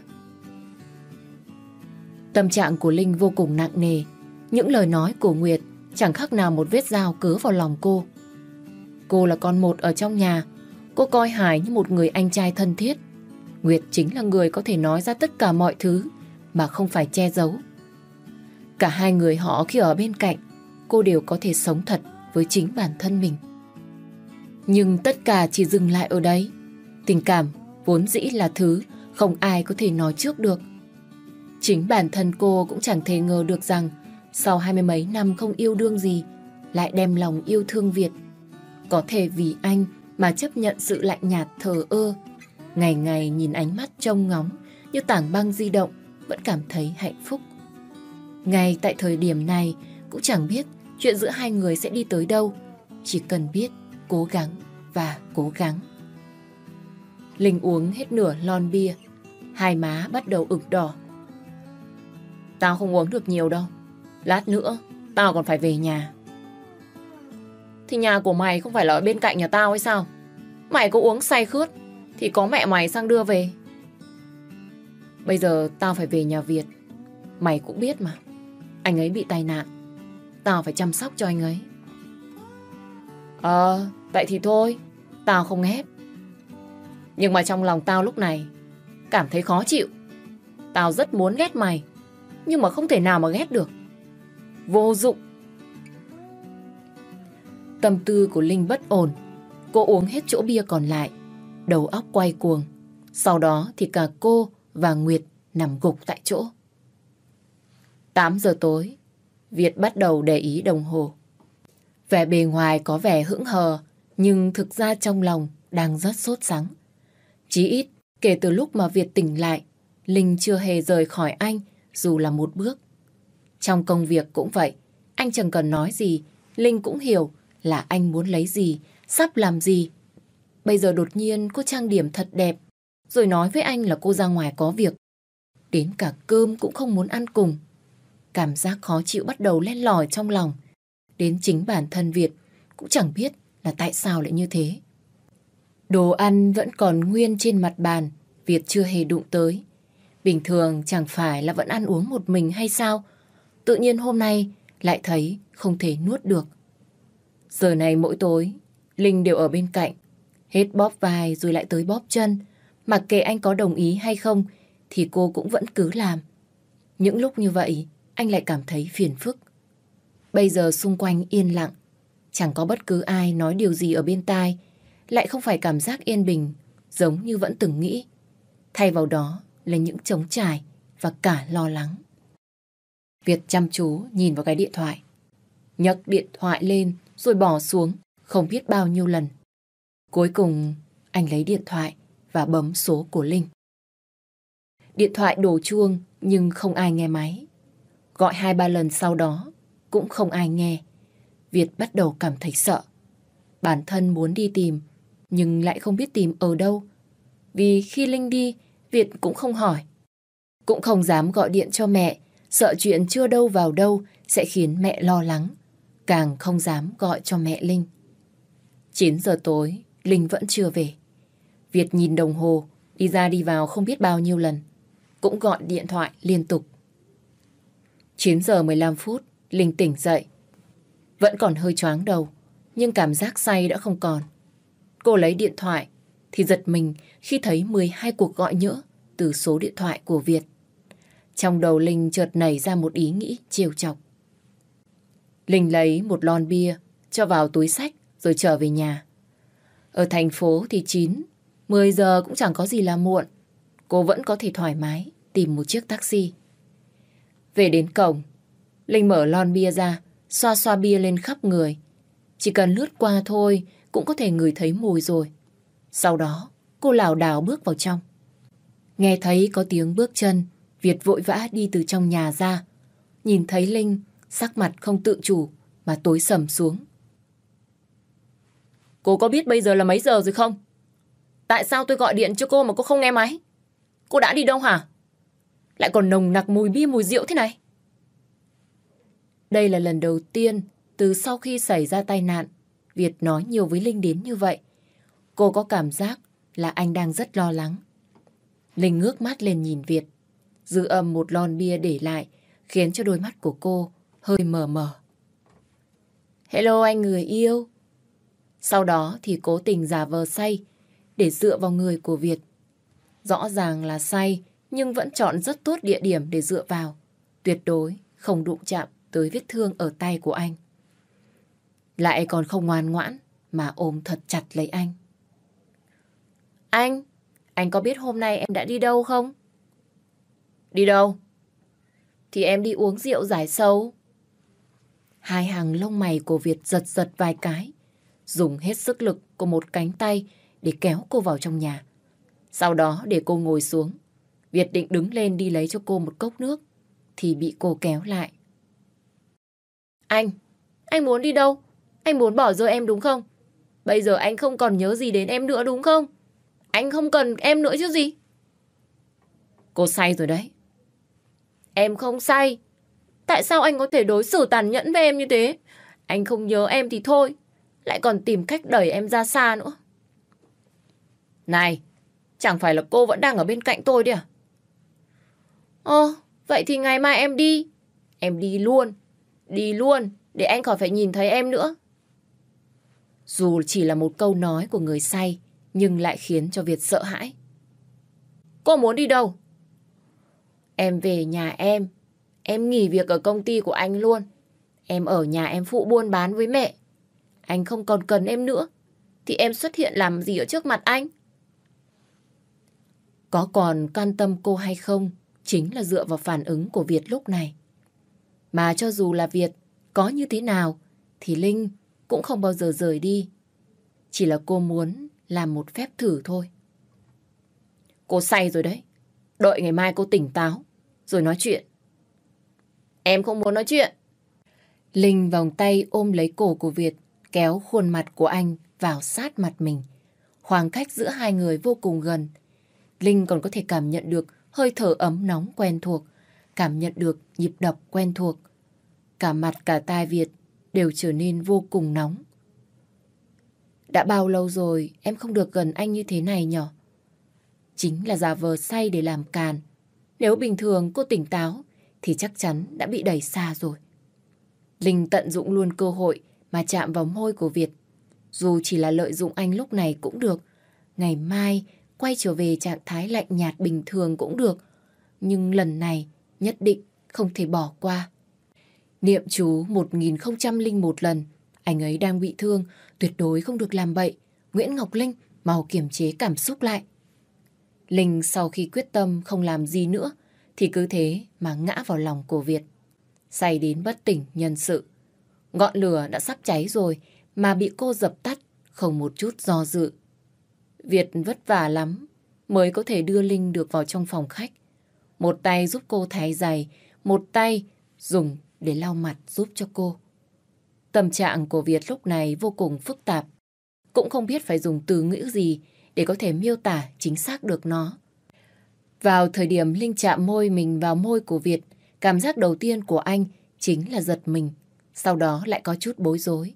Tâm trạng của Linh vô cùng nặng nề. Những lời nói của Nguyệt chẳng khác nào một vết dao cứa vào lòng cô. Cô là con một ở trong nhà. Cô coi Hải như một người anh trai thân thiết. Nguyệt chính là người có thể nói ra tất cả mọi thứ mà không phải che giấu. Cả hai người họ khi ở bên cạnh, cô đều có thể sống thật với chính bản thân mình. Nhưng tất cả chỉ dừng lại ở đấy. Tình cảm vốn dĩ là thứ không ai có thể nói trước được. Chính bản thân cô cũng chẳng thể ngờ được rằng sau hai mươi mấy năm không yêu đương gì lại đem lòng yêu thương Việt. Có thể vì anh mà chấp nhận sự lạnh nhạt thờ ơ. Ngày ngày nhìn ánh mắt trông ngóng như tảng băng di động vẫn cảm thấy hạnh phúc. Ngay tại thời điểm này cũng chẳng biết chuyện giữa hai người sẽ đi tới đâu. Chỉ cần biết cố gắng và cố gắng. Linh uống hết nửa lon bia. Hai má bắt đầu ửng đỏ. Tao không uống được nhiều đâu. Lát nữa, tao còn phải về nhà. Thì nhà của mày không phải là ở bên cạnh nhà tao hay sao? Mày có uống say khướt, thì có mẹ mày sang đưa về. Bây giờ tao phải về nhà Việt. Mày cũng biết mà. Anh ấy bị tai nạn. Tao phải chăm sóc cho anh ấy. Ờ, vậy thì thôi. Tao không ép. Nhưng mà trong lòng tao lúc này cảm thấy khó chịu. Tao rất muốn ghét mày. Nhưng mà không thể nào mà ghét được. Vô dụng. Tâm tư của Linh bất ổn. Cô uống hết chỗ bia còn lại. Đầu óc quay cuồng. Sau đó thì cả cô và Nguyệt nằm gục tại chỗ. 8 giờ tối, Việt bắt đầu để ý đồng hồ. Vẻ bề ngoài có vẻ hững hờ, nhưng thực ra trong lòng đang rất sốt sắng. Chí ít, kể từ lúc mà Việt tỉnh lại, Linh chưa hề rời khỏi anh dù là một bước. Trong công việc cũng vậy, anh chẳng cần nói gì, Linh cũng hiểu là anh muốn lấy gì, sắp làm gì. Bây giờ đột nhiên cô trang điểm thật đẹp, rồi nói với anh là cô ra ngoài có việc. Đến cả cơm cũng không muốn ăn cùng. Cảm giác khó chịu bắt đầu len lỏi trong lòng. Đến chính bản thân Việt cũng chẳng biết là tại sao lại như thế. Đồ ăn vẫn còn nguyên trên mặt bàn, Việt chưa hề đụng tới. Bình thường chẳng phải là vẫn ăn uống một mình hay sao? Tự nhiên hôm nay lại thấy không thể nuốt được. Giờ này mỗi tối, Linh đều ở bên cạnh. Hết bóp vai rồi lại tới bóp chân. Mặc kệ anh có đồng ý hay không thì cô cũng vẫn cứ làm. Những lúc như vậy, anh lại cảm thấy phiền phức. Bây giờ xung quanh yên lặng, chẳng có bất cứ ai nói điều gì ở bên tai, lại không phải cảm giác yên bình giống như vẫn từng nghĩ. Thay vào đó là những trống trải và cả lo lắng. Việt chăm chú nhìn vào cái điện thoại. nhấc điện thoại lên rồi bỏ xuống không biết bao nhiêu lần. Cuối cùng anh lấy điện thoại và bấm số của Linh. Điện thoại đổ chuông nhưng không ai nghe máy. Gọi hai ba lần sau đó cũng không ai nghe. Việt bắt đầu cảm thấy sợ. Bản thân muốn đi tìm nhưng lại không biết tìm ở đâu. Vì khi Linh đi, Việt cũng không hỏi. Cũng không dám gọi điện cho mẹ, sợ chuyện chưa đâu vào đâu sẽ khiến mẹ lo lắng. Càng không dám gọi cho mẹ Linh. 9 giờ tối, Linh vẫn chưa về. Việt nhìn đồng hồ, đi ra đi vào không biết bao nhiêu lần. Cũng gọi điện thoại liên tục. 9 giờ 15 phút, Linh tỉnh dậy. Vẫn còn hơi choáng đầu, nhưng cảm giác say đã không còn. Cô lấy điện thoại, thì giật mình khi thấy 12 cuộc gọi nhỡ từ số điện thoại của Việt. Trong đầu Linh chợt nảy ra một ý nghĩ chiều chọc. Linh lấy một lon bia, cho vào túi sách rồi trở về nhà. Ở thành phố thì 9, 10 giờ cũng chẳng có gì là muộn. Cô vẫn có thể thoải mái tìm một chiếc taxi. Về đến cổng, Linh mở lon bia ra, xoa xoa bia lên khắp người. Chỉ cần lướt qua thôi cũng có thể ngửi thấy mùi rồi. Sau đó, cô lảo đảo bước vào trong. Nghe thấy có tiếng bước chân, Việt vội vã đi từ trong nhà ra. Nhìn thấy Linh, sắc mặt không tự chủ mà tối sầm xuống. Cô có biết bây giờ là mấy giờ rồi không? Tại sao tôi gọi điện cho cô mà cô không nghe máy? Cô đã đi đâu hả? Lại còn nồng nặc mùi bia mùi rượu thế này. Đây là lần đầu tiên từ sau khi xảy ra tai nạn, Việt nói nhiều với Linh đến như vậy. Cô có cảm giác là anh đang rất lo lắng. Linh ngước mắt lên nhìn Việt. Dư âm một lon bia để lại khiến cho đôi mắt của cô hơi mờ mờ. Hello anh người yêu. Sau đó thì cố tình giả vờ say để dựa vào người của Việt. Rõ ràng là say nhưng vẫn chọn rất tốt địa điểm để dựa vào. Tuyệt đối không đụng chạm tới vết thương ở tay của anh. Lại còn không ngoan ngoãn mà ôm thật chặt lấy anh. Anh, anh có biết hôm nay em đã đi đâu không? Đi đâu? Thì em đi uống rượu giải sâu. Hai hàng lông mày của Việt giật giật vài cái, dùng hết sức lực của một cánh tay để kéo cô vào trong nhà. Sau đó để cô ngồi xuống, Việt định đứng lên đi lấy cho cô một cốc nước, thì bị cô kéo lại. Anh, anh muốn đi đâu? Anh muốn bỏ rơi em đúng không? Bây giờ anh không còn nhớ gì đến em nữa đúng không? Anh không cần em nữa chứ gì? Cô say rồi đấy. Em không say. Tại sao anh có thể đối xử tàn nhẫn với em như thế? Anh không nhớ em thì thôi. Lại còn tìm cách đẩy em ra xa nữa. Này, chẳng phải là cô vẫn đang ở bên cạnh tôi đi à? Ồ, vậy thì ngày mai em đi. Em đi luôn. Đi luôn, để anh khỏi phải nhìn thấy em nữa. Dù chỉ là một câu nói của người say, nhưng lại khiến cho Việt sợ hãi. Cô muốn đi đâu? Em về nhà em. Em nghỉ việc ở công ty của anh luôn. Em ở nhà em phụ buôn bán với mẹ. Anh không còn cần em nữa. Thì em xuất hiện làm gì ở trước mặt anh? Có còn quan tâm cô hay không chính là dựa vào phản ứng của Việt lúc này. Mà cho dù là Việt có như thế nào thì Linh cũng không bao giờ rời đi. Chỉ là cô muốn làm một phép thử thôi. Cô say rồi đấy. Đợi ngày mai cô tỉnh táo rồi nói chuyện. Em không muốn nói chuyện. Linh vòng tay ôm lấy cổ của Việt, kéo khuôn mặt của anh vào sát mặt mình. Khoảng cách giữa hai người vô cùng gần. Linh còn có thể cảm nhận được hơi thở ấm nóng quen thuộc, cảm nhận được nhịp đập quen thuộc. Cả mặt cả tai Việt đều trở nên vô cùng nóng. đã bao lâu rồi em không được gần anh như thế này nhở? Chính là giả vờ say để làm càn. Nếu bình thường cô tỉnh táo thì chắc chắn đã bị đẩy xa rồi. Linh tận dụng luôn cơ hội mà chạm vào môi của Việt. Dù chỉ là lợi dụng anh lúc này cũng được. Ngày mai quay trở về trạng thái lạnh nhạt bình thường cũng được. Nhưng lần này nhất định không thể bỏ qua. Niệm chú 1001 lần. Anh ấy đang bị thương, tuyệt đối không được làm bậy. Nguyễn Ngọc Linh mau kiềm chế cảm xúc lại. Linh sau khi quyết tâm không làm gì nữa, thì cứ thế mà ngã vào lòng của Việt. Say đến bất tỉnh nhân sự. Ngọn lửa đã sắp cháy rồi mà bị cô dập tắt, không một chút do dự. Việt vất vả lắm mới có thể đưa Linh được vào trong phòng khách. Một tay giúp cô thái giày, một tay dùng để lau mặt giúp cho cô. Tâm trạng của Việt lúc này vô cùng phức tạp. Cũng không biết phải dùng từ ngữ gì để có thể miêu tả chính xác được nó. Vào thời điểm Linh chạm môi mình vào môi của Việt, cảm giác đầu tiên của anh chính là giật mình, sau đó lại có chút bối rối.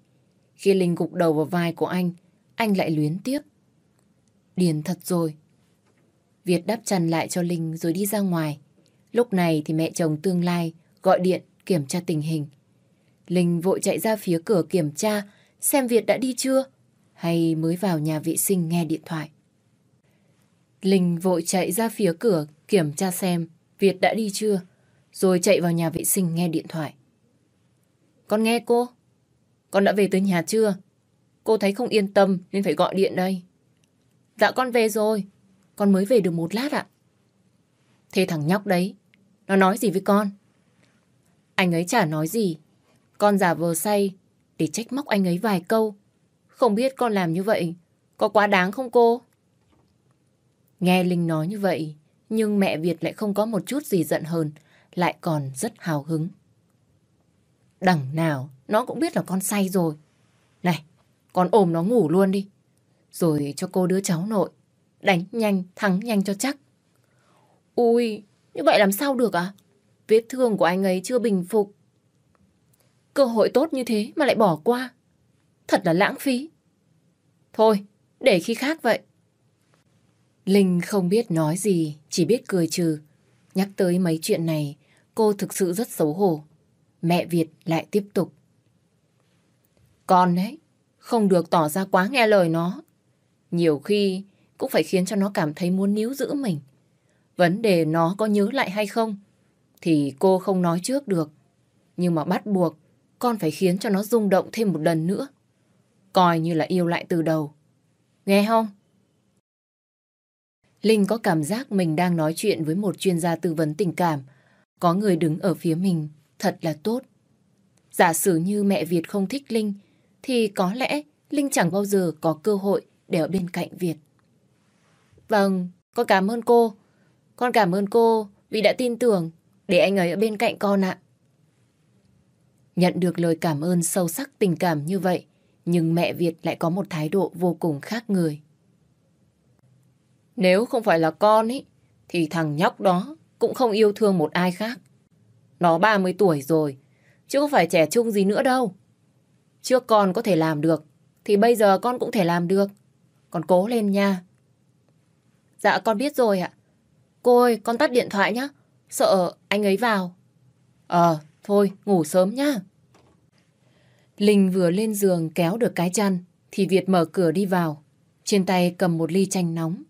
Khi Linh gục đầu vào vai của anh, anh lại luyến tiếc. Điền thật rồi. Việt đắp chăn lại cho Linh rồi đi ra ngoài. Lúc này thì mẹ chồng tương lai gọi điện kiểm tra tình hình. Linh vội chạy ra phía cửa kiểm tra xem Việt đã đi chưa hay mới vào nhà vệ sinh nghe điện thoại. Linh vội chạy ra phía cửa kiểm tra xem Việt đã đi chưa, rồi chạy vào nhà vệ sinh nghe điện thoại. Con nghe cô? Con đã về tới nhà chưa? Cô thấy không yên tâm nên phải gọi điện đây. Dạ con về rồi, con mới về được một lát ạ. Thế thằng nhóc đấy, nó nói gì với con? Anh ấy chả nói gì. Con giả vờ say để trách móc anh ấy vài câu. Không biết con làm như vậy có quá đáng không cô? Nghe Linh nói như vậy, nhưng mẹ Việt lại không có một chút gì giận hơn, lại còn rất hào hứng. Đằng nào, nó cũng biết là con say rồi. Này, con ôm nó ngủ luôn đi. Rồi cho cô đứa cháu nội. Đánh nhanh, thắng nhanh cho chắc. Ui, như vậy làm sao được à? Vết thương của anh ấy chưa bình phục. Cơ hội tốt như thế mà lại bỏ qua. Thật là lãng phí. Thôi, để khi khác vậy. Linh không biết nói gì, chỉ biết cười trừ. Nhắc tới mấy chuyện này, cô thực sự rất xấu hổ. Mẹ Việt lại tiếp tục. Con đấy, không được tỏ ra quá nghe lời nó. Nhiều khi cũng phải khiến cho nó cảm thấy muốn níu giữ mình. Vấn đề nó có nhớ lại hay không thì cô không nói trước được. Nhưng mà bắt buộc con phải khiến cho nó rung động thêm một lần nữa. Coi như là yêu lại từ đầu. Nghe không? Linh có cảm giác mình đang nói chuyện với một chuyên gia tư vấn tình cảm. Có người đứng ở phía mình, thật là tốt. Giả sử như mẹ Việt không thích Linh, thì có lẽ Linh chẳng bao giờ có cơ hội để ở bên cạnh Việt. Vâng, con cảm ơn cô. Con cảm ơn cô vì đã tin tưởng để anh ấy ở bên cạnh con ạ. Nhận được lời cảm ơn sâu sắc tình cảm như vậy, nhưng mẹ Việt lại có một thái độ vô cùng khác người. Nếu không phải là con ấy, thì thằng nhóc đó cũng không yêu thương một ai khác. Nó 30 tuổi rồi, chứ không phải trẻ trung gì nữa đâu. Trước con có thể làm được, thì bây giờ con cũng thể làm được còn cố lên nha. Dạ con biết rồi ạ. Cô ơi, con tắt điện thoại nhé. Sợ anh ấy vào. Ờ, thôi, ngủ sớm nhá. Linh vừa lên giường kéo được cái chăn, thì Việt mở cửa đi vào. Trên tay cầm một ly chanh nóng.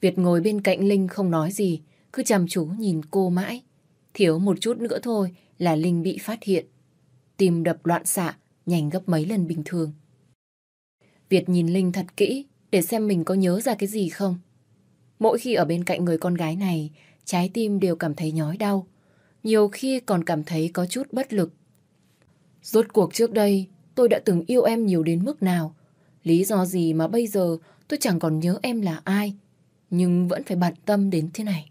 Việt ngồi bên cạnh Linh không nói gì, cứ chăm chú nhìn cô mãi. Thiếu một chút nữa thôi là Linh bị phát hiện. Tim đập loạn xạ, nhanh gấp mấy lần bình thường. Việt nhìn Linh thật kỹ để xem mình có nhớ ra cái gì không. Mỗi khi ở bên cạnh người con gái này, trái tim đều cảm thấy nhói đau. Nhiều khi còn cảm thấy có chút bất lực. Rốt cuộc trước đây, tôi đã từng yêu em nhiều đến mức nào? Lý do gì mà bây giờ tôi chẳng còn nhớ em là ai? nhưng vẫn phải bận tâm đến thế này.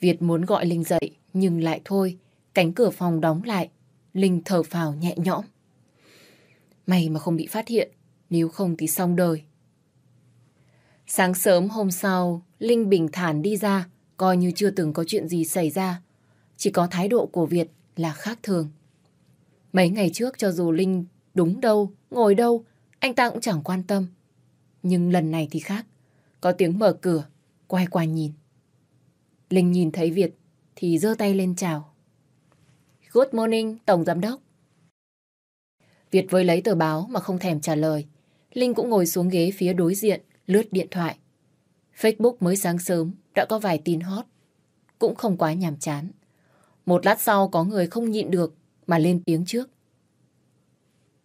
Việt muốn gọi Linh dậy, nhưng lại thôi, cánh cửa phòng đóng lại, Linh thở phào nhẹ nhõm. May mà không bị phát hiện, nếu không thì xong đời. Sáng sớm hôm sau, Linh bình thản đi ra, coi như chưa từng có chuyện gì xảy ra. Chỉ có thái độ của Việt là khác thường. Mấy ngày trước cho dù Linh đúng đâu, ngồi đâu, anh ta cũng chẳng quan tâm. Nhưng lần này thì khác. Có tiếng mở cửa, quay qua nhìn. Linh nhìn thấy Việt thì giơ tay lên chào. Good morning, Tổng Giám Đốc. Việt với lấy tờ báo mà không thèm trả lời. Linh cũng ngồi xuống ghế phía đối diện, lướt điện thoại. Facebook mới sáng sớm đã có vài tin hot. Cũng không quá nhàm chán. Một lát sau có người không nhịn được mà lên tiếng trước.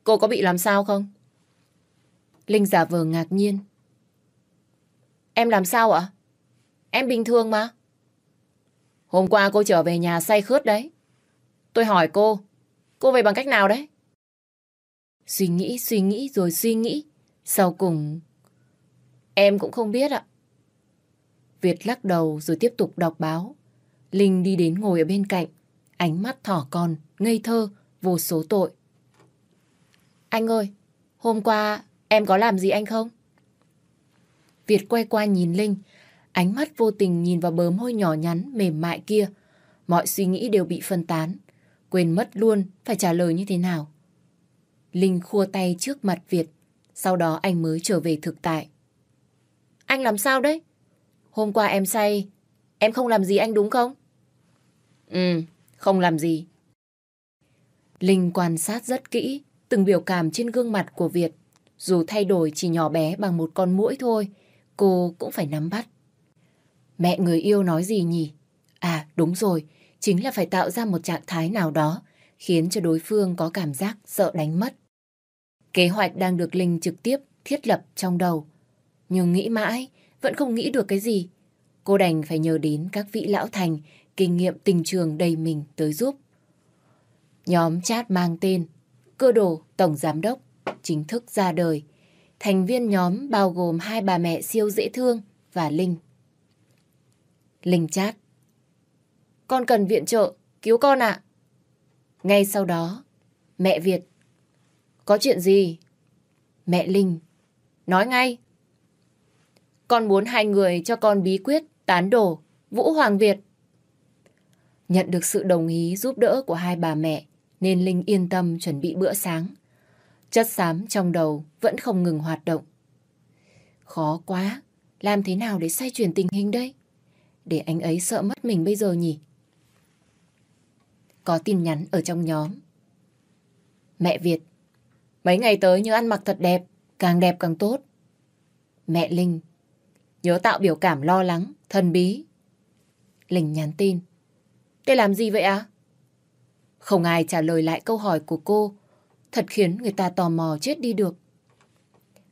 Cô có bị làm sao không? Linh giả vờ ngạc nhiên. Em làm sao ạ? Em bình thường mà. Hôm qua cô trở về nhà say khướt đấy. Tôi hỏi cô, cô về bằng cách nào đấy? Suy nghĩ, suy nghĩ rồi suy nghĩ. Sau cùng... Em cũng không biết ạ. Việt lắc đầu rồi tiếp tục đọc báo. Linh đi đến ngồi ở bên cạnh. Ánh mắt thỏ con, ngây thơ, vô số tội. Anh ơi, hôm qua em có làm gì anh không? Việt quay qua nhìn Linh, ánh mắt vô tình nhìn vào bờ môi nhỏ nhắn, mềm mại kia. Mọi suy nghĩ đều bị phân tán, quên mất luôn phải trả lời như thế nào. Linh khua tay trước mặt Việt, sau đó anh mới trở về thực tại. Anh làm sao đấy? Hôm qua em say, em không làm gì anh đúng không? Ừ, không làm gì. Linh quan sát rất kỹ từng biểu cảm trên gương mặt của Việt. Dù thay đổi chỉ nhỏ bé bằng một con mũi thôi, cô cũng phải nắm bắt. Mẹ người yêu nói gì nhỉ? À đúng rồi, chính là phải tạo ra một trạng thái nào đó khiến cho đối phương có cảm giác sợ đánh mất. Kế hoạch đang được Linh trực tiếp thiết lập trong đầu. Nhưng nghĩ mãi, vẫn không nghĩ được cái gì. Cô đành phải nhờ đến các vị lão thành, kinh nghiệm tình trường đầy mình tới giúp. Nhóm chat mang tên Cơ đồ Tổng Giám Đốc chính thức ra đời. Thành viên nhóm bao gồm hai bà mẹ siêu dễ thương và Linh. Linh chat. Con cần viện trợ, cứu con ạ. Ngay sau đó, mẹ Việt. Có chuyện gì? Mẹ Linh. Nói ngay. Con muốn hai người cho con bí quyết tán đổ Vũ Hoàng Việt. Nhận được sự đồng ý giúp đỡ của hai bà mẹ, nên Linh yên tâm chuẩn bị bữa sáng. Chất xám trong đầu vẫn không ngừng hoạt động. Khó quá, làm thế nào để xoay chuyển tình hình đây? Để anh ấy sợ mất mình bây giờ nhỉ? Có tin nhắn ở trong nhóm. Mẹ Việt, mấy ngày tới nhớ ăn mặc thật đẹp, càng đẹp càng tốt. Mẹ Linh, nhớ tạo biểu cảm lo lắng, thần bí. Linh nhắn tin. Thế làm gì vậy à? Không ai trả lời lại câu hỏi của cô, thật khiến người ta tò mò chết đi được.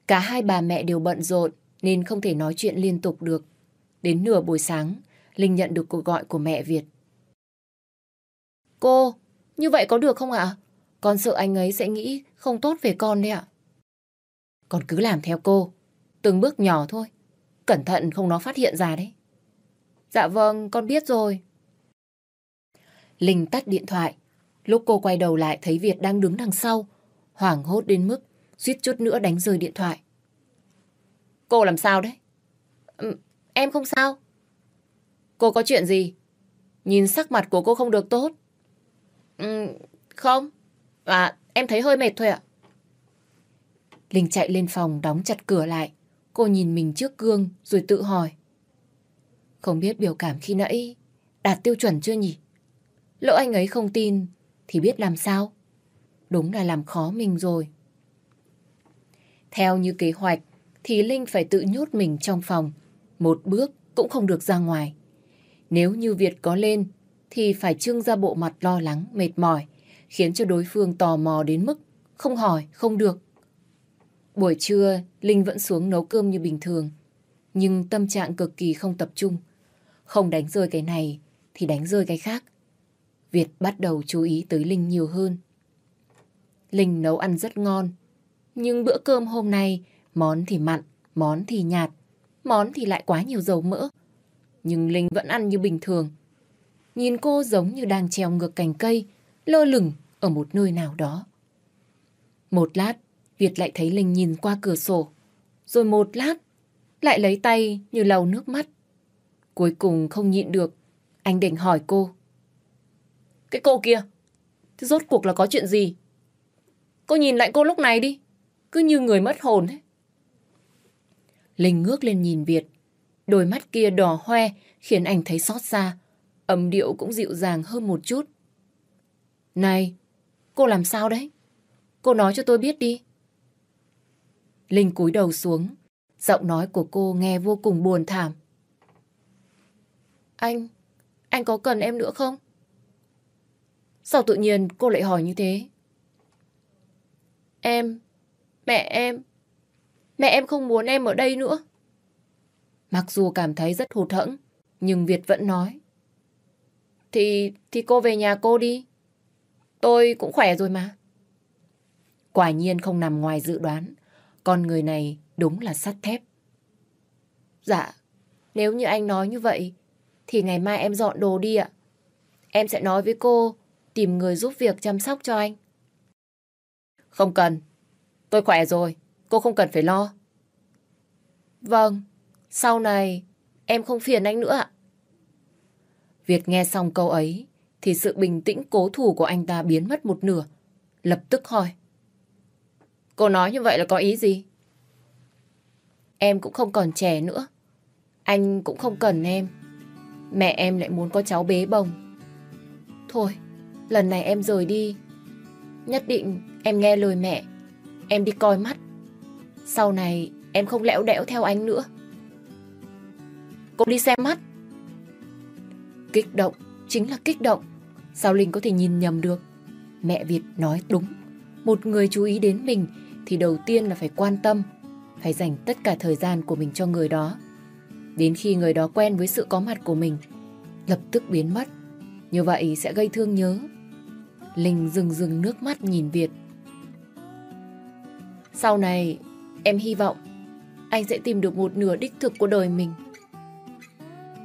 Cả hai bà mẹ đều bận rộn nên không thể nói chuyện liên tục được. Đến nửa buổi sáng, Linh nhận được cuộc gọi của mẹ Việt. Cô, như vậy có được không ạ? Con sợ anh ấy sẽ nghĩ không tốt về con đấy ạ. Con cứ làm theo cô, từng bước nhỏ thôi. Cẩn thận không nó phát hiện ra đấy. Dạ vâng, con biết rồi. Linh tắt điện thoại, Lúc cô quay đầu lại thấy Việt đang đứng đằng sau, hoảng hốt đến mức suýt chút nữa đánh rơi điện thoại. Cô làm sao đấy? Em không sao. Cô có chuyện gì? Nhìn sắc mặt của cô không được tốt. Ừ, không. À, em thấy hơi mệt thôi ạ. Linh chạy lên phòng đóng chặt cửa lại. Cô nhìn mình trước gương rồi tự hỏi. Không biết biểu cảm khi nãy đạt tiêu chuẩn chưa nhỉ? Lỡ anh ấy không tin thì biết làm sao. Đúng là làm khó mình rồi. Theo như kế hoạch, thì Linh phải tự nhốt mình trong phòng. Một bước cũng không được ra ngoài. Nếu như Việt có lên, thì phải trưng ra bộ mặt lo lắng, mệt mỏi, khiến cho đối phương tò mò đến mức không hỏi, không được. Buổi trưa, Linh vẫn xuống nấu cơm như bình thường, nhưng tâm trạng cực kỳ không tập trung. Không đánh rơi cái này, thì đánh rơi cái khác. Việt bắt đầu chú ý tới Linh nhiều hơn. Linh nấu ăn rất ngon, nhưng bữa cơm hôm nay món thì mặn, món thì nhạt, món thì lại quá nhiều dầu mỡ. Nhưng Linh vẫn ăn như bình thường. Nhìn cô giống như đang treo ngược cành cây, lơ lửng ở một nơi nào đó. Một lát, Việt lại thấy Linh nhìn qua cửa sổ. Rồi một lát, lại lấy tay như lau nước mắt. Cuối cùng không nhịn được, anh định hỏi cô. Cái cô kia, thế rốt cuộc là có chuyện gì? Cô nhìn lại cô lúc này đi. cứ như người mất hồn ấy. Linh ngước lên nhìn Việt. Đôi mắt kia đỏ hoe khiến anh thấy xót xa. Âm điệu cũng dịu dàng hơn một chút. Này, cô làm sao đấy? Cô nói cho tôi biết đi. Linh cúi đầu xuống. Giọng nói của cô nghe vô cùng buồn thảm. Anh, anh có cần em nữa không? Sao tự nhiên cô lại hỏi như thế? Em, mẹ em, mẹ em không muốn em ở đây nữa. Mặc dù cảm thấy rất hụt hẫng, nhưng Việt vẫn nói. Thì, thì cô về nhà cô đi. Tôi cũng khỏe rồi mà. Quả nhiên không nằm ngoài dự đoán. Con người này đúng là sắt thép. Dạ, nếu như anh nói như vậy, thì ngày mai em dọn đồ đi ạ. Em sẽ nói với cô tìm người giúp việc chăm sóc cho anh. Không cần. Tôi khỏe rồi. Cô không cần phải lo. Vâng. Sau này em không phiền anh nữa ạ. Việt nghe xong câu ấy thì sự bình tĩnh cố thủ của anh ta biến mất một nửa. Lập tức hỏi. Cô nói như vậy là có ý gì? Em cũng không còn trẻ nữa. Anh cũng không cần em. Mẹ em lại muốn có cháu bế bồng. Thôi, lần này em rời đi. Nhất định em nghe lời mẹ. Em đi coi mắt. Sau này em không lẽo đẽo theo anh nữa. Cô đi xem mắt. Kích động, chính là kích động. Sao Linh có thể nhìn nhầm được? Mẹ Việt nói đúng. Một người chú ý đến mình thì đầu tiên là phải quan tâm, phải dành tất cả thời gian của mình cho người đó. Đến khi người đó quen với sự có mặt của mình, lập tức biến mất. Như vậy sẽ gây thương nhớ. Linh rừng rừng nước mắt nhìn Việt. Sau này, em hy vọng anh sẽ tìm được một nửa đích thực của đời mình.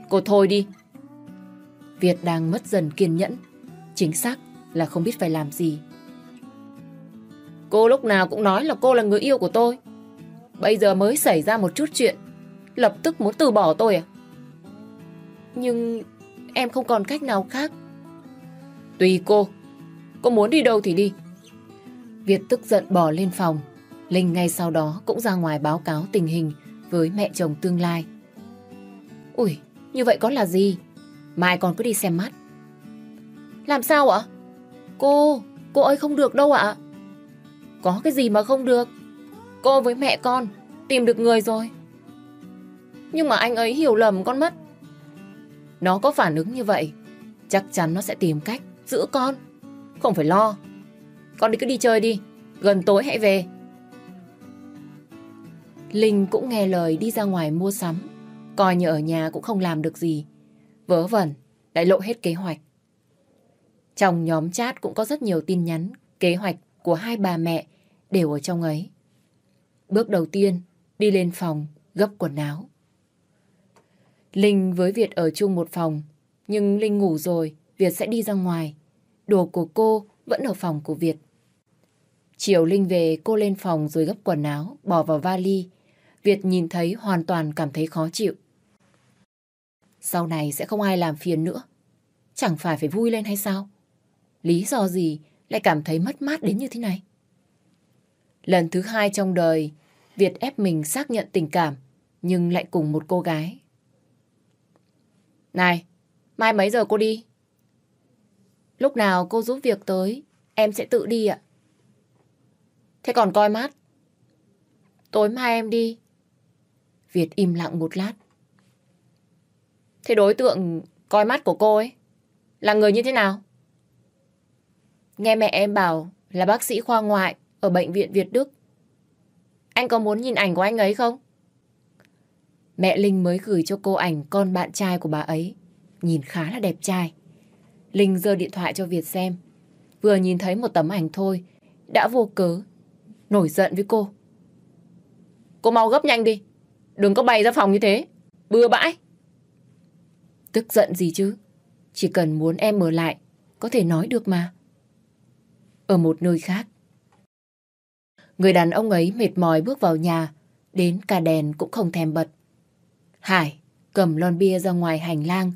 Cô thôi đi. Việt đang mất dần kiên nhẫn. Chính xác là không biết phải làm gì. Cô lúc nào cũng nói là cô là người yêu của tôi. Bây giờ mới xảy ra một chút chuyện. Lập tức muốn từ bỏ tôi à? Nhưng em không còn cách nào khác. Tùy cô. Cô muốn đi đâu thì đi. Việt tức giận bỏ lên phòng. Linh ngay sau đó cũng ra ngoài báo cáo tình hình với mẹ chồng tương lai. Ui, như vậy có là gì? Mai còn cứ đi xem mắt. Làm sao ạ? Cô, cô ấy không được đâu ạ. Có cái gì mà không được? Cô với mẹ con tìm được người rồi. Nhưng mà anh ấy hiểu lầm con mất. Nó có phản ứng như vậy, chắc chắn nó sẽ tìm cách giữ con. Không phải lo. Con đi cứ đi chơi đi, gần tối hãy về. Linh cũng nghe lời đi ra ngoài mua sắm, coi như ở nhà cũng không làm được gì. Vớ vẩn, lại lộ hết kế hoạch. Trong nhóm chat cũng có rất nhiều tin nhắn, kế hoạch của hai bà mẹ đều ở trong ấy. Bước đầu tiên, đi lên phòng, gấp quần áo. Linh với Việt ở chung một phòng, nhưng Linh ngủ rồi, Việt sẽ đi ra ngoài. Đồ của cô vẫn ở phòng của Việt. Chiều Linh về, cô lên phòng rồi gấp quần áo, bỏ vào vali. Việt nhìn thấy hoàn toàn cảm thấy khó chịu. Sau này sẽ không ai làm phiền nữa. Chẳng phải phải vui lên hay sao? Lý do gì lại cảm thấy mất mát đến như thế này? Lần thứ hai trong đời, Việt ép mình xác nhận tình cảm, nhưng lại cùng một cô gái. Này, mai mấy giờ cô đi? Lúc nào cô giúp việc tới, em sẽ tự đi ạ. Thế còn coi mắt? Tối mai em đi. Việt im lặng một lát. Thế đối tượng coi mắt của cô ấy là người như thế nào? Nghe mẹ em bảo là bác sĩ khoa ngoại ở bệnh viện Việt Đức. Anh có muốn nhìn ảnh của anh ấy không? Mẹ Linh mới gửi cho cô ảnh con bạn trai của bà ấy. Nhìn khá là đẹp trai. Linh giơ điện thoại cho Việt xem. Vừa nhìn thấy một tấm ảnh thôi, đã vô cớ, nổi giận với cô. Cô mau gấp nhanh đi, đừng có bày ra phòng như thế, bừa bãi. Tức giận gì chứ, chỉ cần muốn em ở lại, có thể nói được mà. Ở một nơi khác, người đàn ông ấy mệt mỏi bước vào nhà, đến cả đèn cũng không thèm bật. Hải cầm lon bia ra ngoài hành lang,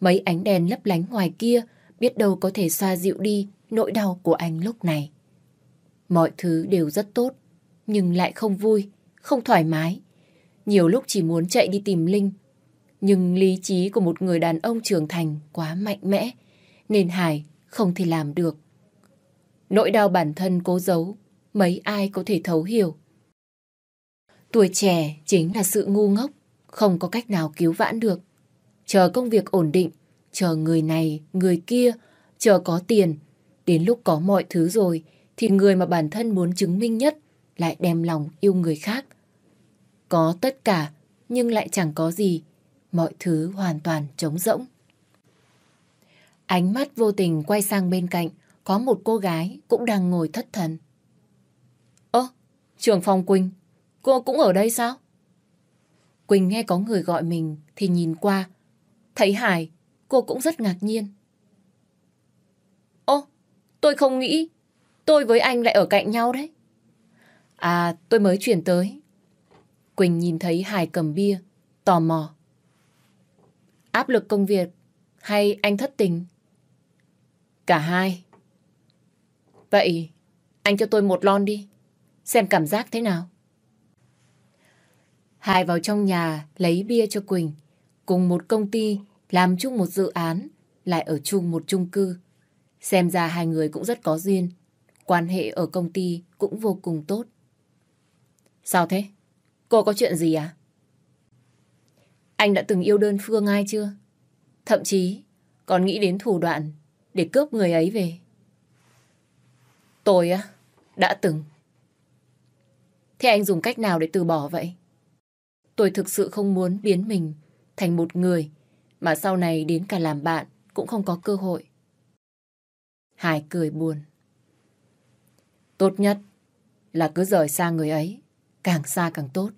mấy ánh đèn lấp lánh ngoài kia biết đâu có thể xoa dịu đi nỗi đau của anh lúc này. Mọi thứ đều rất tốt, nhưng lại không vui, không thoải mái. Nhiều lúc chỉ muốn chạy đi tìm Linh. Nhưng lý trí của một người đàn ông trưởng thành quá mạnh mẽ, nên Hải không thể làm được. Nỗi đau bản thân cố giấu, mấy ai có thể thấu hiểu. Tuổi trẻ chính là sự ngu ngốc, không có cách nào cứu vãn được. Chờ công việc ổn định, chờ người này, người kia, chờ có tiền. Đến lúc có mọi thứ rồi, thì người mà bản thân muốn chứng minh nhất lại đem lòng yêu người khác. Có tất cả, nhưng lại chẳng có gì. Mọi thứ hoàn toàn trống rỗng. Ánh mắt vô tình quay sang bên cạnh, có một cô gái cũng đang ngồi thất thần. Ơ, trường phòng Quỳnh, cô cũng ở đây sao? Quỳnh nghe có người gọi mình thì nhìn qua. Thấy Hải, cô cũng rất ngạc nhiên. Ô, tôi không nghĩ tôi với anh lại ở cạnh nhau đấy. À, tôi mới chuyển tới. Quỳnh nhìn thấy Hải cầm bia, tò mò. Áp lực công việc hay anh thất tình? Cả hai. Vậy, anh cho tôi một lon đi. Xem cảm giác thế nào. Hải vào trong nhà lấy bia cho Quỳnh. Cùng một công ty làm chung một dự án, lại ở chung một chung cư. Xem ra hai người cũng rất có duyên. Quan hệ ở công ty cũng vô cùng tốt. Sao thế? Cô có chuyện gì à? Anh đã từng yêu đơn phương ai chưa? Thậm chí còn nghĩ đến thủ đoạn để cướp người ấy về. Tôi á, đã từng. Thế anh dùng cách nào để từ bỏ vậy? Tôi thực sự không muốn biến mình thành một người mà sau này đến cả làm bạn cũng không có cơ hội. Hải cười buồn. Tốt nhất là cứ rời xa người ấy, càng xa càng tốt.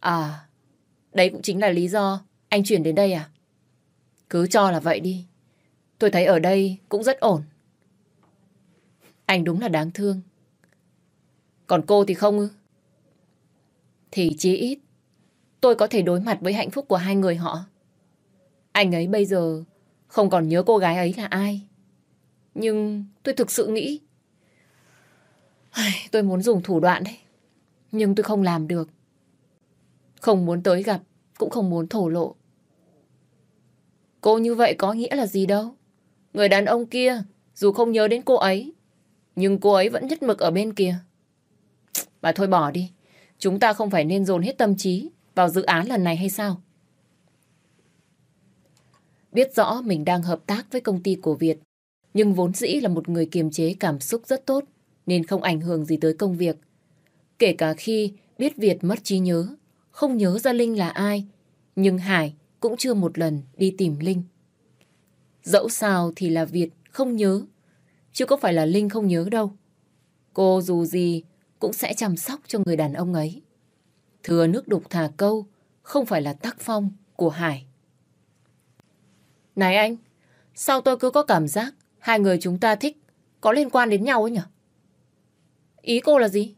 À, đấy cũng chính là lý do anh chuyển đến đây à? Cứ cho là vậy đi. Tôi thấy ở đây cũng rất ổn. Anh đúng là đáng thương. Còn cô thì không ư? Thì chí ít, tôi có thể đối mặt với hạnh phúc của hai người họ. Anh ấy bây giờ không còn nhớ cô gái ấy là ai. Nhưng tôi thực sự nghĩ [SIGHS] tôi muốn dùng thủ đoạn đấy. Nhưng tôi không làm được. Không muốn tới gặp, cũng không muốn thổ lộ. Cô như vậy có nghĩa là gì đâu. Người đàn ông kia, dù không nhớ đến cô ấy, nhưng cô ấy vẫn nhất mực ở bên kia. Bà thôi bỏ đi. Chúng ta không phải nên dồn hết tâm trí vào dự án lần này hay sao? Biết rõ mình đang hợp tác với công ty của Việt, nhưng vốn dĩ là một người kiềm chế cảm xúc rất tốt, nên không ảnh hưởng gì tới công việc. Kể cả khi biết Việt mất trí nhớ, không nhớ ra Linh là ai, nhưng Hải cũng chưa một lần đi tìm Linh. Dẫu sao thì là Việt không nhớ, chứ có phải là Linh không nhớ đâu. Cô dù gì cũng sẽ chăm sóc cho người đàn ông ấy. Thừa nước đục thả câu không phải là tác phong của Hải. Này anh, sao tôi cứ có cảm giác hai người chúng ta thích có liên quan đến nhau ấy nhỉ? Ý cô là gì?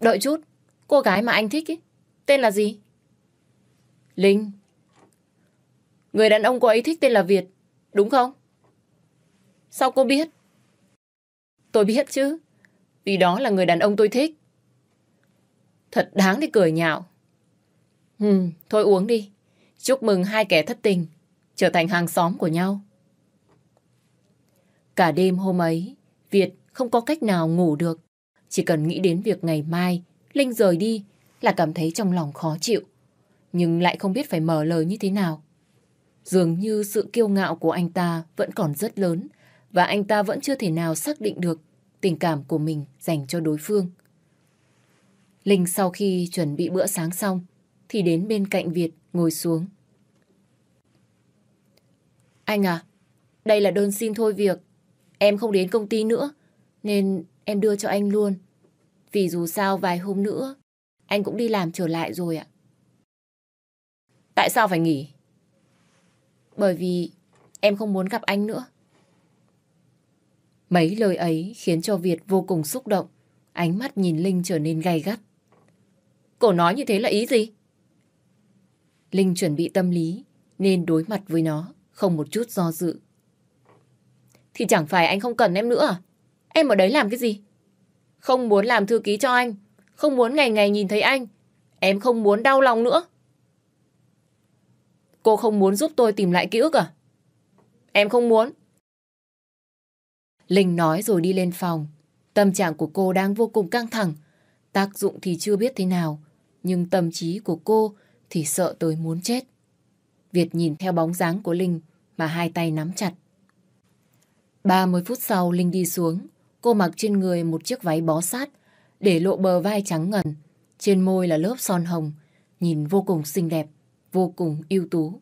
Đợi chút, cô gái mà anh thích ấy, tên là gì? Linh. Người đàn ông cô ấy thích tên là Việt, đúng không? Sao cô biết? Tôi biết chứ, vì đó là người đàn ông tôi thích. Thật đáng để cười nhạo. Ừ, thôi uống đi. Chúc mừng hai kẻ thất tình, trở thành hàng xóm của nhau. Cả đêm hôm ấy, Việt không có cách nào ngủ được. Chỉ cần nghĩ đến việc ngày mai Linh rời đi là cảm thấy trong lòng khó chịu. Nhưng lại không biết phải mở lời như thế nào. Dường như sự kiêu ngạo của anh ta vẫn còn rất lớn và anh ta vẫn chưa thể nào xác định được tình cảm của mình dành cho đối phương. Linh sau khi chuẩn bị bữa sáng xong thì đến bên cạnh Việt ngồi xuống. Anh à, đây là đơn xin thôi việc. Em không đến công ty nữa nên em đưa cho anh luôn. Vì dù sao vài hôm nữa anh cũng đi làm trở lại rồi ạ. Tại sao phải nghỉ? Bởi vì em không muốn gặp anh nữa. Mấy lời ấy khiến cho Việt vô cùng xúc động. Ánh mắt nhìn Linh trở nên gay gắt. Cô nói như thế là ý gì? Linh chuẩn bị tâm lý, nên đối mặt với nó, không một chút do dự. Thì chẳng phải anh không cần em nữa à? Em ở đấy làm cái gì? Không muốn làm thư ký cho anh. Không muốn ngày ngày nhìn thấy anh. Em không muốn đau lòng nữa. Cô không muốn giúp tôi tìm lại ký ức à? Em không muốn. Linh nói rồi đi lên phòng. Tâm trạng của cô đang vô cùng căng thẳng. Tác dụng thì chưa biết thế nào. Nhưng tâm trí của cô thì sợ tới muốn chết. Việt nhìn theo bóng dáng của Linh mà hai tay nắm chặt. 30 phút sau Linh đi xuống. Cô mặc trên người một chiếc váy bó sát để lộ bờ vai trắng ngần. Trên môi là lớp son hồng. Nhìn vô cùng xinh đẹp, vô cùng ưu tú.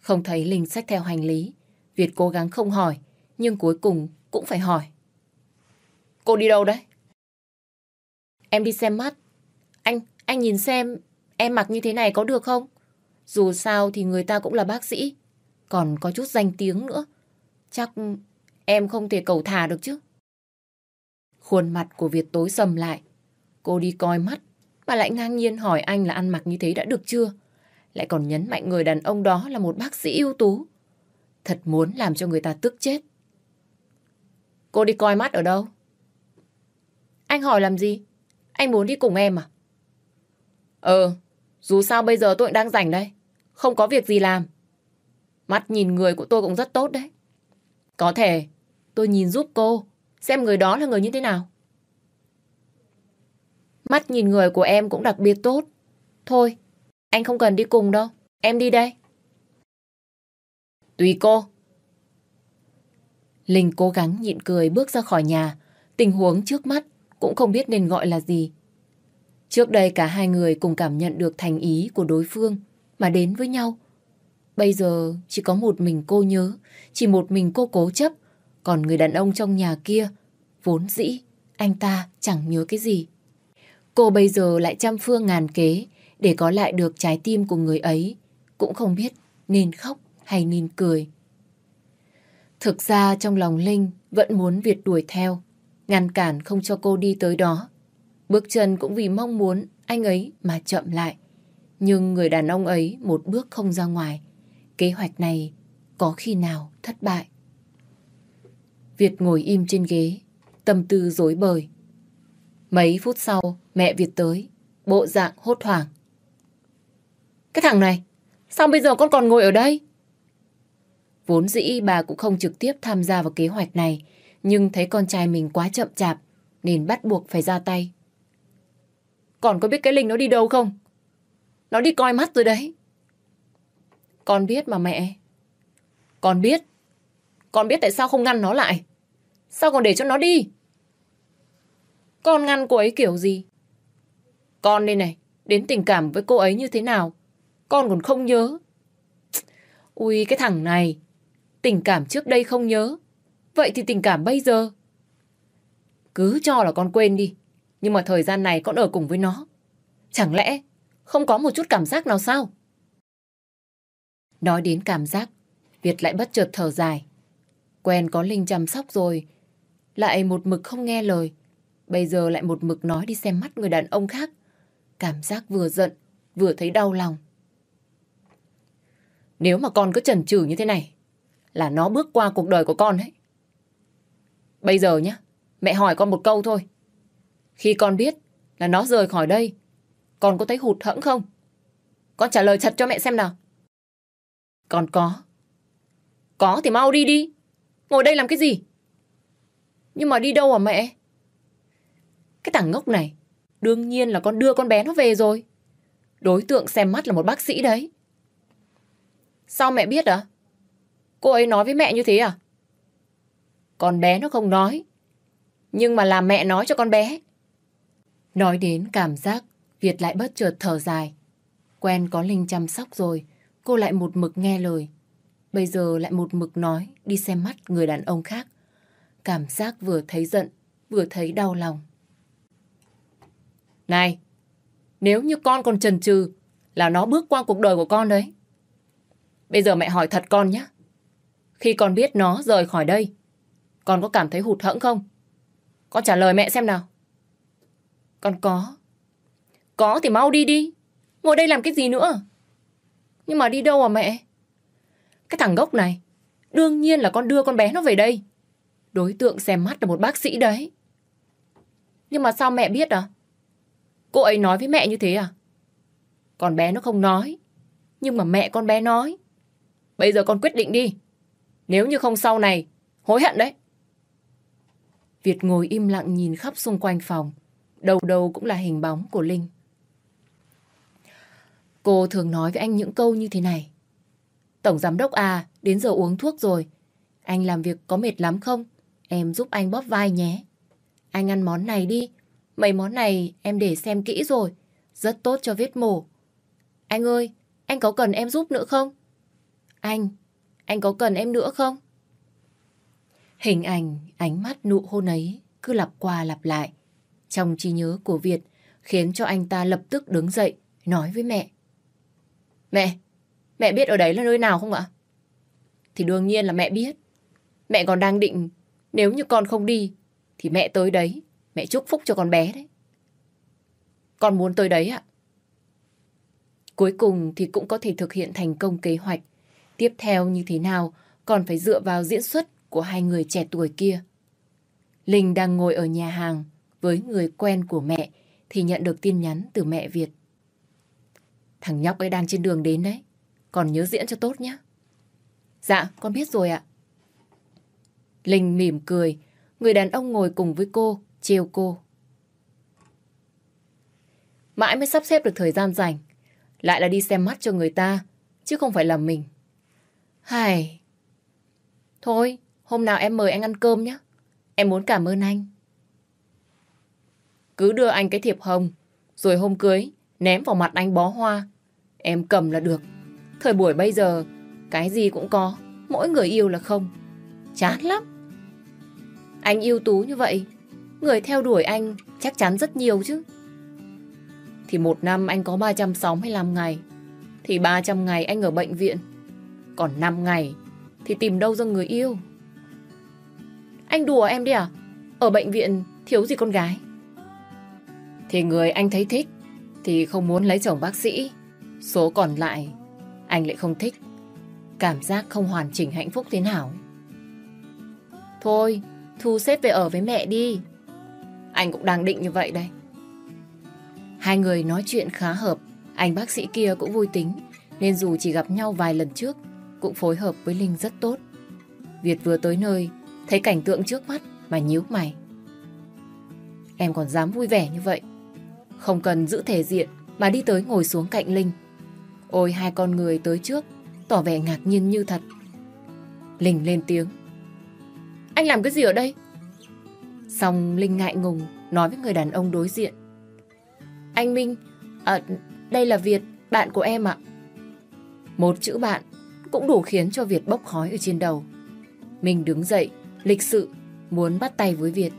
Không thấy Linh xách theo hành lý. Việt cố gắng không hỏi, nhưng cuối cùng cũng phải hỏi. Cô đi đâu đấy? Em đi xem mắt. Anh, anh nhìn xem em mặc như thế này có được không? Dù sao thì người ta cũng là bác sĩ. Còn có chút danh tiếng nữa. Chắc em không thể cầu thả được chứ. Khuôn mặt của Việt tối sầm lại. Cô đi coi mắt mà lại ngang nhiên hỏi anh là ăn mặc như thế đã được chưa? Lại còn nhấn mạnh người đàn ông đó là một bác sĩ ưu tú. Thật muốn làm cho người ta tức chết. Cô đi coi mắt ở đâu? Anh hỏi làm gì? Anh muốn đi cùng em à? Ờ, dù sao bây giờ tôi đang rảnh đây. Không có việc gì làm. Mắt nhìn người của tôi cũng rất tốt đấy. Có thể tôi nhìn giúp cô xem người đó là người như thế nào. Mắt nhìn người của em cũng đặc biệt tốt. Thôi, anh không cần đi cùng đâu. Em đi đây. Tùy cô. Linh cố gắng nhịn cười bước ra khỏi nhà. Tình huống trước mắt cũng không biết nên gọi là gì. Trước đây cả hai người cùng cảm nhận được thành ý của đối phương mà đến với nhau. Bây giờ chỉ có một mình cô nhớ, chỉ một mình cô cố chấp, còn người đàn ông trong nhà kia, vốn dĩ, anh ta chẳng nhớ cái gì. Cô bây giờ lại trăm phương ngàn kế để có lại được trái tim của người ấy, cũng không biết nên khóc hay nên cười. Thực ra trong lòng Linh vẫn muốn Việt đuổi theo, ngăn cản không cho cô đi tới đó. Bước chân cũng vì mong muốn anh ấy mà chậm lại. Nhưng người đàn ông ấy một bước không ra ngoài. Kế hoạch này có khi nào thất bại. Việt ngồi im trên ghế, tâm tư dối bời. Mấy phút sau, mẹ Việt tới, bộ dạng hốt hoảng. Cái thằng này, sao bây giờ con còn ngồi ở đây? Vốn dĩ bà cũng không trực tiếp tham gia vào kế hoạch này, nhưng thấy con trai mình quá chậm chạp, nên bắt buộc phải ra tay. Còn có biết cái Linh nó đi đâu không? Nó đi coi mắt rồi đấy. Con biết mà mẹ. Con biết. Con biết tại sao không ngăn nó lại. Sao còn để cho nó đi? Con ngăn cô ấy kiểu gì? Con đây này, đến tình cảm với cô ấy như thế nào? Con còn không nhớ. Ui, cái thằng này. Tình cảm trước đây không nhớ. Vậy thì tình cảm bây giờ? Cứ cho là con quên đi. Nhưng mà thời gian này con ở cùng với nó. Chẳng lẽ không có một chút cảm giác nào sao? Nói đến cảm giác, Việt lại bất chợt thở dài. Quen có Linh chăm sóc rồi, lại một mực không nghe lời. Bây giờ lại một mực nói đi xem mắt người đàn ông khác. Cảm giác vừa giận, vừa thấy đau lòng. Nếu mà con cứ chần chừ như thế này, là nó bước qua cuộc đời của con đấy. Bây giờ nhá, mẹ hỏi con một câu thôi. Khi con biết là nó rời khỏi đây, con có thấy hụt hẫng không? Con trả lời thật cho mẹ xem nào. Con có. Có thì mau đi đi. Ngồi đây làm cái gì? Nhưng mà đi đâu à mẹ? Cái thằng ngốc này, đương nhiên là con đưa con bé nó về rồi. Đối tượng xem mắt là một bác sĩ đấy. Sao mẹ biết à? Cô ấy nói với mẹ như thế à? Con bé nó không nói. Nhưng mà là mẹ nói cho con bé. Nói đến cảm giác, Việt lại bất chợt thở dài. Quen có Linh chăm sóc rồi, cô lại một mực nghe lời. Bây giờ lại một mực nói đi xem mắt người đàn ông khác. Cảm giác vừa thấy giận, vừa thấy đau lòng. Này, nếu như con còn chần chừ là nó bước qua cuộc đời của con đấy. Bây giờ mẹ hỏi thật con nhé. Khi con biết nó rời khỏi đây, con có cảm thấy hụt hẫng không? Con trả lời mẹ xem nào. Con có. Có thì mau đi đi. Ngồi đây làm cái gì nữa? Nhưng mà đi đâu à mẹ? Cái thằng gốc này, đương nhiên là con đưa con bé nó về đây. Đối tượng xem mắt là một bác sĩ đấy. Nhưng mà sao mẹ biết à? Cô ấy nói với mẹ như thế à? Con bé nó không nói. Nhưng mà mẹ con bé nói. Bây giờ con quyết định đi. Nếu như không sau này, hối hận đấy. Việt ngồi im lặng nhìn khắp xung quanh phòng. Đầu đầu cũng là hình bóng của Linh. Cô thường nói với anh những câu như thế này. Tổng giám đốc à, đến giờ uống thuốc rồi. Anh làm việc có mệt lắm không? Em giúp anh bóp vai nhé. Anh ăn món này đi. Mấy món này em để xem kỹ rồi. Rất tốt cho vết mổ. Anh ơi, anh có cần em giúp nữa không? Anh, anh có cần em nữa không? Hình ảnh, ánh mắt nụ hôn ấy cứ lặp qua lặp lại. Trong trí nhớ của Việt khiến cho anh ta lập tức đứng dậy nói với mẹ. Mẹ, mẹ biết ở đấy là nơi nào không ạ? Thì đương nhiên là mẹ biết. Mẹ còn đang định nếu như con không đi thì mẹ tới đấy. Mẹ chúc phúc cho con bé đấy. Con muốn tới đấy ạ. Cuối cùng thì cũng có thể thực hiện thành công kế hoạch. Tiếp theo như thế nào còn phải dựa vào diễn xuất của hai người trẻ tuổi kia. Linh đang ngồi ở nhà hàng với người quen của mẹ thì nhận được tin nhắn từ mẹ Việt. Thằng nhóc ấy đang trên đường đến đấy. Còn nhớ diễn cho tốt nhé. Dạ, con biết rồi ạ. Linh mỉm cười. Người đàn ông ngồi cùng với cô, trêu cô. Mãi mới sắp xếp được thời gian rảnh. Lại là đi xem mắt cho người ta, chứ không phải là mình. Hài. Thôi, hôm nào em mời anh ăn cơm nhé. Em muốn cảm ơn anh. Cứ đưa anh cái thiệp hồng, rồi hôm cưới, ném vào mặt anh bó hoa. Em cầm là được. Thời buổi bây giờ, cái gì cũng có, mỗi người yêu là không. Chán lắm. Anh yêu tú như vậy, người theo đuổi anh chắc chắn rất nhiều chứ. Thì một năm anh có 365 ngày, thì 300 ngày anh ở bệnh viện. Còn 5 ngày thì tìm đâu ra người yêu. Anh đùa em đi à? Ở bệnh viện thiếu gì con gái. Thì người anh thấy thích thì không muốn lấy chồng bác sĩ. Số còn lại anh lại không thích. Cảm giác không hoàn chỉnh hạnh phúc thế nào. Thôi, thu xếp về ở với mẹ đi. Anh cũng đang định như vậy đây. Hai người nói chuyện khá hợp. Anh bác sĩ kia cũng vui tính. Nên dù chỉ gặp nhau vài lần trước, cũng phối hợp với Linh rất tốt. Việt vừa tới nơi, thấy cảnh tượng trước mắt mà nhíu mày. Em còn dám vui vẻ như vậy. Không cần giữ thể diện mà đi tới ngồi xuống cạnh Linh. Ôi hai con người tới trước, tỏ vẻ ngạc nhiên như thật. Linh lên tiếng. Anh làm cái gì ở đây? Xong Linh ngại ngùng nói với người đàn ông đối diện. Anh Minh, à, đây là Việt, bạn của em ạ. Một chữ bạn cũng đủ khiến cho Việt bốc khói ở trên đầu. Mình đứng dậy, lịch sự, muốn bắt tay với Việt.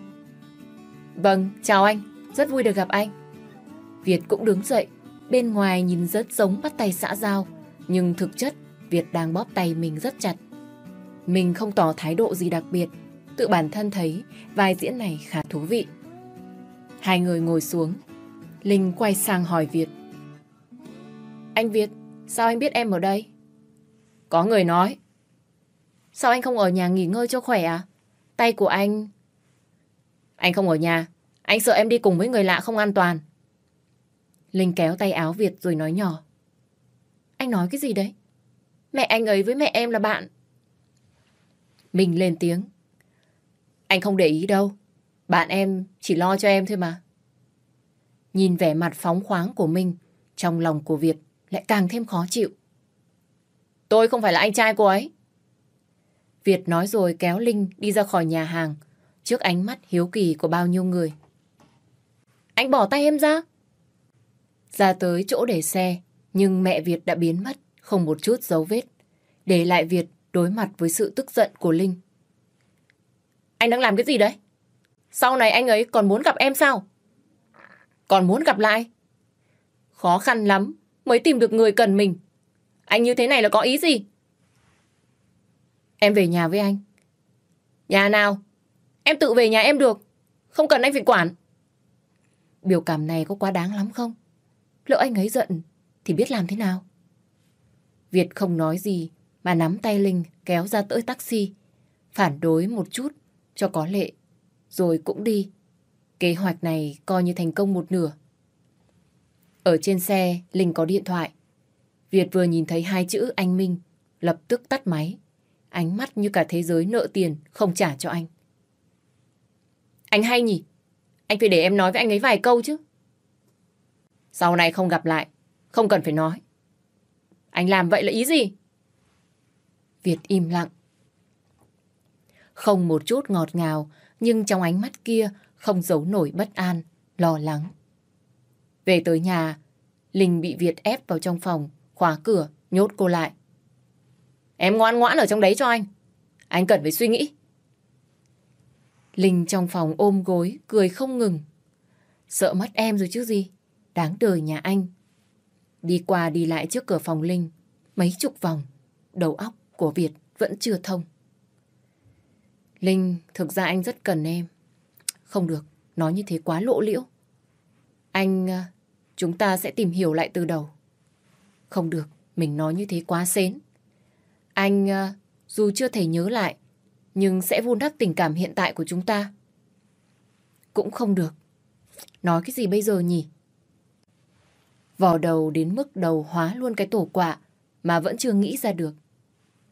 Vâng, chào anh, rất vui được gặp anh. Việt cũng đứng dậy, bên ngoài nhìn rất giống bắt tay xã giao, nhưng thực chất Việt đang bóp tay mình rất chặt. Mình không tỏ thái độ gì đặc biệt, tự bản thân thấy vai diễn này khá thú vị. Hai người ngồi xuống, Linh quay sang hỏi Việt. Anh Việt, sao anh biết em ở đây? Có người nói. Sao anh không ở nhà nghỉ ngơi cho khỏe à? Tay của anh... Anh không ở nhà. Anh sợ em đi cùng với người lạ không an toàn. Linh kéo tay áo Việt rồi nói nhỏ. Anh nói cái gì đấy? Mẹ anh ấy với mẹ em là bạn. Mình lên tiếng. Anh không để ý đâu. Bạn em chỉ lo cho em thôi mà. Nhìn vẻ mặt phóng khoáng của mình, trong lòng của Việt lại càng thêm khó chịu. Tôi không phải là anh trai cô ấy. Việt nói rồi kéo Linh đi ra khỏi nhà hàng, trước ánh mắt hiếu kỳ của bao nhiêu người. Anh bỏ tay em ra. Ra tới chỗ để xe, nhưng mẹ Việt đã biến mất, không một chút dấu vết. Để lại Việt đối mặt với sự tức giận của Linh. Anh đang làm cái gì đấy? Sau này anh ấy còn muốn gặp em sao? Còn muốn gặp lại? Khó khăn lắm mới tìm được người cần mình. Anh như thế này là có ý gì? Em về nhà với anh. Nhà nào? Em tự về nhà em được. Không cần anh phải quản. Biểu cảm này có quá đáng lắm không? Lỡ anh ấy giận thì biết làm thế nào? Việt không nói gì mà nắm tay Linh kéo ra tới taxi. Phản đối một chút cho có lệ. Rồi cũng đi. Kế hoạch này coi như thành công một nửa. Ở trên xe, Linh có điện thoại. Việt vừa nhìn thấy hai chữ anh Minh, lập tức tắt máy. Ánh mắt như cả thế giới nợ tiền, không trả cho anh. Anh hay nhỉ? Anh phải để em nói với anh ấy vài câu chứ. Sau này không gặp lại, không cần phải nói. Anh làm vậy là ý gì? Việt im lặng. Không một chút ngọt ngào, nhưng trong ánh mắt kia không giấu nổi bất an, lo lắng. Về tới nhà, Linh bị Việt ép vào trong phòng, khóa cửa, nhốt cô lại. Em ngoan ngoãn ở trong đấy cho anh. Anh cần phải suy nghĩ. Linh trong phòng ôm gối, cười không ngừng. Sợ mất em rồi chứ gì. Đáng đời nhà anh. Đi qua đi lại trước cửa phòng Linh, mấy chục vòng, đầu óc của Việt vẫn chưa thông. Linh, thực ra anh rất cần em. Không được, nói như thế quá lộ liễu. Anh, à, chúng ta sẽ tìm hiểu lại từ đầu. Không được, mình nói như thế quá xến. Anh, ờ, dù chưa thể nhớ lại, nhưng sẽ vun đắp tình cảm hiện tại của chúng ta. Cũng không được. Nói cái gì bây giờ nhỉ? Vò đầu đến mức đầu hóa luôn cái tổ quạ mà vẫn chưa nghĩ ra được.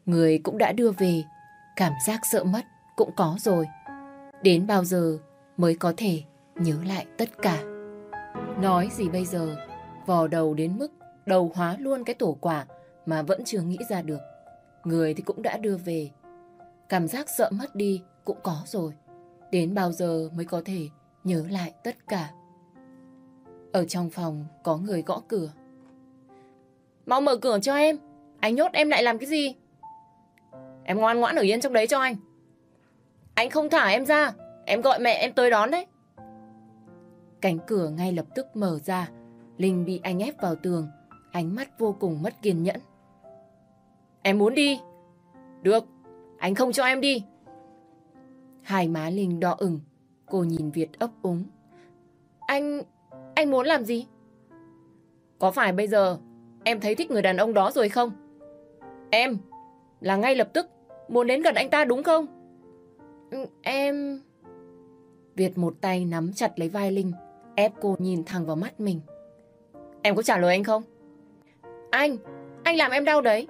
Người cũng đã đưa về, cảm giác sợ mất cũng có rồi. Đến bao giờ mới có thể nhớ lại tất cả. Nói gì bây giờ, vò đầu đến mức đầu hóa luôn cái tổ quả mà vẫn chưa nghĩ ra được. Người thì cũng đã đưa về. Cảm giác sợ mất đi cũng có rồi. Đến bao giờ mới có thể nhớ lại tất cả. Ở trong phòng có người gõ cửa. Mau mở cửa cho em. Anh nhốt em lại làm cái gì? Em ngoan ngoãn ở yên trong đấy cho anh. Anh không thả em ra. Em gọi mẹ em tới đón đấy. Cánh cửa ngay lập tức mở ra. Linh bị anh ép vào tường. Ánh mắt vô cùng mất kiên nhẫn. Em muốn đi. Được. Anh không cho em đi. Hai má Linh đỏ ửng. Cô nhìn Việt ấp úng. Anh... anh muốn làm gì? Có phải bây giờ em thấy thích người đàn ông đó rồi không? Em là ngay lập tức muốn đến gần anh ta đúng không? Ừ, em... Việt một tay nắm chặt lấy vai Linh, ép cô nhìn thẳng vào mắt mình. Em có trả lời anh không? Anh, anh làm em đau đấy.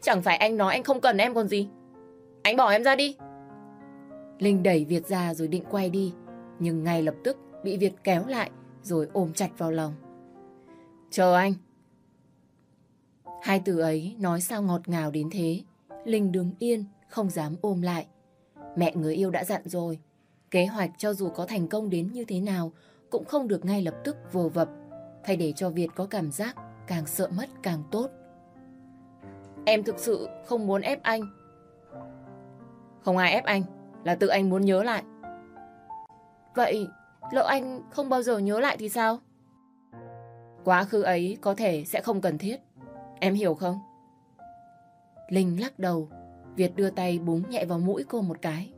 Chẳng phải anh nói anh không cần em còn gì. Anh bỏ em ra đi. Linh đẩy Việt ra rồi định quay đi, nhưng ngay lập tức bị Việt kéo lại rồi ôm chặt vào lòng. Chờ anh. Hai từ ấy nói sao ngọt ngào đến thế. Linh đứng yên, không dám ôm lại. Mẹ người yêu đã dặn rồi, kế hoạch cho dù có thành công đến như thế nào cũng không được ngay lập tức vồ vập, phải để cho Việt có cảm giác càng sợ mất càng tốt. Em thực sự không muốn ép anh. Không ai ép anh, là tự anh muốn nhớ lại. Vậy, lỡ anh không bao giờ nhớ lại thì sao? Quá khứ ấy có thể sẽ không cần thiết. Em hiểu không? Linh lắc đầu, Việt đưa tay búng nhẹ vào mũi cô một cái.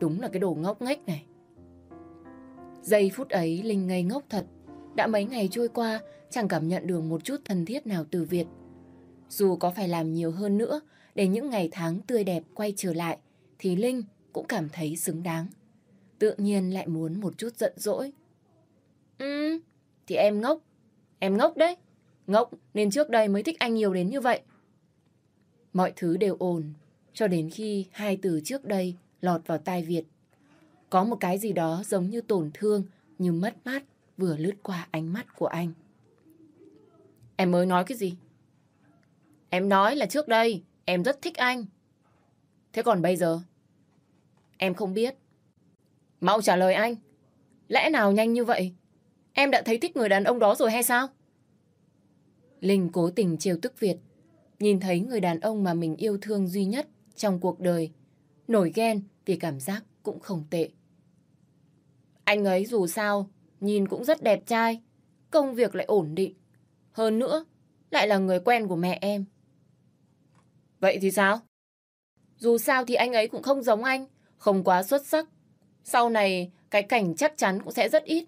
Đúng là cái đồ ngốc nghếch này. Giây phút ấy Linh ngây ngốc thật. Đã mấy ngày trôi qua, chẳng cảm nhận được một chút thân thiết nào từ Việt. Dù có phải làm nhiều hơn nữa để những ngày tháng tươi đẹp quay trở lại, thì Linh cũng cảm thấy xứng đáng. Tự nhiên lại muốn một chút giận dỗi. Ừ, thì em ngốc. Em ngốc đấy. Ngốc nên trước đây mới thích anh nhiều đến như vậy. Mọi thứ đều ổn, cho đến khi hai từ trước đây lọt vào tai Việt. Có một cái gì đó giống như tổn thương, như mất mát vừa lướt qua ánh mắt của anh. Em mới nói cái gì? Em nói là trước đây em rất thích anh. Thế còn bây giờ? Em không biết. Mau trả lời anh. Lẽ nào nhanh như vậy? Em đã thấy thích người đàn ông đó rồi hay sao? Linh cố tình trêu tức Việt. Nhìn thấy người đàn ông mà mình yêu thương duy nhất trong cuộc đời. Nổi ghen vì cảm giác cũng không tệ. Anh ấy dù sao, nhìn cũng rất đẹp trai. Công việc lại ổn định. Hơn nữa, lại là người quen của mẹ em. Vậy thì sao? Dù sao thì anh ấy cũng không giống anh, không quá xuất sắc. Sau này, cái cảnh chắc chắn cũng sẽ rất ít.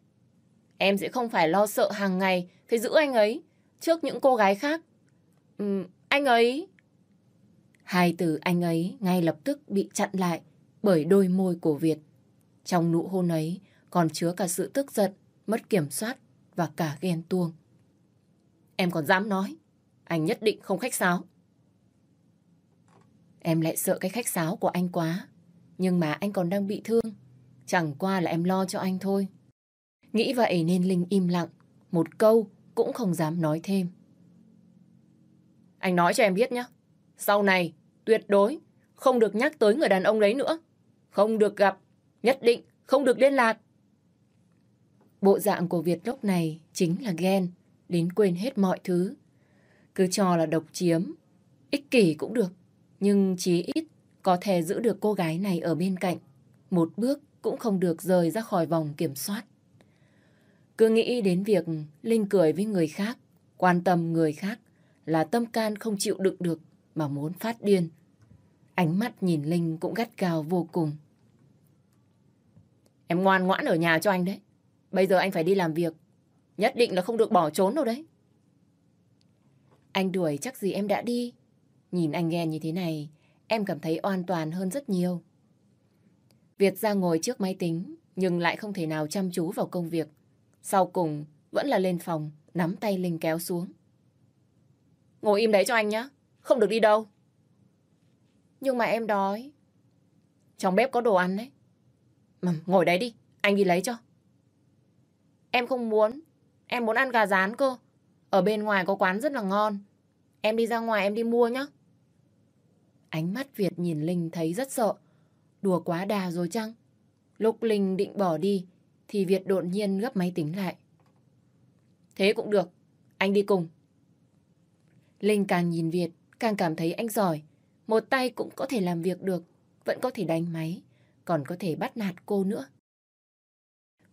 Em sẽ không phải lo sợ hàng ngày phải giữ anh ấy trước những cô gái khác. Ừ, anh ấy... Hai từ anh ấy ngay lập tức bị chặn lại bởi đôi môi của Việt. Trong nụ hôn ấy còn chứa cả sự tức giận, mất kiểm soát và cả ghen tuông. Em còn dám nói, anh nhất định không khách sáo. Em lại sợ cái khách sáo của anh quá, nhưng mà anh còn đang bị thương. Chẳng qua là em lo cho anh thôi. Nghĩ vậy nên Linh im lặng, một câu cũng không dám nói thêm. Anh nói cho em biết nhé, sau này tuyệt đối không được nhắc tới người đàn ông đấy nữa. Không được gặp, nhất định không được liên lạc. Bộ dạng của Việt lúc này chính là ghen, đến quên hết mọi thứ. Cứ cho là độc chiếm, ích kỷ cũng được, nhưng chí ít có thể giữ được cô gái này ở bên cạnh. Một bước cũng không được rời ra khỏi vòng kiểm soát. Cứ nghĩ đến việc Linh cười với người khác, quan tâm người khác là tâm can không chịu đựng được mà muốn phát điên. Ánh mắt nhìn Linh cũng gắt gao vô cùng. Em ngoan ngoãn ở nhà cho anh đấy. Bây giờ anh phải đi làm việc. Nhất định là không được bỏ trốn đâu đấy. Anh đuổi chắc gì em đã đi. Nhìn anh ghen như thế này, em cảm thấy an toàn hơn rất nhiều. Việt ra ngồi trước máy tính, nhưng lại không thể nào chăm chú vào công việc. Sau cùng, vẫn là lên phòng, nắm tay Linh kéo xuống. Ngồi im đấy cho anh nhé, không được đi đâu. Nhưng mà em đói. Trong bếp có đồ ăn đấy. Mà ngồi đấy đi, anh đi lấy cho. Em không muốn, em muốn ăn gà rán cơ. Ở bên ngoài có quán rất là ngon. Em đi ra ngoài em đi mua nhé. Ánh mắt Việt nhìn Linh thấy rất sợ. Đùa quá đà rồi chăng? Lúc Linh định bỏ đi, thì Việt đột nhiên gấp máy tính lại. Thế cũng được, anh đi cùng. Linh càng nhìn Việt, càng cảm thấy anh giỏi. Một tay cũng có thể làm việc được, vẫn có thể đánh máy, còn có thể bắt nạt cô nữa.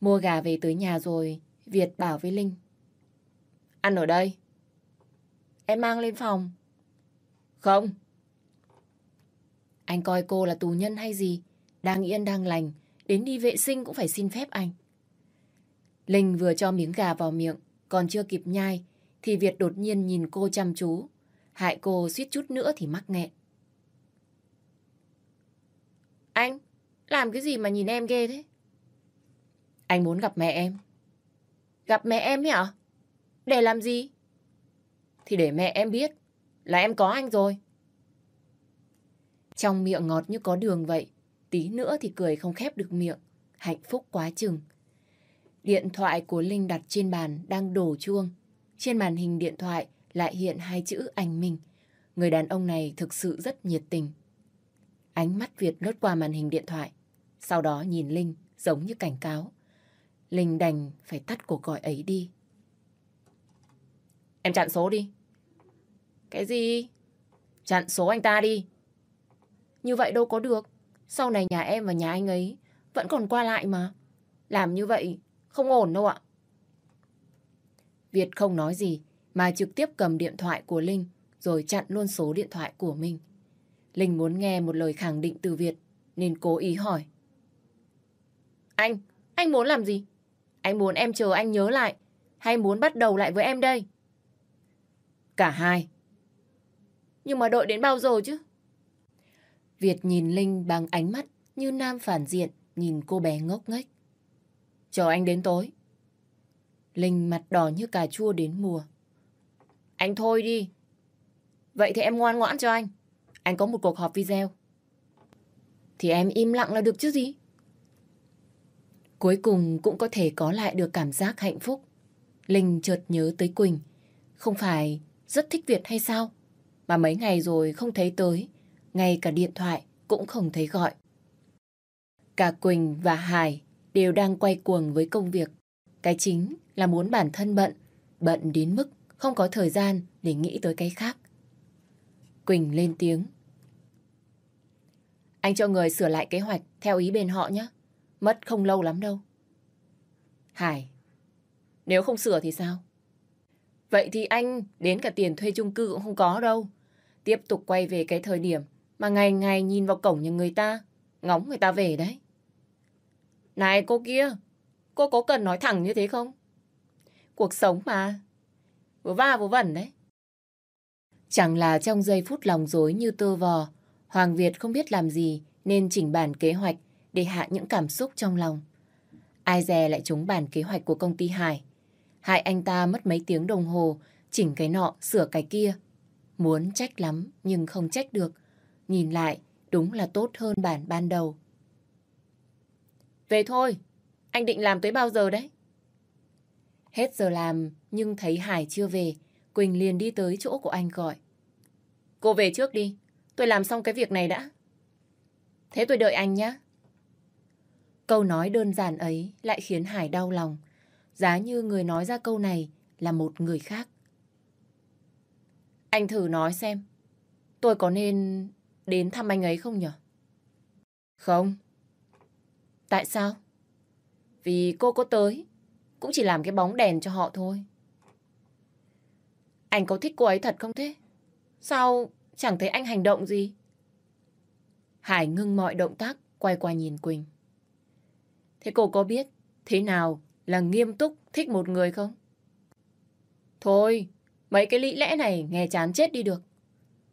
Mua gà về tới nhà rồi, Việt bảo với Linh. Ăn ở đây. Em mang lên phòng. Không. Anh coi cô là tù nhân hay gì? Đang yên đang lành, đến đi vệ sinh cũng phải xin phép anh. Linh vừa cho miếng gà vào miệng, còn chưa kịp nhai, thì Việt đột nhiên nhìn cô chăm chú. Hại cô suýt chút nữa thì mắc nghẹn. Anh, làm cái gì mà nhìn em ghê thế? Anh muốn gặp mẹ em. Gặp mẹ em ấy hả? Để làm gì? Thì để mẹ em biết là em có anh rồi. Trong miệng ngọt như có đường vậy, tí nữa thì cười không khép được miệng. Hạnh phúc quá chừng. Điện thoại của Linh đặt trên bàn đang đổ chuông. Trên màn hình điện thoại lại hiện hai chữ anh Minh. Người đàn ông này thực sự rất nhiệt tình. Ánh mắt Việt lướt qua màn hình điện thoại. Sau đó nhìn Linh giống như cảnh cáo. Linh đành phải tắt cuộc gọi ấy đi. Em chặn số đi. Cái gì? Chặn số anh ta đi. Như vậy đâu có được. Sau này nhà em và nhà anh ấy vẫn còn qua lại mà. Làm như vậy không ổn đâu ạ. Việt không nói gì mà trực tiếp cầm điện thoại của Linh rồi chặn luôn số điện thoại của mình. Linh muốn nghe một lời khẳng định từ Việt nên cố ý hỏi. Anh, anh muốn làm gì? Anh muốn em chờ anh nhớ lại hay muốn bắt đầu lại với em đây? Cả hai. Nhưng mà đợi đến bao giờ chứ? Việt nhìn Linh bằng ánh mắt như nam phản diện nhìn cô bé ngốc nghếch. Chờ anh đến tối. Linh mặt đỏ như cà chua đến mùa. Anh thôi đi. Vậy thì em ngoan ngoãn cho anh. Anh có một cuộc họp video. Thì em im lặng là được chứ gì? Cuối cùng cũng có thể có lại được cảm giác hạnh phúc. Linh chợt nhớ tới Quỳnh. Không phải rất thích Việt hay sao? Mà mấy ngày rồi không thấy tới. Ngay cả điện thoại cũng không thấy gọi. Cả Quỳnh và Hải đều đang quay cuồng với công việc. Cái chính là muốn bản thân bận, bận đến mức không có thời gian để nghĩ tới cái khác. Quỳnh lên tiếng. Anh cho người sửa lại kế hoạch theo ý bên họ nhé. Mất không lâu lắm đâu. Hải, nếu không sửa thì sao? Vậy thì anh đến cả tiền thuê chung cư cũng không có đâu. Tiếp tục quay về cái thời điểm mà ngày ngày nhìn vào cổng nhà người ta, ngóng người ta về đấy. Này cô kia, cô có cần nói thẳng như thế không? Cuộc sống mà. Vừa va vừa vẩn đấy. Chẳng là trong giây phút lòng dối như tơ vò, Hoàng Việt không biết làm gì nên chỉnh bản kế hoạch để hạ những cảm xúc trong lòng. Ai dè lại trúng bản kế hoạch của công ty Hải. Hại anh ta mất mấy tiếng đồng hồ, chỉnh cái nọ, sửa cái kia. Muốn trách lắm, nhưng không trách được. Nhìn lại, đúng là tốt hơn bản ban đầu. Về thôi, anh định làm tới bao giờ đấy? Hết giờ làm, nhưng thấy Hải chưa về, Quỳnh liền đi tới chỗ của anh gọi. Cô về trước đi, tôi làm xong cái việc này đã. Thế tôi đợi anh nhé. Câu nói đơn giản ấy lại khiến Hải đau lòng. Giá như người nói ra câu này là một người khác. Anh thử nói xem, tôi có nên đến thăm anh ấy không nhỉ? Không. Tại sao? Vì cô có tới, cũng chỉ làm cái bóng đèn cho họ thôi. Anh có thích cô ấy thật không thế? Sao chẳng thấy anh hành động gì? Hải ngưng mọi động tác, quay qua nhìn Quỳnh. Thế cô có biết thế nào là nghiêm túc thích một người không? Thôi, mấy cái lý lẽ này nghe chán chết đi được.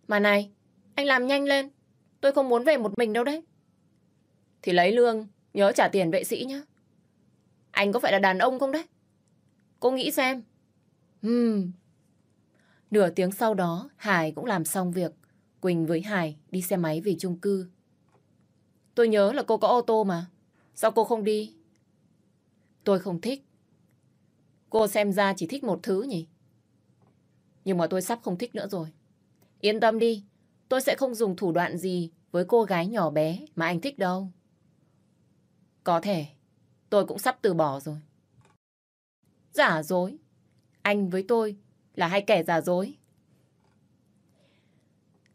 Mà này, anh làm nhanh lên. Tôi không muốn về một mình đâu đấy. Thì lấy lương, nhớ trả tiền vệ sĩ nhé. Anh có phải là đàn ông không đấy? Cô nghĩ xem. Hmm. Nửa tiếng sau đó, Hải cũng làm xong việc. Quỳnh với Hải đi xe máy về chung cư. Tôi nhớ là cô có ô tô mà. Sao cô không đi? Tôi không thích. Cô xem ra chỉ thích một thứ nhỉ? Nhưng mà tôi sắp không thích nữa rồi. Yên tâm đi, tôi sẽ không dùng thủ đoạn gì với cô gái nhỏ bé mà anh thích đâu. Có thể, tôi cũng sắp từ bỏ rồi. Giả dối. Anh với tôi là hai kẻ giả dối.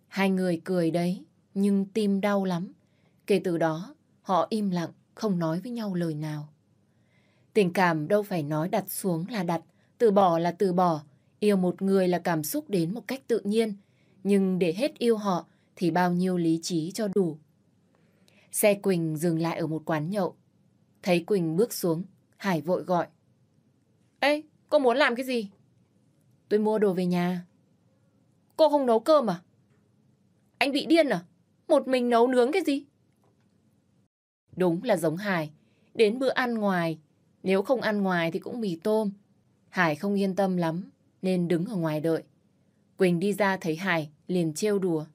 Hai người cười đấy, nhưng tim đau lắm. Kể từ đó, họ im lặng, không nói với nhau lời nào. Tình cảm đâu phải nói đặt xuống là đặt, từ bỏ là từ bỏ. Yêu một người là cảm xúc đến một cách tự nhiên. Nhưng để hết yêu họ thì bao nhiêu lý trí cho đủ. Xe Quỳnh dừng lại ở một quán nhậu. Thấy Quỳnh bước xuống, Hải vội gọi. Ê, cô muốn làm cái gì? Tôi mua đồ về nhà. Cô không nấu cơm à? Anh bị điên à? Một mình nấu nướng cái gì? Đúng là giống Hải. Đến bữa ăn ngoài, nếu không ăn ngoài thì cũng mì tôm. Hải không yên tâm lắm, nên đứng ở ngoài đợi. Quỳnh đi ra thấy Hải, liền trêu đùa.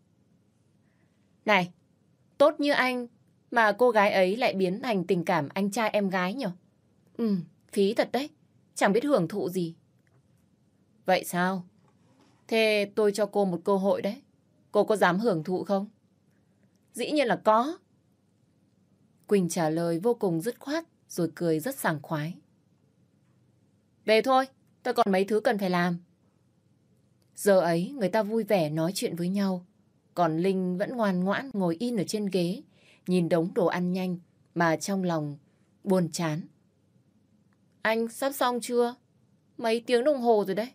Này, tốt như anh, mà cô gái ấy lại biến thành tình cảm anh trai em gái nhỉ? Ừ, phí thật đấy, chẳng biết hưởng thụ gì. Vậy sao? Thế tôi cho cô một cơ hội đấy. Cô có dám hưởng thụ không? Dĩ nhiên là có. Quỳnh trả lời vô cùng dứt khoát, rồi cười rất sảng khoái. Về thôi, tôi còn mấy thứ cần phải làm. Giờ ấy người ta vui vẻ nói chuyện với nhau, còn Linh vẫn ngoan ngoãn ngồi in ở trên ghế, nhìn đống đồ ăn nhanh mà trong lòng buồn chán. Anh sắp xong chưa? Mấy tiếng đồng hồ rồi đấy.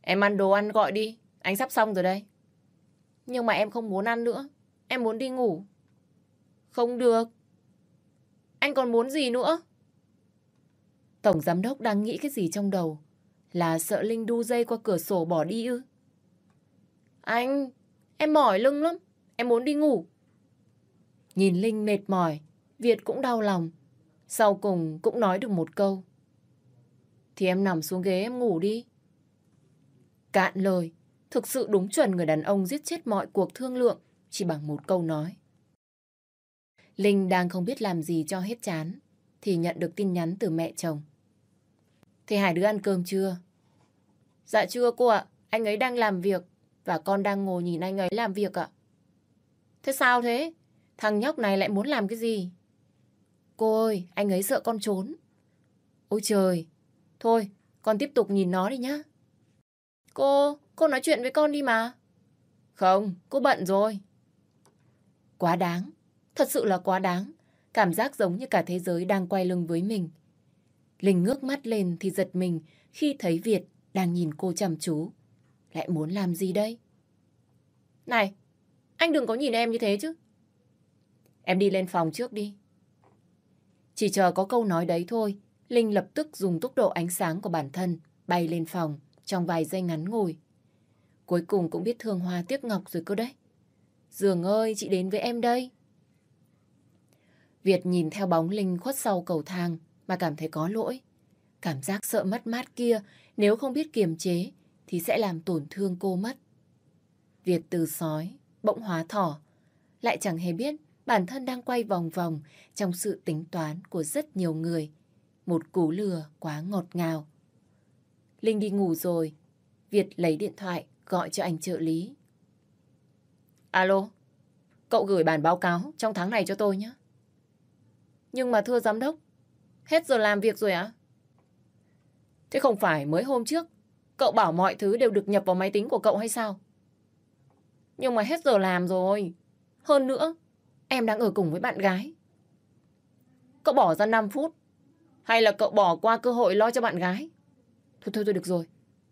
Em ăn đồ ăn gọi đi, anh sắp xong rồi đây. Nhưng mà em không muốn ăn nữa, em muốn đi ngủ. Không được. Anh còn muốn gì nữa? Tổng giám đốc đang nghĩ cái gì trong đầu? Là sợ Linh đu dây qua cửa sổ bỏ đi ư? Anh, em mỏi lưng lắm. Em muốn đi ngủ. Nhìn Linh mệt mỏi, Việt cũng đau lòng. Sau cùng cũng nói được một câu. Thì em nằm xuống ghế em ngủ đi. Cạn lời, thực sự đúng chuẩn người đàn ông giết chết mọi cuộc thương lượng chỉ bằng một câu nói. Linh đang không biết làm gì cho hết chán, thì nhận được tin nhắn từ mẹ chồng. Thế hai đứa ăn cơm chưa? Dạ chưa cô ạ, anh ấy đang làm việc, và con đang ngồi nhìn anh ấy làm việc ạ. Thế sao thế? Thằng nhóc này lại muốn làm cái gì? Cô ơi, anh ấy sợ con trốn. Ôi trời, thôi, con tiếp tục nhìn nó đi nhá. Cô, cô nói chuyện với con đi mà. Không, cô bận rồi. Quá đáng, thật sự là quá đáng. Cảm giác giống như cả thế giới đang quay lưng với mình. Linh ngước mắt lên thì giật mình khi thấy Việt đang nhìn cô chăm chú. Lại muốn làm gì đây? Này, anh đừng có nhìn em như thế chứ. Em đi lên phòng trước đi. Chỉ chờ có câu nói đấy thôi, Linh lập tức dùng tốc độ ánh sáng của bản thân bay lên phòng trong vài giây ngắn ngồi Cuối cùng cũng biết thương hoa tiếc ngọc rồi cơ đấy. Dường ơi, chị đến với em đây. Việt nhìn theo bóng Linh khuất sau cầu thang mà cảm thấy có lỗi. Cảm giác sợ mất mát kia nếu không biết kiềm chế thì sẽ làm tổn thương cô mất. Việt từ sói, bỗng hóa thỏ, lại chẳng hề biết bản thân đang quay vòng vòng trong sự tính toán của rất nhiều người. Một cú lừa quá ngọt ngào. Linh đi ngủ rồi, Việt lấy điện thoại gọi cho anh trợ lý. Alo, cậu gửi bản báo cáo trong tháng này cho tôi nhé. Nhưng mà thưa giám đốc, hết giờ làm việc rồi ạ? Thế không phải mới hôm trước cậu bảo mọi thứ đều được nhập vào máy tính của cậu hay sao? Nhưng mà hết giờ làm rồi. Hơn nữa, em đang ở cùng với bạn gái. Cậu bỏ ra 5 phút hay là cậu bỏ qua cơ hội lo cho bạn gái? Thôi thôi thôi được rồi.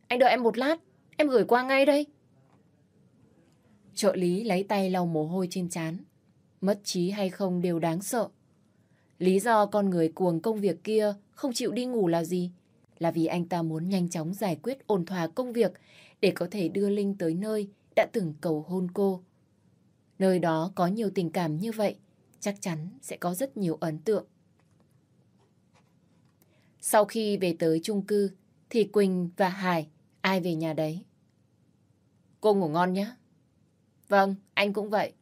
Anh đợi em một lát. Em gửi qua ngay đây. Trợ lý lấy tay lau mồ hôi trên trán. Mất trí hay không đều đáng sợ. Lý do con người cuồng công việc kia không chịu đi ngủ là gì? Là vì anh ta muốn nhanh chóng giải quyết ổn thỏa công việc để có thể đưa Linh tới nơi đã từng cầu hôn cô. Nơi đó có nhiều tình cảm như vậy, chắc chắn sẽ có rất nhiều ấn tượng. Sau khi về tới chung cư, thì Quỳnh và Hải ai về nhà đấy. Cô ngủ ngon nhé. Vâng, anh cũng vậy.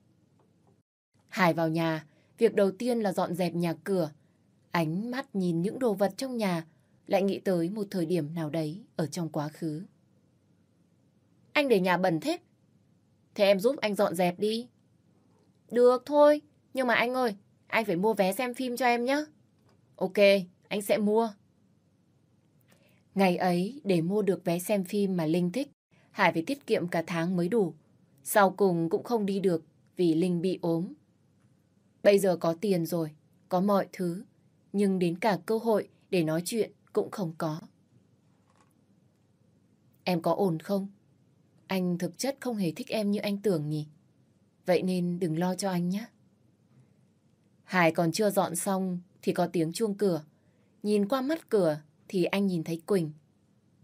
Hải vào nhà, việc đầu tiên là dọn dẹp nhà cửa. Ánh mắt nhìn những đồ vật trong nhà, lại nghĩ tới một thời điểm nào đấy ở trong quá khứ. Anh để nhà bẩn thế. Thế em giúp anh dọn dẹp đi. Được thôi, nhưng mà anh ơi, anh phải mua vé xem phim cho em nhé. Ok, anh sẽ mua. Ngày ấy, để mua được vé xem phim mà Linh thích, Hải phải tiết kiệm cả tháng mới đủ. Sau cùng cũng không đi được vì Linh bị ốm. Bây giờ có tiền rồi, có mọi thứ, nhưng đến cả cơ hội để nói chuyện cũng không có. Em có ổn không? Anh thực chất không hề thích em như anh tưởng nhỉ? Vậy nên đừng lo cho anh nhé. Hải còn chưa dọn xong thì có tiếng chuông cửa. Nhìn qua mắt cửa thì anh nhìn thấy Quỳnh.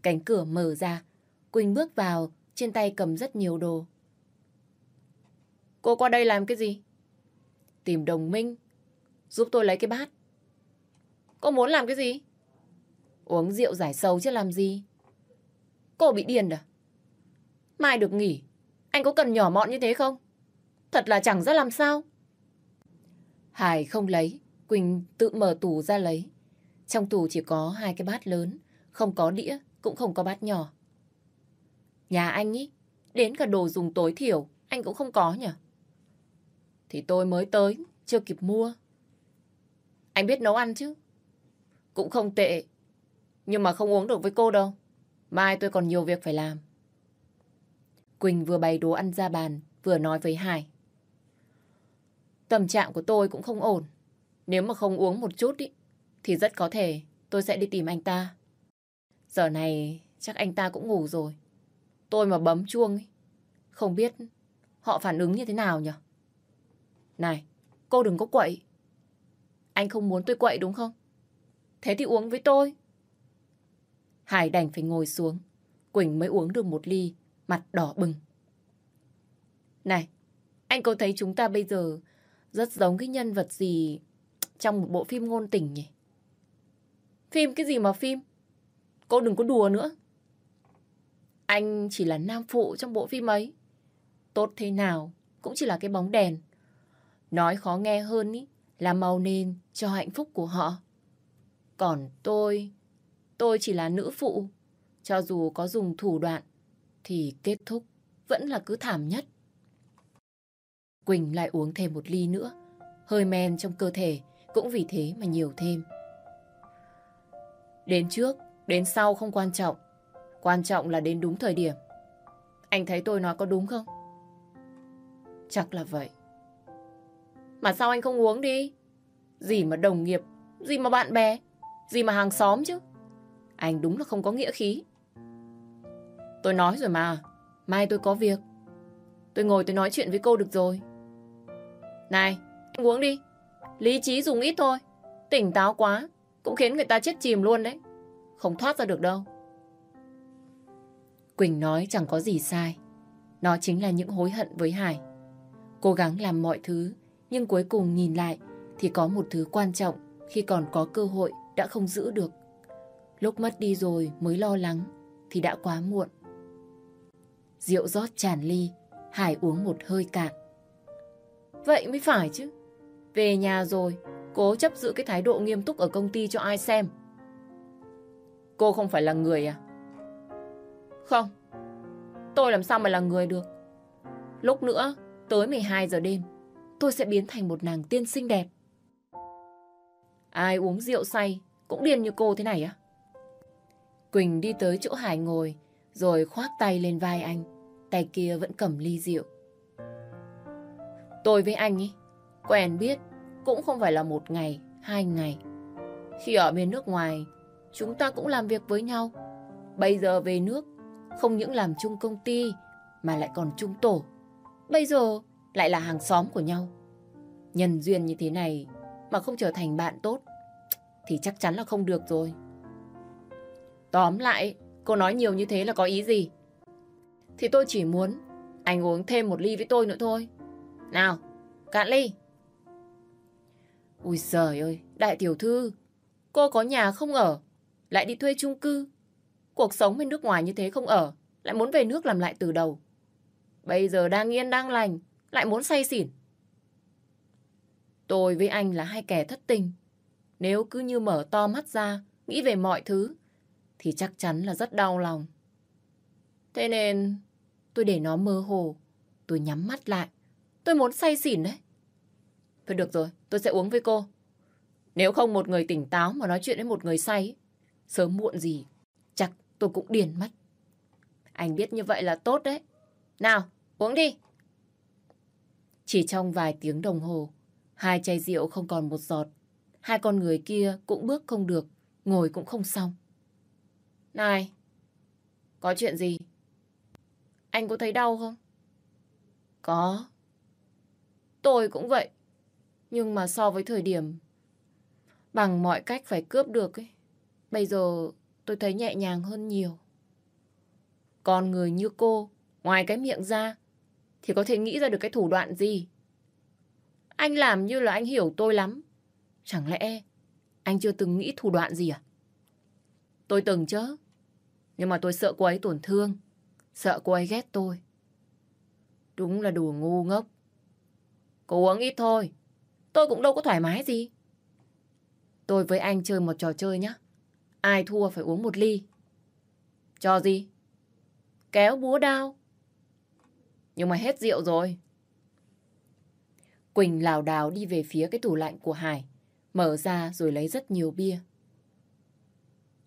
Cánh cửa mở ra, Quỳnh bước vào, trên tay cầm rất nhiều đồ. Cô qua đây làm cái gì? Tìm đồng minh, giúp tôi lấy cái bát. Cô muốn làm cái gì? Uống rượu giải sầu chứ làm gì? Cô bị điên à? Mai được nghỉ, anh có cần nhỏ mọn như thế không? Thật là chẳng ra làm sao. Hải không lấy, Quỳnh tự mở tủ ra lấy. Trong tủ chỉ có hai cái bát lớn, không có đĩa, cũng không có bát nhỏ. Nhà anh ý, đến cả đồ dùng tối thiểu, anh cũng không có nhỉ? Thì tôi mới tới, chưa kịp mua. Anh biết nấu ăn chứ? Cũng không tệ, nhưng mà không uống được với cô đâu. Mai tôi còn nhiều việc phải làm. Quỳnh vừa bày đồ ăn ra bàn, vừa nói với Hải. Tâm trạng của tôi cũng không ổn. Nếu mà không uống một chút ý, thì rất có thể tôi sẽ đi tìm anh ta. Giờ này chắc anh ta cũng ngủ rồi. Tôi mà bấm chuông ý, không biết họ phản ứng như thế nào nhỉ? Này, cô đừng có quậy. Anh không muốn tôi quậy đúng không? Thế thì uống với tôi. Hải đành phải ngồi xuống. Quỳnh mới uống được một ly, mặt đỏ bừng. Này, anh có thấy chúng ta bây giờ rất giống cái nhân vật gì trong một bộ phim ngôn tình nhỉ? Phim cái gì mà phim? Cô đừng có đùa nữa. Anh chỉ là nam phụ trong bộ phim ấy. Tốt thế nào cũng chỉ là cái bóng đèn. Nói khó nghe hơn ý, là màu nền cho hạnh phúc của họ. Còn tôi, tôi chỉ là nữ phụ. Cho dù có dùng thủ đoạn, thì kết thúc vẫn là cứ thảm nhất. Quỳnh lại uống thêm một ly nữa. Hơi men trong cơ thể cũng vì thế mà nhiều thêm. Đến trước, đến sau không quan trọng. Quan trọng là đến đúng thời điểm. Anh thấy tôi nói có đúng không? Chắc là vậy. Mà sao anh không uống đi? Gì mà đồng nghiệp, gì mà bạn bè, gì mà hàng xóm chứ. Anh đúng là không có nghĩa khí. Tôi nói rồi mà, mai tôi có việc. Tôi ngồi tôi nói chuyện với cô được rồi. Này, anh uống đi. Lý trí dùng ít thôi. Tỉnh táo quá, cũng khiến người ta chết chìm luôn đấy. Không thoát ra được đâu. Quỳnh nói chẳng có gì sai. Nó chính là những hối hận với Hải. Cố gắng làm mọi thứ, nhưng cuối cùng nhìn lại thì có một thứ quan trọng khi còn có cơ hội đã không giữ được. Lúc mất đi rồi mới lo lắng thì đã quá muộn. Rượu rót tràn ly, Hải uống một hơi cạn. Vậy mới phải chứ. Về nhà rồi, cố chấp giữ cái thái độ nghiêm túc ở công ty cho ai xem. Cô không phải là người à? Không, tôi làm sao mà là người được. Lúc nữa, tới 12 giờ đêm, tôi sẽ biến thành một nàng tiên xinh đẹp. Ai uống rượu say cũng điên như cô thế này á? Quỳnh đi tới chỗ Hải ngồi, rồi khoác tay lên vai anh. Tay kia vẫn cầm ly rượu. Tôi với anh ý, quen biết cũng không phải là một ngày, hai ngày. Khi ở bên nước ngoài, chúng ta cũng làm việc với nhau. Bây giờ về nước, không những làm chung công ty, mà lại còn chung tổ. Bây giờ lại là hàng xóm của nhau. Nhân duyên như thế này mà không trở thành bạn tốt, thì chắc chắn là không được rồi. Tóm lại, cô nói nhiều như thế là có ý gì? Thì tôi chỉ muốn anh uống thêm một ly với tôi nữa thôi. Nào, cạn ly. Ui giời ơi, đại tiểu thư, cô có nhà không ở, lại đi thuê chung cư. Cuộc sống bên nước ngoài như thế không ở, lại muốn về nước làm lại từ đầu. Bây giờ đang yên đang lành, lại muốn say xỉn. Tôi với anh là hai kẻ thất tình. Nếu cứ như mở to mắt ra, nghĩ về mọi thứ, thì chắc chắn là rất đau lòng. Thế nên tôi để nó mơ hồ, tôi nhắm mắt lại. Tôi muốn say xỉn đấy. Thôi được rồi, tôi sẽ uống với cô. Nếu không một người tỉnh táo mà nói chuyện với một người say, sớm muộn gì, chắc tôi cũng điền mất. Anh biết như vậy là tốt đấy. Nào, uống đi. Chỉ trong vài tiếng đồng hồ, hai chai rượu không còn một giọt. Hai con người kia cũng bước không được, ngồi cũng không xong. Này, có chuyện gì? Anh có thấy đau không? Có. Tôi cũng vậy. Nhưng mà so với thời điểm bằng mọi cách phải cướp được ấy, bây giờ tôi thấy nhẹ nhàng hơn nhiều. Con người như cô, ngoài cái miệng ra, thì có thể nghĩ ra được cái thủ đoạn gì? Anh làm như là anh hiểu tôi lắm. Chẳng lẽ anh chưa từng nghĩ thủ đoạn gì à? Tôi từng chứ. Nhưng mà tôi sợ cô ấy tổn thương. Sợ cô ấy ghét tôi. Đúng là đùa ngu ngốc. Cô uống ít thôi. Tôi cũng đâu có thoải mái gì. Tôi với anh chơi một trò chơi nhé. Ai thua phải uống một ly. Trò gì? Kéo búa đao. Nhưng mà hết rượu rồi. Quỳnh lảo đảo đi về phía cái tủ lạnh của Hải. Mở ra rồi lấy rất nhiều bia.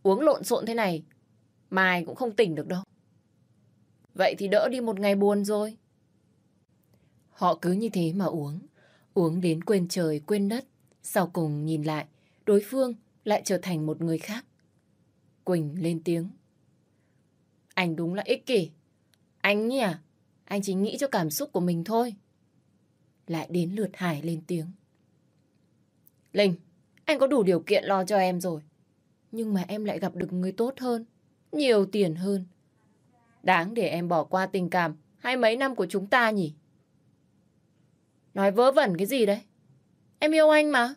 Uống lộn xộn thế này, mai cũng không tỉnh được đâu. Vậy thì đỡ đi một ngày buồn rồi. Họ cứ như thế mà uống. Uống đến quên trời quên đất. Sau cùng nhìn lại, đối phương lại trở thành một người khác. Quỳnh lên tiếng. Anh đúng là ích kỷ. Anh nhỉ à? Anh chỉ nghĩ cho cảm xúc của mình thôi. Lại đến lượt Hải lên tiếng. Linh, anh có đủ điều kiện lo cho em rồi. Nhưng mà em lại gặp được người tốt hơn, nhiều tiền hơn. Đáng để em bỏ qua tình cảm hai mấy năm của chúng ta nhỉ? Nói vớ vẩn cái gì đấy? Em yêu anh mà.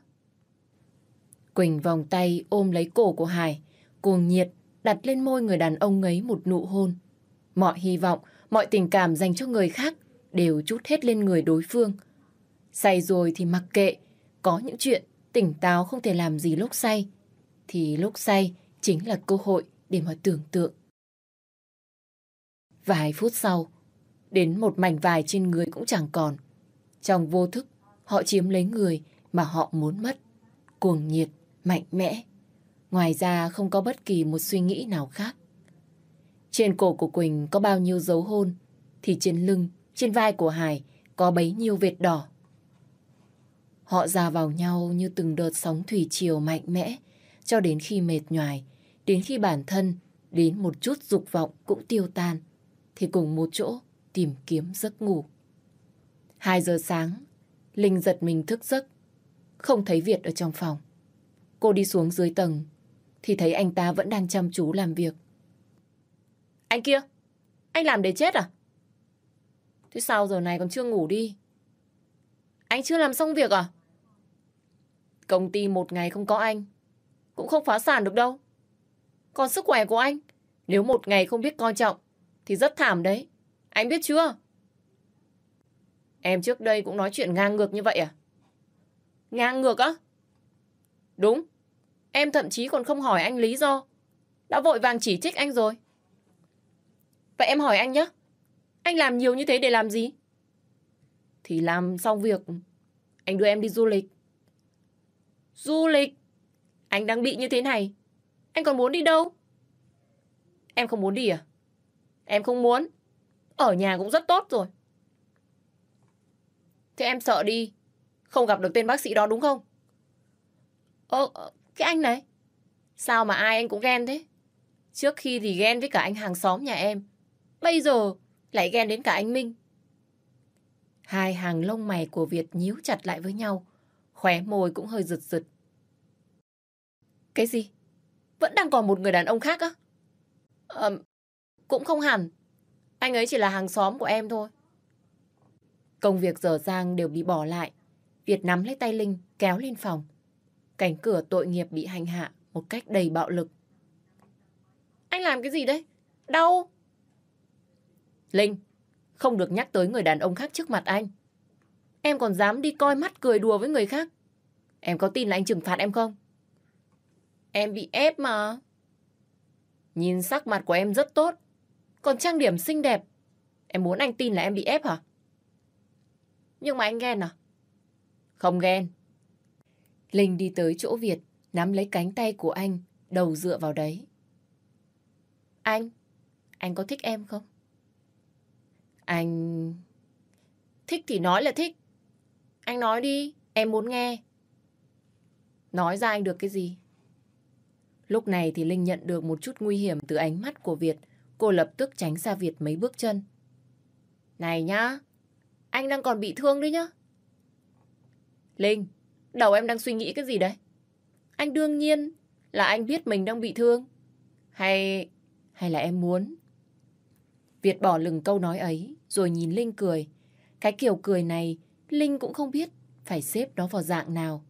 Quỳnh vòng tay ôm lấy cổ của Hải, cuồng nhiệt đặt lên môi người đàn ông ấy một nụ hôn. Mọi hy vọng, mọi tình cảm dành cho người khác đều chút hết lên người đối phương. Say rồi thì mặc kệ, có những chuyện tỉnh táo không thể làm gì lúc say, thì lúc say chính là cơ hội để mà tưởng tượng. Vài phút sau, đến một mảnh vải trên người cũng chẳng còn. Trong vô thức, họ chiếm lấy người mà họ muốn mất. Cuồng nhiệt, mạnh mẽ. Ngoài ra không có bất kỳ một suy nghĩ nào khác. Trên cổ của Quỳnh có bao nhiêu dấu hôn, thì trên lưng, trên vai của Hải có bấy nhiêu vệt đỏ. Họ ra vào nhau như từng đợt sóng thủy triều mạnh mẽ, cho đến khi mệt nhoài, đến khi bản thân đến một chút dục vọng cũng tiêu tan, thì cùng một chỗ tìm kiếm giấc ngủ. Hai giờ sáng, Linh giật mình thức giấc, không thấy Việt ở trong phòng. Cô đi xuống dưới tầng, thì thấy anh ta vẫn đang chăm chú làm việc. Anh kia, anh làm để chết à? Thế sao giờ này còn chưa ngủ đi? Anh chưa làm xong việc à? Công ty một ngày không có anh, cũng không phá sản được đâu. Còn sức khỏe của anh, nếu một ngày không biết coi trọng, thì rất thảm đấy. Anh biết chưa? Em trước đây cũng nói chuyện ngang ngược như vậy à? Ngang ngược á? Đúng. Em thậm chí còn không hỏi anh lý do. Đã vội vàng chỉ trích anh rồi. Vậy em hỏi anh nhé. Anh làm nhiều như thế để làm gì? Thì làm xong việc, anh đưa em đi du lịch. Du lịch? Anh đang bị như thế này. Anh còn muốn đi đâu? Em không muốn đi à? Em không muốn. Ở nhà cũng rất tốt rồi. Thế em sợ đi. Không gặp được tên bác sĩ đó đúng không? Ơ, cái anh này. Sao mà ai anh cũng ghen thế? Trước khi thì ghen với cả anh hàng xóm nhà em. Bây giờ lại ghen đến cả anh Minh. Hai hàng lông mày của Việt nhíu chặt lại với nhau. Khóe môi cũng hơi rực rực. Cái gì? Vẫn đang còn một người đàn ông khác á? À, cũng không hẳn. Anh ấy chỉ là hàng xóm của em thôi. Công việc dở dang đều bị bỏ lại. Việt nắm lấy tay Linh, kéo lên phòng. Cánh cửa tội nghiệp bị hành hạ một cách đầy bạo lực. Anh làm cái gì đấy? Đau! Linh, không được nhắc tới người đàn ông khác trước mặt anh. Em còn dám đi coi mắt cười đùa với người khác. Em có tin là anh trừng phạt em không? Em bị ép mà. Nhìn sắc mặt của em rất tốt. Còn trang điểm xinh đẹp. Em muốn anh tin là em bị ép hả? Nhưng mà anh ghen à? Không ghen. Linh đi tới chỗ Việt, nắm lấy cánh tay của anh, đầu dựa vào đấy. Anh, anh có thích em không? Anh... Thích thì nói là thích. Anh nói đi, em muốn nghe. Nói ra anh được cái gì? Lúc này thì Linh nhận được một chút nguy hiểm từ ánh mắt của Việt. Cô lập tức tránh xa Việt mấy bước chân. Này nhá, anh đang còn bị thương đấy nhá. Linh, đầu em đang suy nghĩ cái gì đấy? Anh đương nhiên là anh biết mình đang bị thương. Hay... hay là em muốn? Việt bỏ lừng câu nói ấy, rồi nhìn Linh cười. Cái kiểu cười này, Linh cũng không biết phải xếp nó vào dạng nào.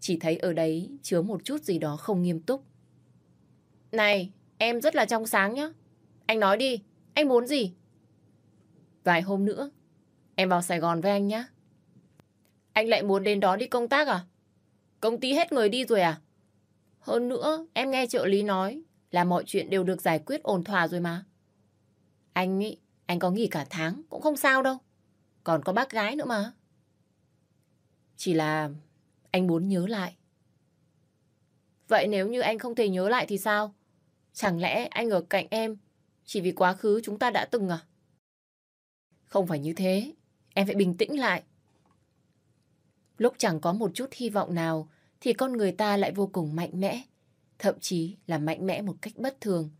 Chỉ thấy ở đấy chứa một chút gì đó không nghiêm túc. Này, em rất là trong sáng nhá. Anh nói đi, anh muốn gì? Vài hôm nữa, em vào Sài Gòn với anh nhá. Anh lại muốn đến đó đi công tác à? Công ty hết người đi rồi à? Hơn nữa, em nghe trợ lý nói là mọi chuyện đều được giải quyết ổn thỏa rồi mà. Anh ý, anh có nghỉ cả tháng cũng không sao đâu. Còn có bác gái nữa mà. Chỉ là anh muốn nhớ lại. Vậy nếu như anh không thể nhớ lại thì sao? Chẳng lẽ anh ở cạnh em chỉ vì quá khứ chúng ta đã từng à? Không phải như thế. Em phải bình tĩnh lại. Lúc chẳng có một chút hy vọng nào thì con người ta lại vô cùng mạnh mẽ. Thậm chí là mạnh mẽ một cách bất thường.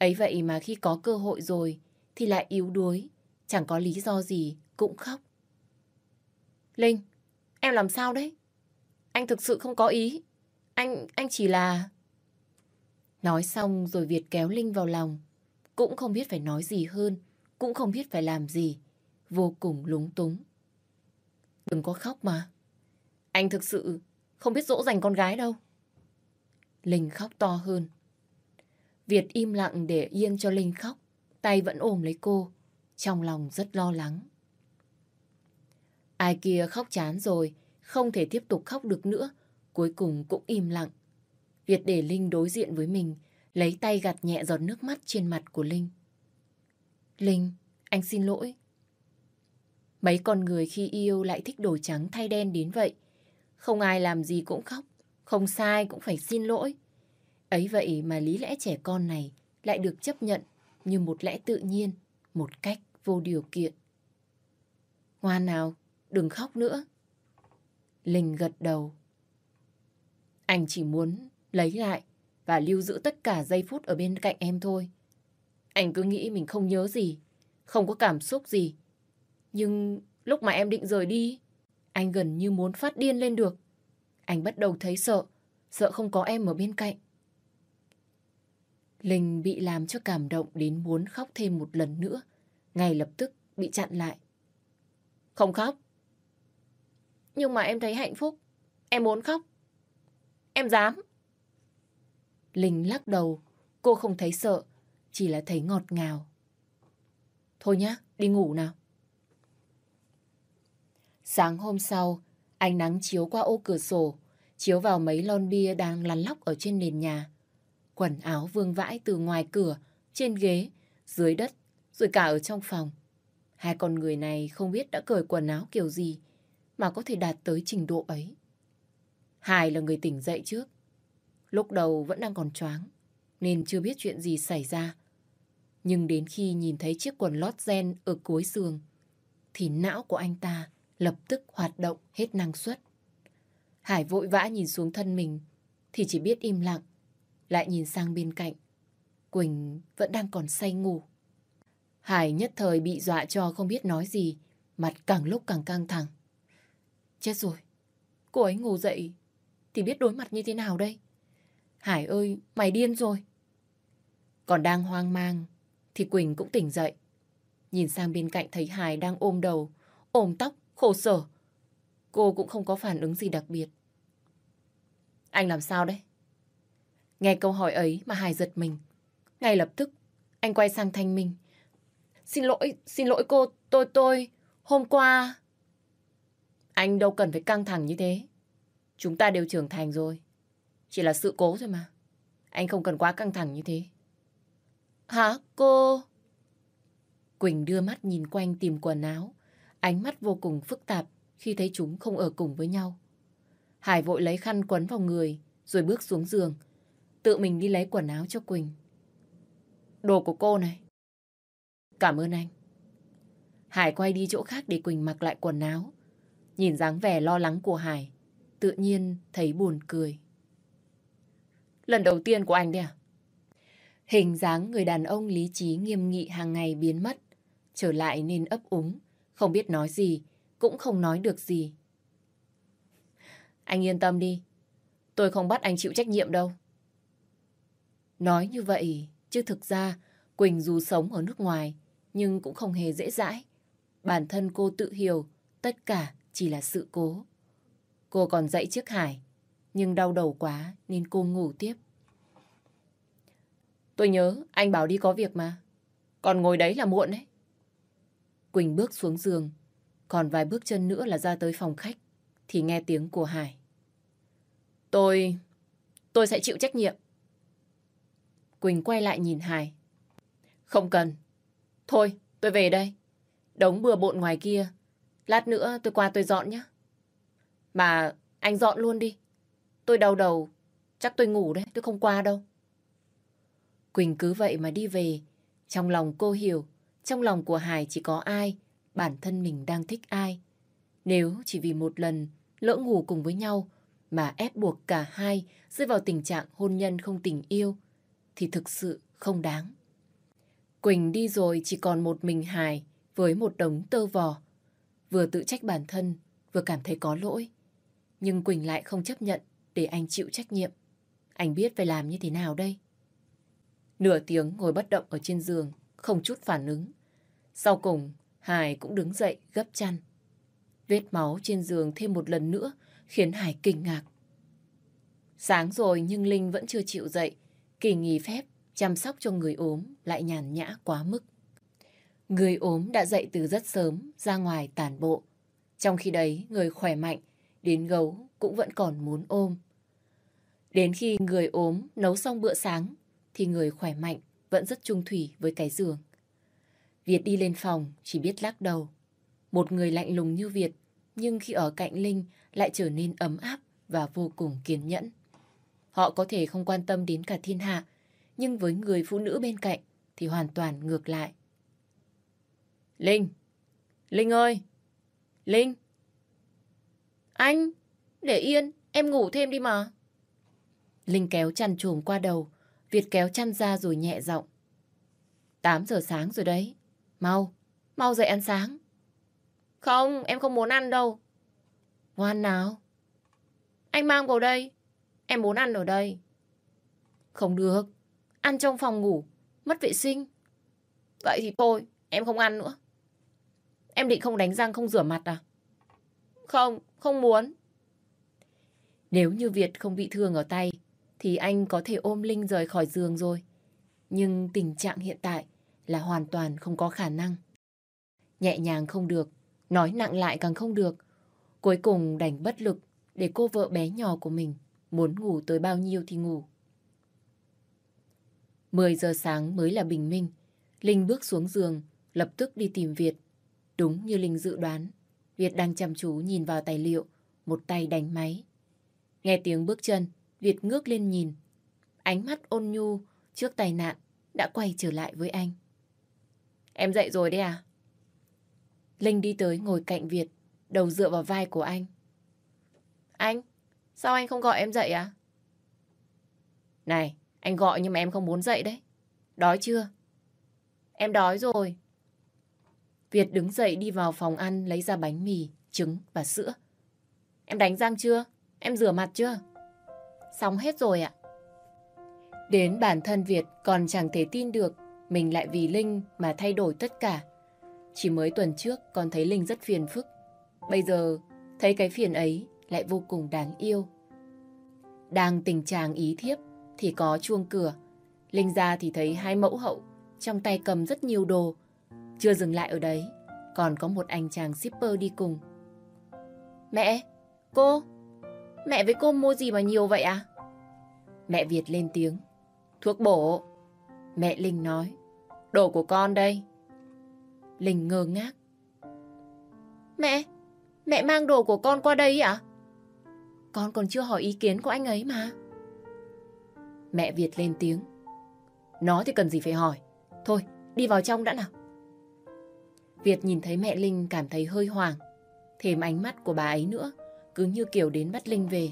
Ấy vậy mà khi có cơ hội rồi thì lại yếu đuối. Chẳng có lý do gì cũng khóc. Linh, em làm sao đấy? Anh thực sự không có ý. Anh, anh chỉ là... Nói xong rồi Việt kéo Linh vào lòng. Cũng không biết phải nói gì hơn. Cũng không biết phải làm gì. Vô cùng lúng túng. Đừng có khóc mà. Anh thực sự không biết dỗ dành con gái đâu. Linh khóc to hơn. Việt im lặng để yên cho Linh khóc. Tay vẫn ôm lấy cô. Trong lòng rất lo lắng. Ai kia khóc chán rồi. Không thể tiếp tục khóc được nữa. Cuối cùng cũng im lặng. Việt để Linh đối diện với mình, lấy tay gạt nhẹ giọt nước mắt trên mặt của Linh. Linh, anh xin lỗi. Mấy con người khi yêu lại thích đổi trắng thay đen đến vậy. Không ai làm gì cũng khóc, không sai cũng phải xin lỗi. Ấy vậy mà lý lẽ trẻ con này lại được chấp nhận như một lẽ tự nhiên, một cách vô điều kiện. Ngoan nào, đừng khóc nữa. Linh gật đầu. Anh chỉ muốn lấy lại và lưu giữ tất cả giây phút ở bên cạnh em thôi. Anh cứ nghĩ mình không nhớ gì, không có cảm xúc gì. Nhưng lúc mà em định rời đi, anh gần như muốn phát điên lên được. Anh bắt đầu thấy sợ, sợ không có em ở bên cạnh. Linh bị làm cho cảm động đến muốn khóc thêm một lần nữa, ngay lập tức bị chặn lại. Không khóc. Nhưng mà em thấy hạnh phúc, em muốn khóc, em dám. Linh lắc đầu, cô không thấy sợ, chỉ là thấy ngọt ngào. Thôi nhá, đi ngủ nào. Sáng hôm sau, ánh nắng chiếu qua ô cửa sổ, chiếu vào mấy lon bia đang lăn lóc ở trên nền nhà. Quần áo vương vãi từ ngoài cửa, trên ghế, dưới đất, rồi cả ở trong phòng. Hai con người này không biết đã cởi quần áo kiểu gì mà có thể đạt tới trình độ ấy. Hải là người tỉnh dậy trước. Lúc đầu vẫn đang còn choáng, nên chưa biết chuyện gì xảy ra. Nhưng đến khi nhìn thấy chiếc quần lót gen ở cuối giường, thì não của anh ta lập tức hoạt động hết năng suất. Hải vội vã nhìn xuống thân mình, thì chỉ biết im lặng, lại nhìn sang bên cạnh. Quỳnh vẫn đang còn say ngủ. Hải nhất thời bị dọa cho không biết nói gì, mặt càng lúc càng căng thẳng. Chết rồi, cô ấy ngủ dậy thì biết đối mặt như thế nào đây? Hải ơi, mày điên rồi. Còn đang hoang mang thì Quỳnh cũng tỉnh dậy. Nhìn sang bên cạnh thấy Hải đang ôm đầu, ôm tóc, khổ sở. Cô cũng không có phản ứng gì đặc biệt. Anh làm sao đấy? Nghe câu hỏi ấy mà Hải giật mình. Ngay lập tức, anh quay sang Thanh Minh. Xin lỗi, xin lỗi cô, tôi, tôi, hôm qua... Anh đâu cần phải căng thẳng như thế. Chúng ta đều trưởng thành rồi. Chỉ là sự cố thôi mà. Anh không cần quá căng thẳng như thế. Hả cô? Quỳnh đưa mắt nhìn quanh tìm quần áo. Ánh mắt vô cùng phức tạp khi thấy chúng không ở cùng với nhau. Hải vội lấy khăn quấn vào người rồi bước xuống giường. Tự mình đi lấy quần áo cho Quỳnh. Đồ của cô này. Cảm ơn anh. Hải quay đi chỗ khác để Quỳnh mặc lại quần áo. Nhìn dáng vẻ lo lắng của Hải, tự nhiên thấy buồn cười. Lần đầu tiên của anh đấy à? Hình dáng người đàn ông lý trí nghiêm nghị hàng ngày biến mất, trở lại nên ấp úng, không biết nói gì, cũng không nói được gì. Anh yên tâm đi, tôi không bắt anh chịu trách nhiệm đâu. Nói như vậy, chứ thực ra Quỳnh dù sống ở nước ngoài, nhưng cũng không hề dễ dãi. Bản thân cô tự hiểu tất cả chỉ là sự cố. Cô còn dậy trước Hải, nhưng đau đầu quá nên cô ngủ tiếp. Tôi nhớ anh bảo đi có việc mà. Còn ngồi đấy là muộn đấy. Quỳnh bước xuống giường. Còn vài bước chân nữa là ra tới phòng khách. Thì nghe tiếng của Hải. Tôi... Tôi sẽ chịu trách nhiệm. Quỳnh quay lại nhìn Hải. Không cần. Thôi, tôi về đây. Đống bừa bộn ngoài kia. Lát nữa tôi qua tôi dọn nhé. Mà anh dọn luôn đi. Tôi đau đầu. Chắc tôi ngủ đấy, tôi không qua đâu. Quỳnh cứ vậy mà đi về. Trong lòng cô hiểu, trong lòng của Hải chỉ có ai, bản thân mình đang thích ai. Nếu chỉ vì một lần lỡ ngủ cùng với nhau mà ép buộc cả hai rơi vào tình trạng hôn nhân không tình yêu, thì thực sự không đáng. Quỳnh đi rồi chỉ còn một mình Hải với một đống tơ vò. Vừa tự trách bản thân, vừa cảm thấy có lỗi. Nhưng Quỳnh lại không chấp nhận để anh chịu trách nhiệm. Anh biết phải làm như thế nào đây? Nửa tiếng ngồi bất động ở trên giường, không chút phản ứng. Sau cùng, Hải cũng đứng dậy gấp chăn. Vết máu trên giường thêm một lần nữa khiến Hải kinh ngạc. Sáng rồi nhưng Linh vẫn chưa chịu dậy. Kỳ nghỉ phép, chăm sóc cho người ốm lại nhàn nhã quá mức. Người ốm đã dậy từ rất sớm, ra ngoài tàn bộ. Trong khi đấy, người khỏe mạnh, đến gấu cũng vẫn còn muốn ôm. Đến khi người ốm nấu xong bữa sáng, thì người khỏe mạnh vẫn rất trung thủy với cái giường. Việt đi lên phòng chỉ biết lắc đầu. Một người lạnh lùng như Việt, nhưng khi ở cạnh Linh lại trở nên ấm áp và vô cùng kiên nhẫn. Họ có thể không quan tâm đến cả thiên hạ, nhưng với người phụ nữ bên cạnh thì hoàn toàn ngược lại. Linh! Linh ơi! Linh! Anh! Để yên, em ngủ thêm đi mà. Linh kéo chăn trùm qua đầu, Việt kéo chăn ra rồi nhẹ giọng. 8 giờ sáng rồi đấy. Mau, mau dậy ăn sáng. Không, em không muốn ăn đâu. Ngoan nào. Anh mang vào đây. Em muốn ăn ở đây. Không được. Ăn trong phòng ngủ. Mất vệ sinh. Vậy thì thôi, em không ăn nữa. Em định không đánh răng không rửa mặt à? Không, không muốn. Nếu như Việt không bị thương ở tay, thì anh có thể ôm Linh rời khỏi giường rồi. Nhưng tình trạng hiện tại là hoàn toàn không có khả năng. Nhẹ nhàng không được, nói nặng lại càng không được. Cuối cùng đành bất lực để cô vợ bé nhỏ của mình muốn ngủ tới bao nhiêu thì ngủ. 10 giờ sáng mới là bình minh. Linh bước xuống giường, lập tức đi tìm Việt. Đúng như Linh dự đoán, Việt đang chăm chú nhìn vào tài liệu, một tay đánh máy. Nghe tiếng bước chân, Việt ngước lên nhìn. Ánh mắt ôn nhu trước tai nạn đã quay trở lại với anh. Em dậy rồi đấy à? Linh đi tới ngồi cạnh Việt, đầu dựa vào vai của anh. Anh, sao anh không gọi em dậy à? Này, anh gọi nhưng mà em không muốn dậy đấy. Đói chưa? Em đói rồi. Việt đứng dậy đi vào phòng ăn lấy ra bánh mì, trứng và sữa. Em đánh răng chưa? Em rửa mặt chưa? Xong hết rồi ạ. Đến bản thân Việt còn chẳng thể tin được mình lại vì Linh mà thay đổi tất cả. Chỉ mới tuần trước còn thấy Linh rất phiền phức. Bây giờ thấy cái phiền ấy lại vô cùng đáng yêu. Đang tình trạng ý thiếp thì có chuông cửa. Linh ra thì thấy hai mẫu hậu trong tay cầm rất nhiều đồ. Chưa dừng lại ở đấy, còn có một anh chàng shipper đi cùng. Mẹ, cô, mẹ với cô mua gì mà nhiều vậy à? Mẹ Việt lên tiếng. Thuốc bổ. Mẹ Linh nói. Đồ của con đây. Linh ngơ ngác. Mẹ, mẹ mang đồ của con qua đây à? Con còn chưa hỏi ý kiến của anh ấy mà. Mẹ Việt lên tiếng. Nó thì cần gì phải hỏi. Thôi, đi vào trong đã nào. Việt nhìn thấy mẹ Linh cảm thấy hơi hoảng. Thêm ánh mắt của bà ấy nữa, cứ như kiểu đến bắt Linh về.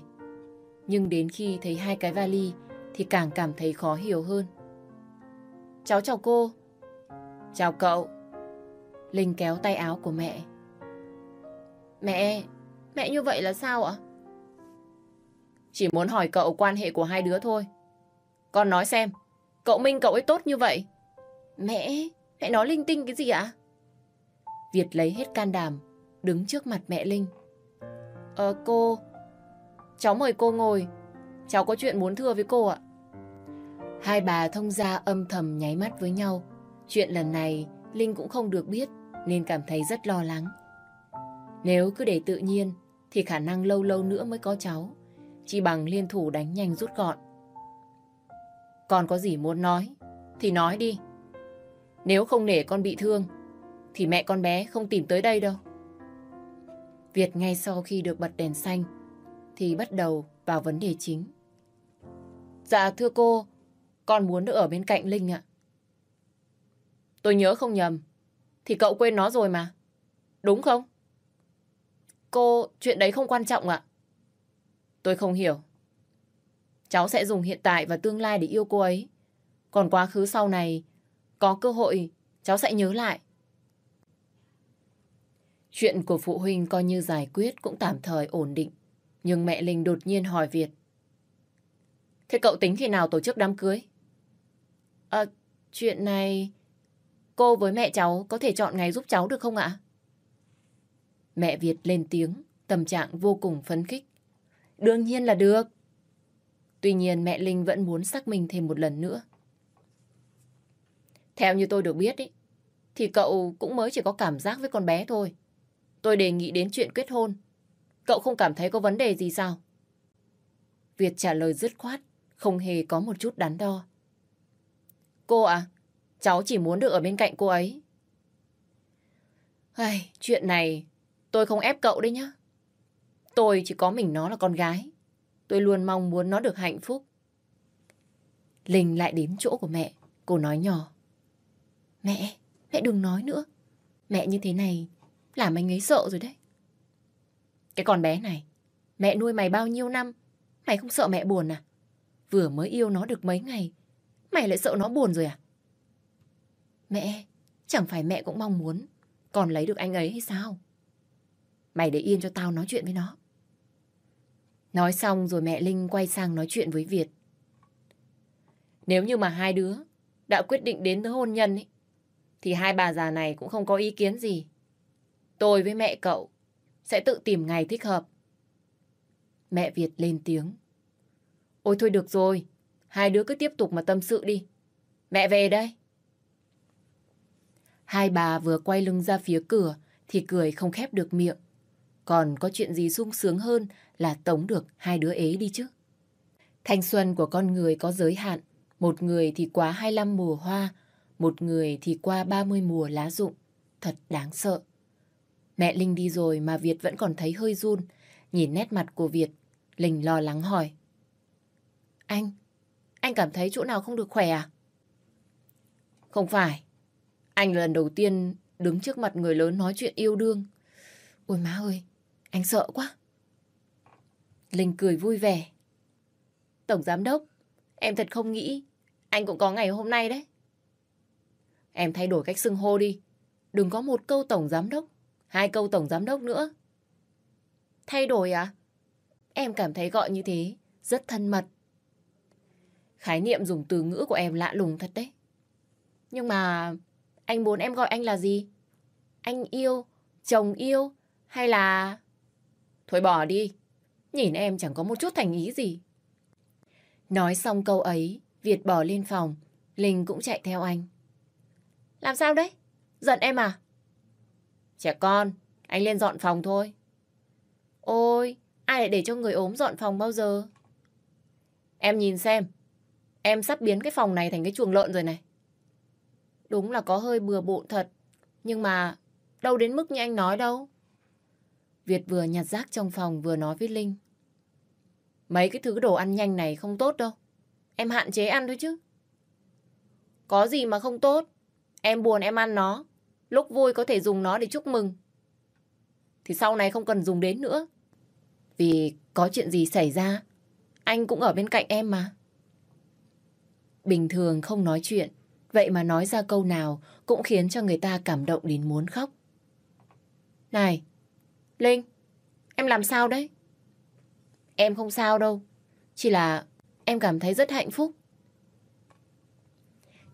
Nhưng đến khi thấy hai cái vali thì càng cảm thấy khó hiểu hơn. Cháu chào cô. Chào cậu. Linh kéo tay áo của mẹ. Mẹ, mẹ như vậy là sao ạ? Chỉ muốn hỏi cậu quan hệ của hai đứa thôi. Con nói xem, cậu Minh cậu ấy tốt như vậy. Mẹ, mẹ nói linh tinh cái gì ạ? Việt lấy hết can đảm, đứng trước mặt mẹ Linh. Ờ, cô, cháu mời cô ngồi. Cháu có chuyện muốn thưa với cô ạ. Hai bà thông gia âm thầm nháy mắt với nhau. Chuyện lần này Linh cũng không được biết nên cảm thấy rất lo lắng. Nếu cứ để tự nhiên thì khả năng lâu lâu nữa mới có cháu. Chỉ bằng liên thủ đánh nhanh rút gọn. Con có gì muốn nói thì nói đi. Nếu không nể con bị thương thì mẹ con bé không tìm tới đây đâu. Việt ngay sau khi được bật đèn xanh thì bắt đầu vào vấn đề chính. Dạ thưa cô, con muốn được ở bên cạnh Linh ạ. Tôi nhớ không nhầm, thì cậu quên nó rồi mà. Đúng không? Cô, chuyện đấy không quan trọng ạ. Tôi không hiểu. Cháu sẽ dùng hiện tại và tương lai để yêu cô ấy. Còn quá khứ sau này, có cơ hội, cháu sẽ nhớ lại. Chuyện của phụ huynh coi như giải quyết cũng tạm thời ổn định. Nhưng mẹ Linh đột nhiên hỏi Việt. Thế cậu tính khi nào tổ chức đám cưới? À, chuyện này... Cô với mẹ cháu có thể chọn ngày giúp cháu được không ạ? Mẹ Việt lên tiếng, tâm trạng vô cùng phấn khích. Đương nhiên là được. Tuy nhiên mẹ Linh vẫn muốn xác minh thêm một lần nữa. Theo như tôi được biết ý, thì cậu cũng mới chỉ có cảm giác với con bé thôi. Tôi đề nghị đến chuyện kết hôn. Cậu không cảm thấy có vấn đề gì sao? Việt trả lời dứt khoát, không hề có một chút đắn đo. Cô à, cháu chỉ muốn được ở bên cạnh cô ấy. Ai, chuyện này tôi không ép cậu đấy nhá. Tôi chỉ có mình nó là con gái. Tôi luôn mong muốn nó được hạnh phúc. Linh lại đến chỗ của mẹ. Cô nói nhỏ. Mẹ, mẹ đừng nói nữa. Mẹ như thế này làm anh ấy sợ rồi đấy. Cái con bé này, mẹ nuôi mày bao nhiêu năm, mày không sợ mẹ buồn à? Vừa mới yêu nó được mấy ngày, mày lại sợ nó buồn rồi à? Mẹ, chẳng phải mẹ cũng mong muốn còn lấy được anh ấy hay sao? Mày để yên cho tao nói chuyện với nó. Nói xong rồi mẹ Linh quay sang nói chuyện với Việt. Nếu như mà hai đứa đã quyết định đến tới hôn nhân ấy, thì hai bà già này cũng không có ý kiến gì. Tôi với mẹ cậu sẽ tự tìm ngày thích hợp. Mẹ Việt lên tiếng. Ôi thôi được rồi, hai đứa cứ tiếp tục mà tâm sự đi. Mẹ về đây. Hai bà vừa quay lưng ra phía cửa thì cười không khép được miệng. Còn có chuyện gì sung sướng hơn là tống được hai đứa ế đi chứ. Thanh xuân của con người có giới hạn. Một người thì quá 25 mùa hoa, một người thì qua 30 mùa lá rụng. Thật đáng sợ. Mẹ Linh đi rồi mà Việt vẫn còn thấy hơi run. Nhìn nét mặt của Việt, Linh lo lắng hỏi. Anh, anh cảm thấy chỗ nào không được khỏe à? Không phải. Anh lần đầu tiên đứng trước mặt người lớn nói chuyện yêu đương. Ôi má ơi, anh sợ quá. Linh cười vui vẻ. Tổng giám đốc, em thật không nghĩ anh cũng có ngày hôm nay đấy. Em thay đổi cách xưng hô đi. Đừng có một câu tổng giám đốc, hai câu tổng giám đốc nữa. Thay đổi à? Em cảm thấy gọi như thế rất thân mật. Khái niệm dùng từ ngữ của em lạ lùng thật đấy. Nhưng mà anh muốn em gọi anh là gì? Anh yêu, chồng yêu hay là... Thôi bỏ đi. Nhìn em chẳng có một chút thành ý gì. Nói xong câu ấy, Việt bỏ lên phòng. Linh cũng chạy theo anh. Làm sao đấy? Giận em à? Trẻ con, anh lên dọn phòng thôi. Ôi, ai lại để cho người ốm dọn phòng bao giờ? Em nhìn xem, em sắp biến cái phòng này thành cái chuồng lợn rồi này. Đúng là có hơi bừa bộn thật, nhưng mà đâu đến mức như anh nói đâu. Việt vừa nhặt rác trong phòng vừa nói với Linh. Mấy cái thứ đồ ăn nhanh này không tốt đâu. Em hạn chế ăn thôi chứ. Có gì mà không tốt. Em buồn em ăn nó. Lúc vui có thể dùng nó để chúc mừng. Thì sau này không cần dùng đến nữa. Vì có chuyện gì xảy ra, anh cũng ở bên cạnh em mà. Bình thường không nói chuyện, vậy mà nói ra câu nào cũng khiến cho người ta cảm động đến muốn khóc. Này, Linh, em làm sao đấy? Em không sao đâu, chỉ là em cảm thấy rất hạnh phúc.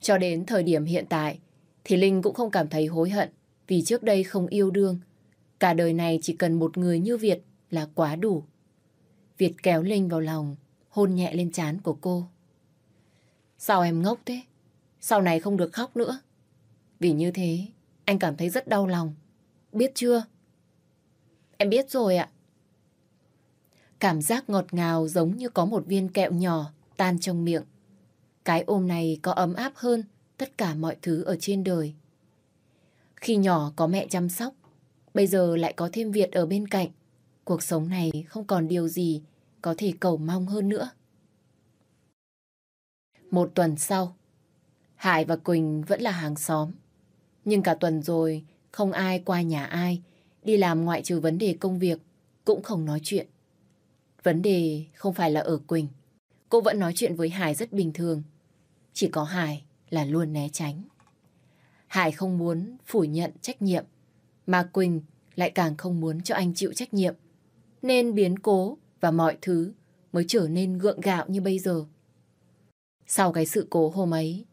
Cho đến thời điểm hiện tại, thì Linh cũng không cảm thấy hối hận vì trước đây không yêu đương. Cả đời này chỉ cần một người như Việt là quá đủ. Việt kéo Linh vào lòng, hôn nhẹ lên trán của cô. Sao em ngốc thế? Sau này không được khóc nữa. Vì như thế, anh cảm thấy rất đau lòng. Biết chưa? Em biết rồi ạ. Cảm giác ngọt ngào giống như có một viên kẹo nhỏ tan trong miệng. Cái ôm này có ấm áp hơn tất cả mọi thứ ở trên đời. Khi nhỏ có mẹ chăm sóc, bây giờ lại có thêm Việt ở bên cạnh. Cuộc sống này không còn điều gì có thể cầu mong hơn nữa. Một tuần sau, Hải và Quỳnh vẫn là hàng xóm. Nhưng cả tuần rồi, không ai qua nhà ai, đi làm ngoại trừ vấn đề công việc, cũng không nói chuyện. Vấn đề không phải là ở Quỳnh. Cô vẫn nói chuyện với Hải rất bình thường. Chỉ có Hải là luôn né tránh. Hải không muốn phủ nhận trách nhiệm, mà Quỳnh lại càng không muốn cho anh chịu trách nhiệm. Nên biến cố và mọi thứ mới trở nên gượng gạo như bây giờ. Sau cái sự cố hôm ấy,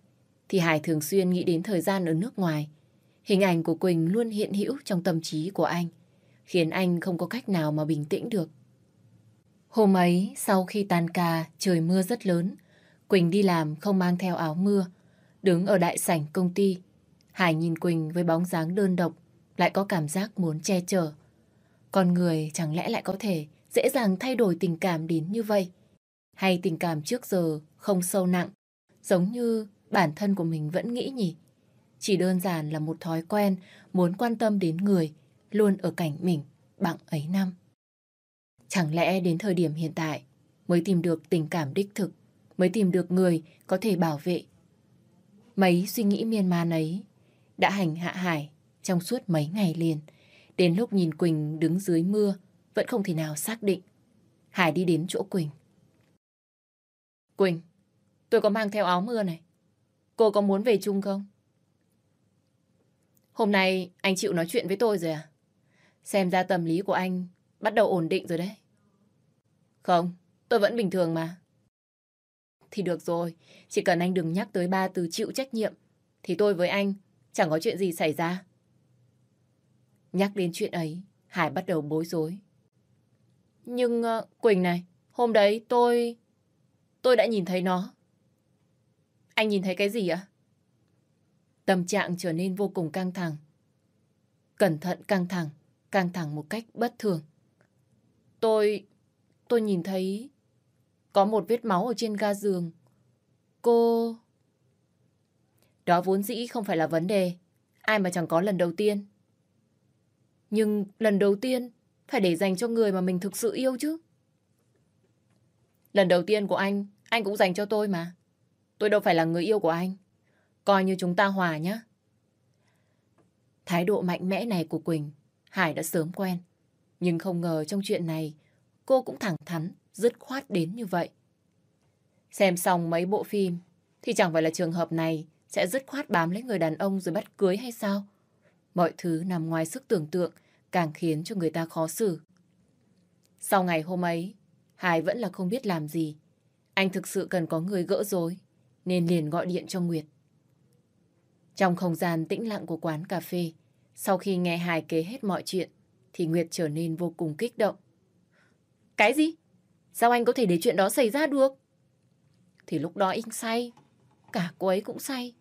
thì Hải thường xuyên nghĩ đến thời gian ở nước ngoài. Hình ảnh của Quỳnh luôn hiện hữu trong tâm trí của anh, khiến anh không có cách nào mà bình tĩnh được. Hôm ấy, sau khi tan ca, trời mưa rất lớn, Quỳnh đi làm không mang theo áo mưa, đứng ở đại sảnh công ty. Hải nhìn Quỳnh với bóng dáng đơn độc, lại có cảm giác muốn che chở. Con người chẳng lẽ lại có thể dễ dàng thay đổi tình cảm đến như vậy? Hay tình cảm trước giờ không sâu nặng, giống như bản thân của mình vẫn nghĩ nhỉ? Chỉ đơn giản là một thói quen muốn quan tâm đến người luôn ở cạnh mình bằng ấy năm. Chẳng lẽ đến thời điểm hiện tại mới tìm được tình cảm đích thực, mới tìm được người có thể bảo vệ. Mấy suy nghĩ miên man ấy đã hành hạ Hải trong suốt mấy ngày liền. Đến lúc nhìn Quỳnh đứng dưới mưa vẫn không thể nào xác định. Hải đi đến chỗ Quỳnh. Quỳnh, tôi có mang theo áo mưa này. Cô có muốn về chung không? Hôm nay anh chịu nói chuyện với tôi rồi à? Xem ra tâm lý của anh bắt đầu ổn định rồi đấy. Không, tôi vẫn bình thường mà. Thì được rồi, chỉ cần anh đừng nhắc tới ba từ chịu trách nhiệm, thì tôi với anh chẳng có chuyện gì xảy ra. Nhắc đến chuyện ấy, Hải bắt đầu bối rối. Nhưng uh, Quỳnh này, hôm đấy tôi... Tôi đã nhìn thấy nó. Anh nhìn thấy cái gì ạ? Tâm trạng trở nên vô cùng căng thẳng. Cẩn thận căng thẳng, căng thẳng một cách bất thường. Tôi... tôi nhìn thấy... Có một vết máu ở trên ga giường. Cô... Đó vốn dĩ không phải là vấn đề. Ai mà chẳng có lần đầu tiên. Nhưng lần đầu tiên phải để dành cho người mà mình thực sự yêu chứ. Lần đầu tiên của anh, anh cũng dành cho tôi mà. Tôi đâu phải là người yêu của anh. Coi như chúng ta hòa nhé. Thái độ mạnh mẽ này của Quỳnh, Hải đã sớm quen. Nhưng không ngờ trong chuyện này, cô cũng thẳng thắn, dứt khoát đến như vậy. Xem xong mấy bộ phim, thì chẳng phải là trường hợp này sẽ dứt khoát bám lấy người đàn ông rồi bắt cưới hay sao? Mọi thứ nằm ngoài sức tưởng tượng, càng khiến cho người ta khó xử. Sau ngày hôm ấy, Hải vẫn là không biết làm gì. Anh thực sự cần có người gỡ rối, nên liền gọi điện cho Nguyệt. Trong không gian tĩnh lặng của quán cà phê, sau khi nghe Hải kể hết mọi chuyện, thì Nguyệt trở nên vô cùng kích động. Cái gì? Sao anh có thể để chuyện đó xảy ra được? Thì lúc đó anh say, cả cô ấy cũng say.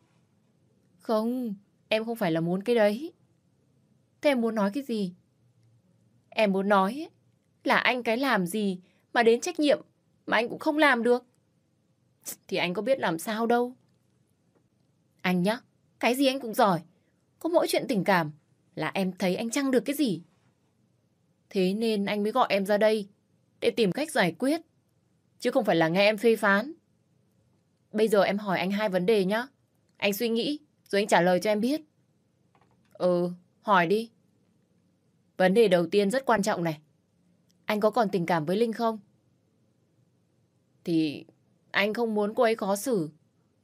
Không, em không phải là muốn cái đấy. Thế em muốn nói cái gì? Em muốn nói là anh cái làm gì mà đến trách nhiệm mà anh cũng không làm được. Thì anh có biết làm sao đâu. Anh nhá, cái gì anh cũng giỏi. Có mỗi chuyện tình cảm là em thấy anh chăng được cái gì. Thế nên anh mới gọi em ra đây để tìm cách giải quyết. Chứ không phải là nghe em phê phán. Bây giờ em hỏi anh hai vấn đề nhá. Anh suy nghĩ rồi anh trả lời cho em biết. Ừ, hỏi đi. Vấn đề đầu tiên rất quan trọng này. Anh có còn tình cảm với Linh không? Thì anh không muốn cô ấy khó xử.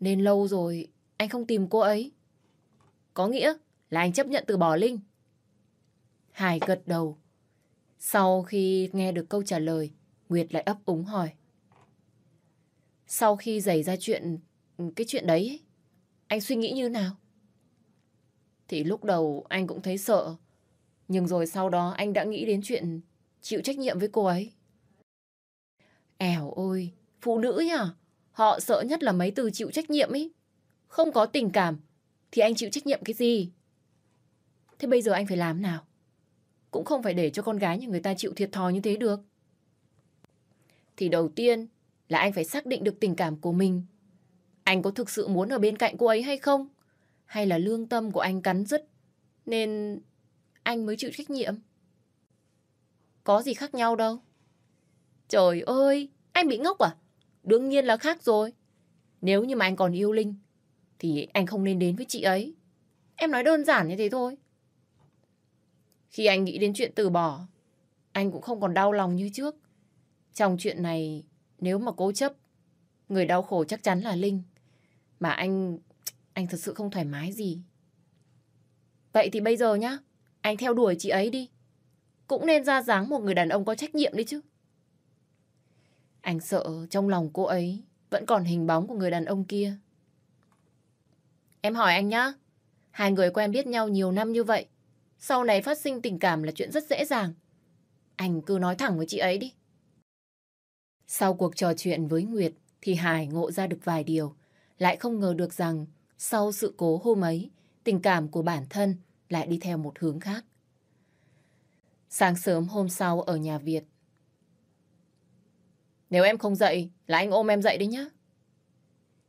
Nên lâu rồi anh không tìm cô ấy. Có nghĩa là anh chấp nhận từ bỏ Linh. Hải gật đầu. Sau khi nghe được câu trả lời, Nguyệt lại ấp úng hỏi. Sau khi xảy ra chuyện, cái chuyện đấy, anh suy nghĩ như nào? Thì lúc đầu anh cũng thấy sợ. Nhưng rồi sau đó anh đã nghĩ đến chuyện chịu trách nhiệm với cô ấy. Ẻo ôi, phụ nữ nhỉ? Họ sợ nhất là mấy từ chịu trách nhiệm ấy. Không có tình cảm, thì anh chịu trách nhiệm cái gì? Thế bây giờ anh phải làm nào? Cũng không phải để cho con gái nhà người ta chịu thiệt thòi như thế được. Thì đầu tiên là anh phải xác định được tình cảm của mình. Anh có thực sự muốn ở bên cạnh cô ấy hay không? Hay là lương tâm của anh cắn rứt nên anh mới chịu trách nhiệm? Có gì khác nhau đâu. Trời ơi, anh bị ngốc à? Đương nhiên là khác rồi. Nếu như mà anh còn yêu Linh thì anh không nên đến với chị ấy. Em nói đơn giản như thế thôi. Khi anh nghĩ đến chuyện từ bỏ, anh cũng không còn đau lòng như trước. Trong chuyện này, nếu mà cố chấp, người đau khổ chắc chắn là Linh. Mà anh, anh thật sự không thoải mái gì. Vậy thì bây giờ nhá, anh theo đuổi chị ấy đi. Cũng nên ra dáng một người đàn ông có trách nhiệm đi chứ. Anh sợ trong lòng cô ấy vẫn còn hình bóng của người đàn ông kia. Em hỏi anh nhá, hai người quen biết nhau nhiều năm như vậy, sau này phát sinh tình cảm là chuyện rất dễ dàng. Anh cứ nói thẳng với chị ấy đi. Sau cuộc trò chuyện với Nguyệt thì Hải ngộ ra được vài điều. Lại không ngờ được rằng sau sự cố hôm ấy, tình cảm của bản thân lại đi theo một hướng khác. Sáng sớm hôm sau ở nhà Việt. Nếu em không dậy, là anh ôm em dậy đấy nhá.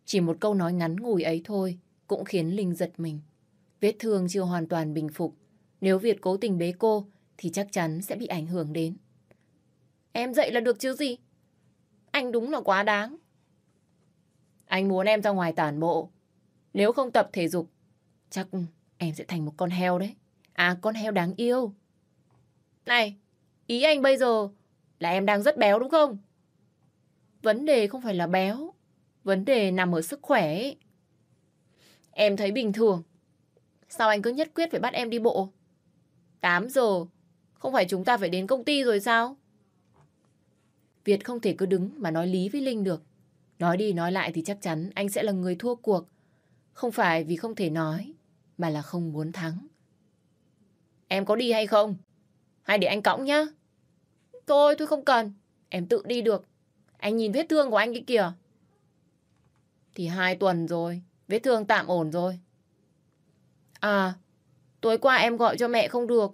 Chỉ một câu nói ngắn ngủi ấy thôi cũng khiến Linh giật mình. Vết thương chưa hoàn toàn bình phục. Nếu Việt cố tình bế cô thì chắc chắn sẽ bị ảnh hưởng đến. Em dậy là được chứ gì? Anh đúng là quá đáng. Anh muốn em ra ngoài tản bộ. Nếu không tập thể dục, chắc em sẽ thành một con heo đấy. À, con heo đáng yêu. Này, ý anh bây giờ là em đang rất béo đúng không? Vấn đề không phải là béo. Vấn đề nằm ở sức khỏe ấy. Em thấy bình thường. Sao anh cứ nhất quyết phải bắt em đi bộ? 8 giờ, không phải chúng ta phải đến công ty rồi sao? Việt không thể cứ đứng mà nói lý với Linh được. Nói đi nói lại thì chắc chắn anh sẽ là người thua cuộc. Không phải vì không thể nói, mà là không muốn thắng. Em có đi hay không? Hay để anh cõng nhá? Thôi, tôi không cần. Em tự đi được. Anh nhìn vết thương của anh kia kìa. Thì hai tuần rồi. Vết thương tạm ổn rồi. À, tối qua em gọi cho mẹ không được.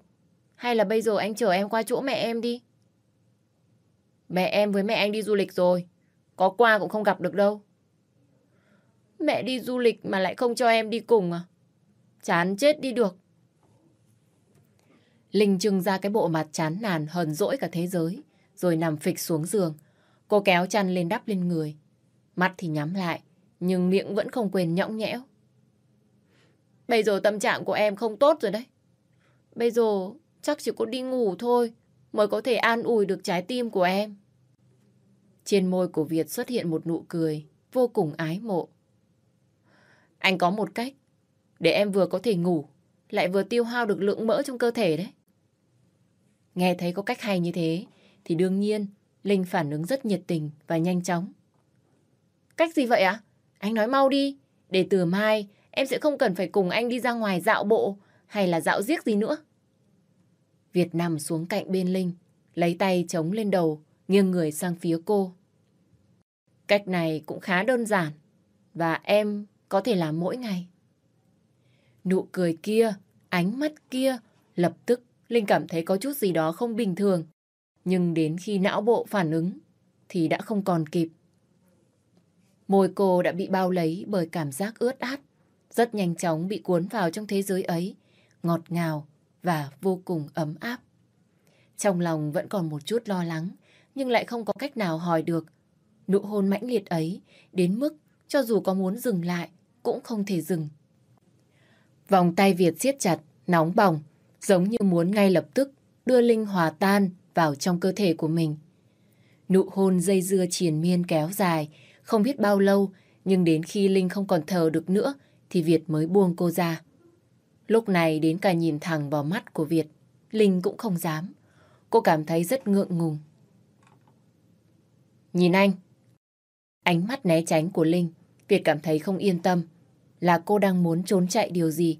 Hay là bây giờ anh chở em qua chỗ mẹ em đi. Mẹ em với mẹ anh đi du lịch rồi. Có qua cũng không gặp được đâu. Mẹ đi du lịch mà lại không cho em đi cùng à? Chán chết đi được. Linh trưng ra cái bộ mặt chán nản hờn dỗi cả thế giới, rồi nằm phịch xuống giường. Cô kéo chăn lên đắp lên người. Mắt thì nhắm lại, nhưng miệng vẫn không quên nhõng nhẽo. Bây giờ tâm trạng của em không tốt rồi đấy. Bây giờ chắc chỉ có đi ngủ thôi mới có thể an ủi được trái tim của em. Trên môi của Việt xuất hiện một nụ cười vô cùng ái mộ. Anh có một cách để em vừa có thể ngủ, lại vừa tiêu hao được lượng mỡ trong cơ thể đấy. Nghe thấy có cách hay như thế, thì đương nhiên Linh phản ứng rất nhiệt tình và nhanh chóng. Cách gì vậy ạ? Anh nói mau đi. Để từ mai em sẽ không cần phải cùng anh đi ra ngoài dạo bộ hay là dạo giếc gì nữa. Việt nằm xuống cạnh bên Linh, lấy tay chống lên đầu, nghiêng người sang phía cô. Cách này cũng khá đơn giản và em có thể làm mỗi ngày. Nụ cười kia, ánh mắt kia, lập tức Linh cảm thấy có chút gì đó không bình thường. Nhưng đến khi não bộ phản ứng thì đã không còn kịp. Môi cô đã bị bao lấy bởi cảm giác ướt át, rất nhanh chóng bị cuốn vào trong thế giới ấy, ngọt ngào và vô cùng ấm áp. Trong lòng vẫn còn một chút lo lắng, nhưng lại không có cách nào hỏi được. Nụ hôn mãnh liệt ấy đến mức cho dù có muốn dừng lại cũng không thể dừng. Vòng tay Việt siết chặt, nóng bỏng, giống như muốn ngay lập tức đưa Linh hòa tan vào trong cơ thể của mình. Nụ hôn dây dưa triền miên kéo dài, không biết bao lâu, nhưng đến khi Linh không còn thở được nữa, thì Việt mới buông cô ra. Lúc này đến cả nhìn thẳng vào mắt của Việt, Linh cũng không dám. Cô cảm thấy rất ngượng ngùng. Nhìn anh. Ánh mắt né tránh của Linh, Việt cảm thấy không yên tâm. Là cô đang muốn trốn chạy điều gì.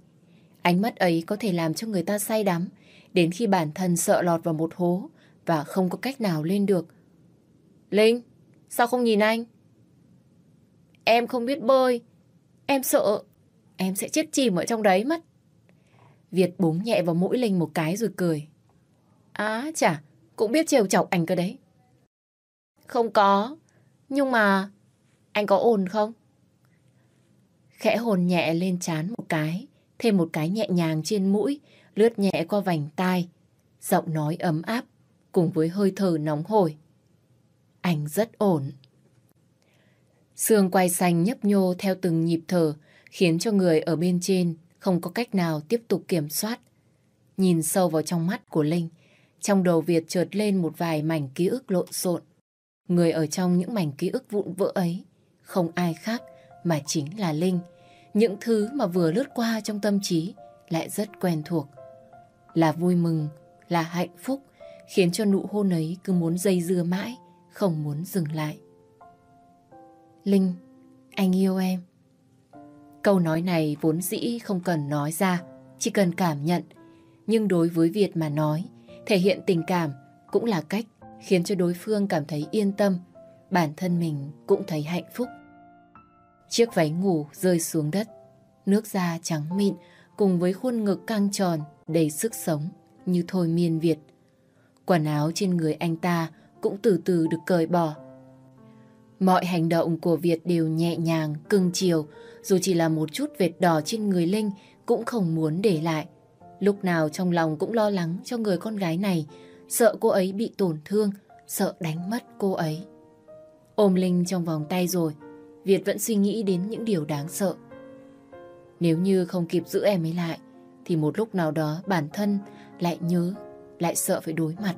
Ánh mắt ấy có thể làm cho người ta say đắm, đến khi bản thân sợ lọt vào một hố và không có cách nào lên được. Linh, sao không nhìn anh? Em không biết bơi. Em sợ em sẽ chết chìm ở trong đấy mất. Việt búng nhẹ vào mũi Linh một cái rồi cười. Á chả, cũng biết trêu chọc anh cơ đấy. Không có, nhưng mà anh có ổn không? Khẽ hồn nhẹ lên chán một cái, thêm một cái nhẹ nhàng trên mũi, lướt nhẹ qua vành tai, giọng nói ấm áp cùng với hơi thở nóng hổi. Anh rất ổn. Sương quay xanh nhấp nhô theo từng nhịp thở, khiến cho người ở bên trên không có cách nào tiếp tục kiểm soát. Nhìn sâu vào trong mắt của Linh, trong đầu Việt trượt lên một vài mảnh ký ức lộn xộn. Người ở trong những mảnh ký ức vụn vỡ ấy, không ai khác mà chính là Linh. Những thứ mà vừa lướt qua trong tâm trí lại rất quen thuộc. Là vui mừng, là hạnh phúc, khiến cho nụ hôn ấy cứ muốn dây dưa mãi, không muốn dừng lại. Linh, anh yêu em. Câu nói này vốn dĩ không cần nói ra, chỉ cần cảm nhận. Nhưng đối với Việt mà nói, thể hiện tình cảm cũng là cách khiến cho đối phương cảm thấy yên tâm, bản thân mình cũng thấy hạnh phúc. Chiếc váy ngủ rơi xuống đất, nước da trắng mịn cùng với khuôn ngực căng tròn đầy sức sống như thôi miên Việt. Quần áo trên người anh ta cũng từ từ được cởi bỏ. Mọi hành động của Việt đều nhẹ nhàng, cưng chiều, dù chỉ là một chút vệt đỏ trên người Linh cũng không muốn để lại. Lúc nào trong lòng cũng lo lắng cho người con gái này, sợ cô ấy bị tổn thương, sợ đánh mất cô ấy. Ôm Linh trong vòng tay rồi, Việt vẫn suy nghĩ đến những điều đáng sợ. Nếu như không kịp giữ em ấy lại, thì một lúc nào đó bản thân lại nhớ, lại sợ phải đối mặt.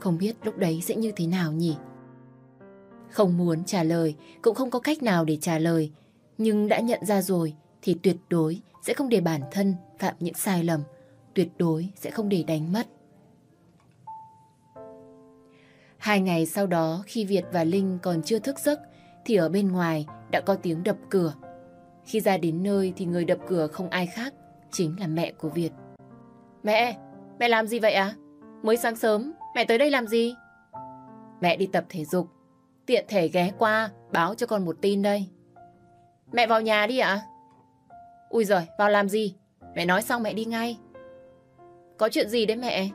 Không biết lúc đấy sẽ như thế nào nhỉ? Không muốn trả lời, cũng không có cách nào để trả lời. Nhưng đã nhận ra rồi thì tuyệt đối sẽ không để bản thân phạm những sai lầm. Tuyệt đối sẽ không để đánh mất. Hai ngày sau đó khi Việt và Linh còn chưa thức giấc thì ở bên ngoài đã có tiếng đập cửa. Khi ra đến nơi thì người đập cửa không ai khác, chính là mẹ của Việt. Mẹ, mẹ làm gì vậy à? Mới sáng sớm, mẹ tới đây làm gì? Mẹ đi tập thể dục. Tiện thể ghé qua, báo cho con một tin đây. Mẹ vào nhà đi ạ. Ui giời, vào làm gì? Mẹ nói xong mẹ đi ngay. Có chuyện gì đấy mẹ?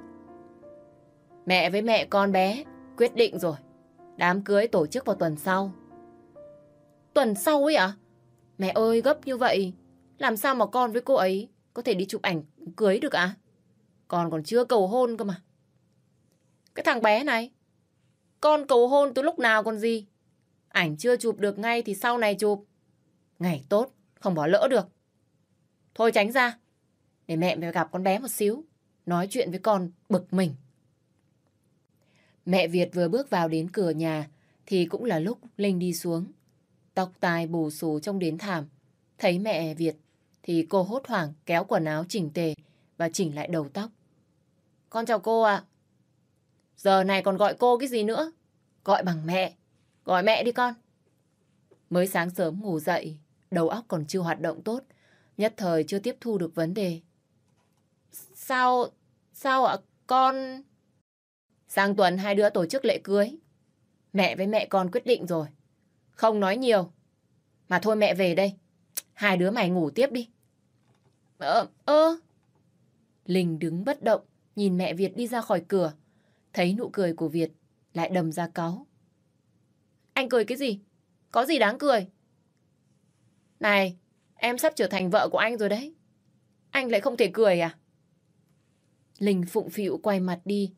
Mẹ với mẹ con bé quyết định rồi. Đám cưới tổ chức vào tuần sau. Tuần sau ấy à? Mẹ ơi gấp như vậy, làm sao mà con với cô ấy có thể đi chụp ảnh cưới được ạ? À? Con còn chưa cầu hôn cơ mà. Cái thằng bé này, con cầu hôn từ lúc nào còn gì? Ảnh chưa chụp được ngay thì sau này chụp. Ngày tốt, không bỏ lỡ được. Thôi tránh ra, để mẹ mẹ gặp con bé một xíu. Nói chuyện với con bực mình. Mẹ Việt vừa bước vào đến cửa nhà thì cũng là lúc Linh đi xuống. Tóc tai bù xù trong đến thảm. Thấy mẹ Việt thì cô hốt hoảng kéo quần áo chỉnh tề và chỉnh lại đầu tóc. Con chào cô ạ. Giờ này còn gọi cô cái gì nữa? Gọi bằng mẹ. Gọi mẹ đi con. Mới sáng sớm ngủ dậy, đầu óc còn chưa hoạt động tốt, nhất thời chưa tiếp thu được vấn đề. Sao, sao ạ, con... Sang tuần hai đứa tổ chức lễ cưới. Mẹ với mẹ con quyết định rồi. Không nói nhiều. Mà thôi mẹ về đây. Hai đứa mày ngủ tiếp đi. Ơ, ơ. Linh đứng bất động, nhìn mẹ Việt đi ra khỏi cửa. Thấy nụ cười của Việt, lại đầm ra cáu. Anh cười cái gì? Có gì đáng cười? Này, em sắp trở thành vợ của anh rồi đấy. Anh lại không thể cười à? Linh phụng phịu quay mặt đi,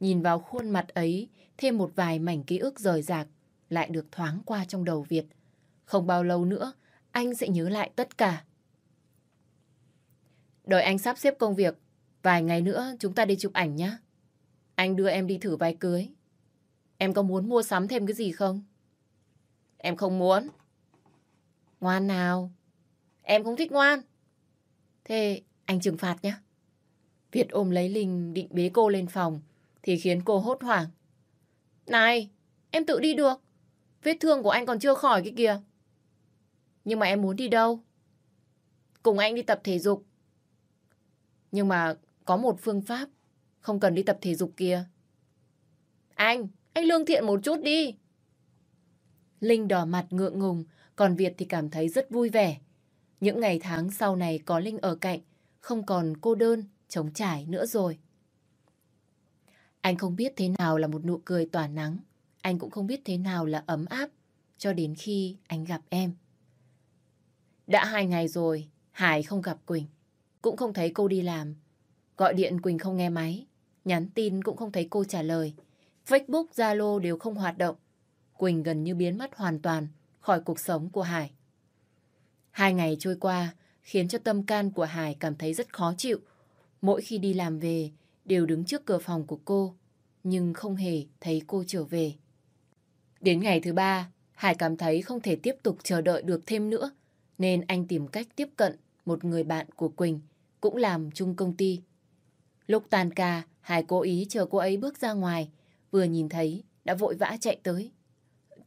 nhìn vào khuôn mặt ấy, thêm một vài mảnh ký ức rời rạc, lại được thoáng qua trong đầu Việt. Không bao lâu nữa, anh sẽ nhớ lại tất cả. Đợi anh sắp xếp công việc, vài ngày nữa chúng ta đi chụp ảnh nhé. Anh đưa em đi thử váy cưới. Em có muốn mua sắm thêm cái gì không? Em không muốn. Ngoan nào. Em không thích ngoan. Thế anh trừng phạt nhé. Việt ôm lấy Linh định bế cô lên phòng thì khiến cô hốt hoảng. Này, em tự đi được. Vết thương của anh còn chưa khỏi cái kìa. Nhưng mà em muốn đi đâu? Cùng anh đi tập thể dục. Nhưng mà có một phương pháp không cần đi tập thể dục kia. Anh, anh lương thiện một chút đi. Linh đỏ mặt ngượng ngùng, còn Việt thì cảm thấy rất vui vẻ. Những ngày tháng sau này có Linh ở cạnh, không còn cô đơn, trống trải nữa rồi. Anh không biết thế nào là một nụ cười tỏa nắng. Anh cũng không biết thế nào là ấm áp cho đến khi anh gặp em. Đã hai ngày rồi, Hải không gặp Quỳnh. Cũng không thấy cô đi làm. Gọi điện Quỳnh không nghe máy. Nhắn tin cũng không thấy cô trả lời. Facebook, Zalo đều không hoạt động. Quỳnh gần như biến mất hoàn toàn khỏi cuộc sống của Hải. Hai ngày trôi qua khiến cho tâm can của Hải cảm thấy rất khó chịu. Mỗi khi đi làm về đều đứng trước cửa phòng của cô nhưng không hề thấy cô trở về. Đến ngày thứ ba, Hải cảm thấy không thể tiếp tục chờ đợi được thêm nữa nên anh tìm cách tiếp cận một người bạn của Quỳnh cũng làm chung công ty. Lúc tan ca, Hải cố ý chờ cô ấy bước ra ngoài vừa nhìn thấy đã vội vã chạy tới.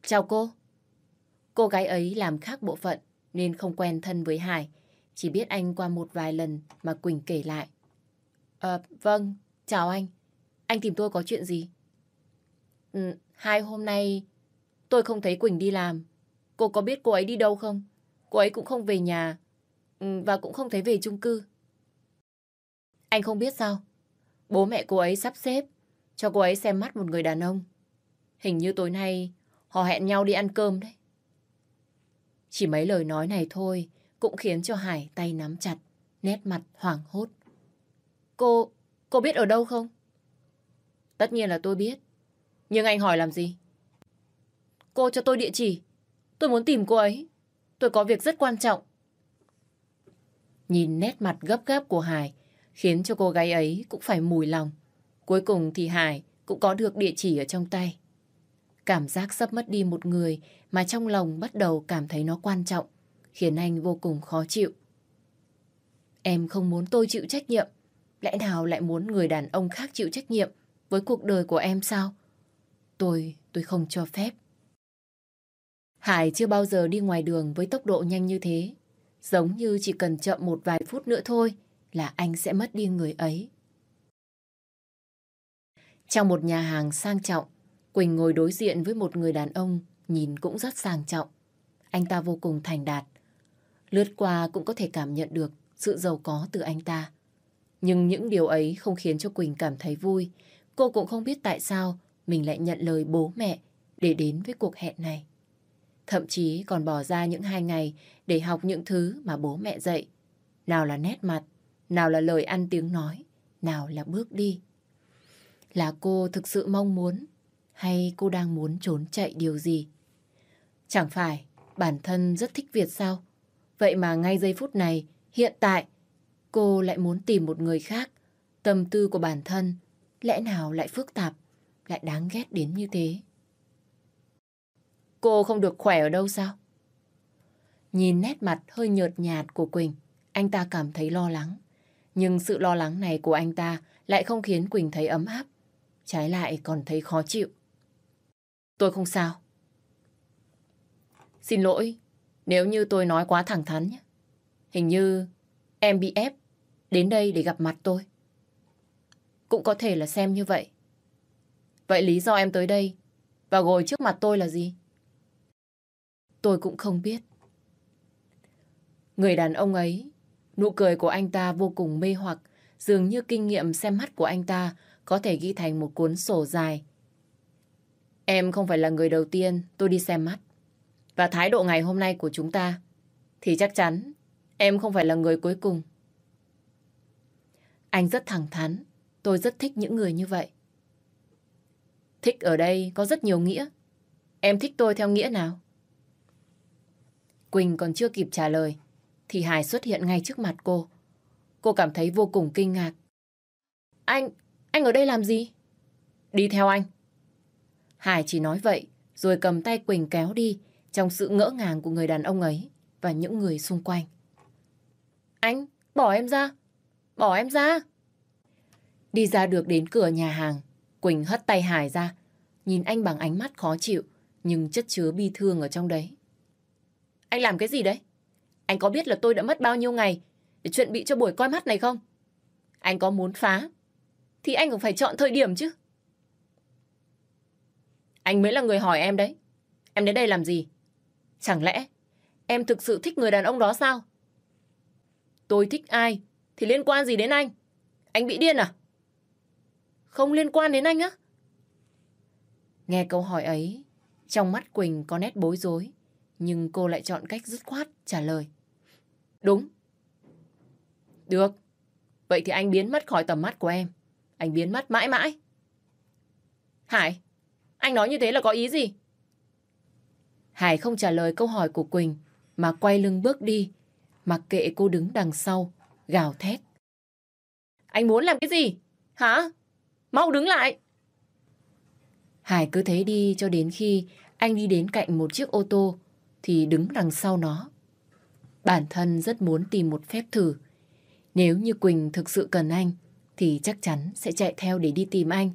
Chào cô. Cô gái ấy làm khác bộ phận nên không quen thân với Hải. Chỉ biết anh qua một vài lần mà Quỳnh kể lại. À, vâng, chào anh. Anh tìm tôi có chuyện gì? Ừ, hai hôm nay tôi không thấy Quỳnh đi làm. Cô có biết cô ấy đi đâu không? Cô ấy cũng không về nhà ừ, và cũng không thấy về chung cư. Anh không biết sao? Bố mẹ cô ấy sắp xếp cho cô ấy xem mắt một người đàn ông. Hình như tối nay họ hẹn nhau đi ăn cơm đấy. Chỉ mấy lời nói này thôi cũng khiến cho Hải tay nắm chặt, nét mặt hoảng hốt. Cô, cô biết ở đâu không? Tất nhiên là tôi biết. Nhưng anh hỏi làm gì? Cô cho tôi địa chỉ. Tôi muốn tìm cô ấy. Tôi có việc rất quan trọng. Nhìn nét mặt gấp gáp của Hải khiến cho cô gái ấy cũng phải mùi lòng. Cuối cùng thì Hải cũng có được địa chỉ ở trong tay. Cảm giác sắp mất đi một người mà trong lòng bắt đầu cảm thấy nó quan trọng, khiến anh vô cùng khó chịu. Em không muốn tôi chịu trách nhiệm, lẽ nào lại muốn người đàn ông khác chịu trách nhiệm với cuộc đời của em sao? Tôi, tôi không cho phép. Hải chưa bao giờ đi ngoài đường với tốc độ nhanh như thế. Giống như chỉ cần chậm một vài phút nữa thôi là anh sẽ mất đi người ấy. Trong một nhà hàng sang trọng, Quỳnh ngồi đối diện với một người đàn ông nhìn cũng rất sang trọng. Anh ta vô cùng thành đạt. Lướt qua cũng có thể cảm nhận được sự giàu có từ anh ta. Nhưng những điều ấy không khiến cho Quỳnh cảm thấy vui. Cô cũng không biết tại sao mình lại nhận lời bố mẹ để đến với cuộc hẹn này. Thậm chí còn bỏ ra những hai ngày để học những thứ mà bố mẹ dạy. Nào là nét mặt, nào là lời ăn tiếng nói, nào là bước đi. Là cô thực sự mong muốn hay cô đang muốn trốn chạy điều gì? Chẳng phải bản thân rất thích Việt sao? Vậy mà ngay giây phút này, hiện tại, cô lại muốn tìm một người khác. Tâm tư của bản thân, lẽ nào lại phức tạp, lại đáng ghét đến như thế? Cô không được khỏe ở đâu sao? Nhìn nét mặt hơi nhợt nhạt của Quỳnh, anh ta cảm thấy lo lắng. Nhưng sự lo lắng này của anh ta lại không khiến Quỳnh thấy ấm áp. Trái lại còn thấy khó chịu. Tôi không sao. Xin lỗi, nếu như tôi nói quá thẳng thắn nhé. Hình như em bị ép đến đây để gặp mặt tôi. Cũng có thể là xem như vậy. Vậy lý do em tới đây và ngồi trước mặt tôi là gì? Tôi cũng không biết. Người đàn ông ấy, nụ cười của anh ta vô cùng mê hoặc, dường như kinh nghiệm xem mắt của anh ta có thể ghi thành một cuốn sổ dài. Em không phải là người đầu tiên tôi đi xem mắt. Và thái độ ngày hôm nay của chúng ta thì chắc chắn em không phải là người cuối cùng. Anh rất thẳng thắn, tôi rất thích những người như vậy. Thích ở đây có rất nhiều nghĩa. Em thích tôi theo nghĩa nào? Quỳnh còn chưa kịp trả lời, thì Hải xuất hiện ngay trước mặt cô. Cô cảm thấy vô cùng kinh ngạc. Anh, anh ở đây làm gì? Đi theo anh. Hải chỉ nói vậy, rồi cầm tay Quỳnh kéo đi trong sự ngỡ ngàng của người đàn ông ấy và những người xung quanh. Anh, bỏ em ra! Bỏ em ra! Đi ra được đến cửa nhà hàng, Quỳnh hất tay Hải ra, nhìn anh bằng ánh mắt khó chịu, nhưng chất chứa bi thương ở trong đấy. Anh làm cái gì đấy? Anh có biết là tôi đã mất bao nhiêu ngày để chuẩn bị cho buổi coi mắt này không? Anh có muốn phá, thì anh cũng phải chọn thời điểm chứ. Anh mới là người hỏi em đấy. Em đến đây làm gì? Chẳng lẽ em thực sự thích người đàn ông đó sao? Tôi thích ai thì liên quan gì đến anh? Anh bị điên à? Không liên quan đến anh á? Nghe câu hỏi ấy, trong mắt Quỳnh có nét bối rối, nhưng cô lại chọn cách dứt khoát trả lời. Đúng. Được. Vậy thì anh biến mất khỏi tầm mắt của em. Anh biến mất mãi mãi. Hải, anh nói như thế là có ý gì? Hải không trả lời câu hỏi của Quỳnh, mà quay lưng bước đi, mặc kệ cô đứng đằng sau, gào thét. Anh muốn làm cái gì? Hả? Mau đứng lại! Hải cứ thế đi cho đến khi anh đi đến cạnh một chiếc ô tô thì đứng đằng sau nó. Bản thân rất muốn tìm một phép thử. Nếu như Quỳnh thực sự cần anh thì chắc chắn sẽ chạy theo để đi tìm anh.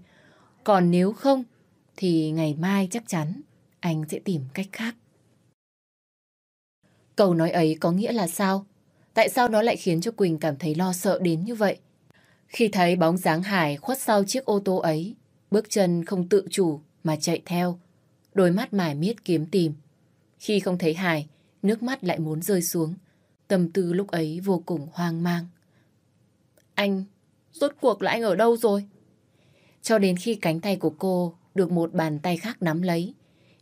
Còn nếu không thì ngày mai chắc chắn anh sẽ tìm cách khác. Câu nói ấy có nghĩa là sao? Tại sao nó lại khiến cho Quỳnh cảm thấy lo sợ đến như vậy? Khi thấy bóng dáng Hải khuất sau chiếc ô tô ấy, bước chân không tự chủ mà chạy theo, đôi mắt mải miết kiếm tìm. Khi không thấy Hải, nước mắt lại muốn rơi xuống. Tâm tư lúc ấy vô cùng hoang mang. Anh, rốt cuộc là anh ở đâu rồi? Cho đến khi cánh tay của cô được một bàn tay khác nắm lấy.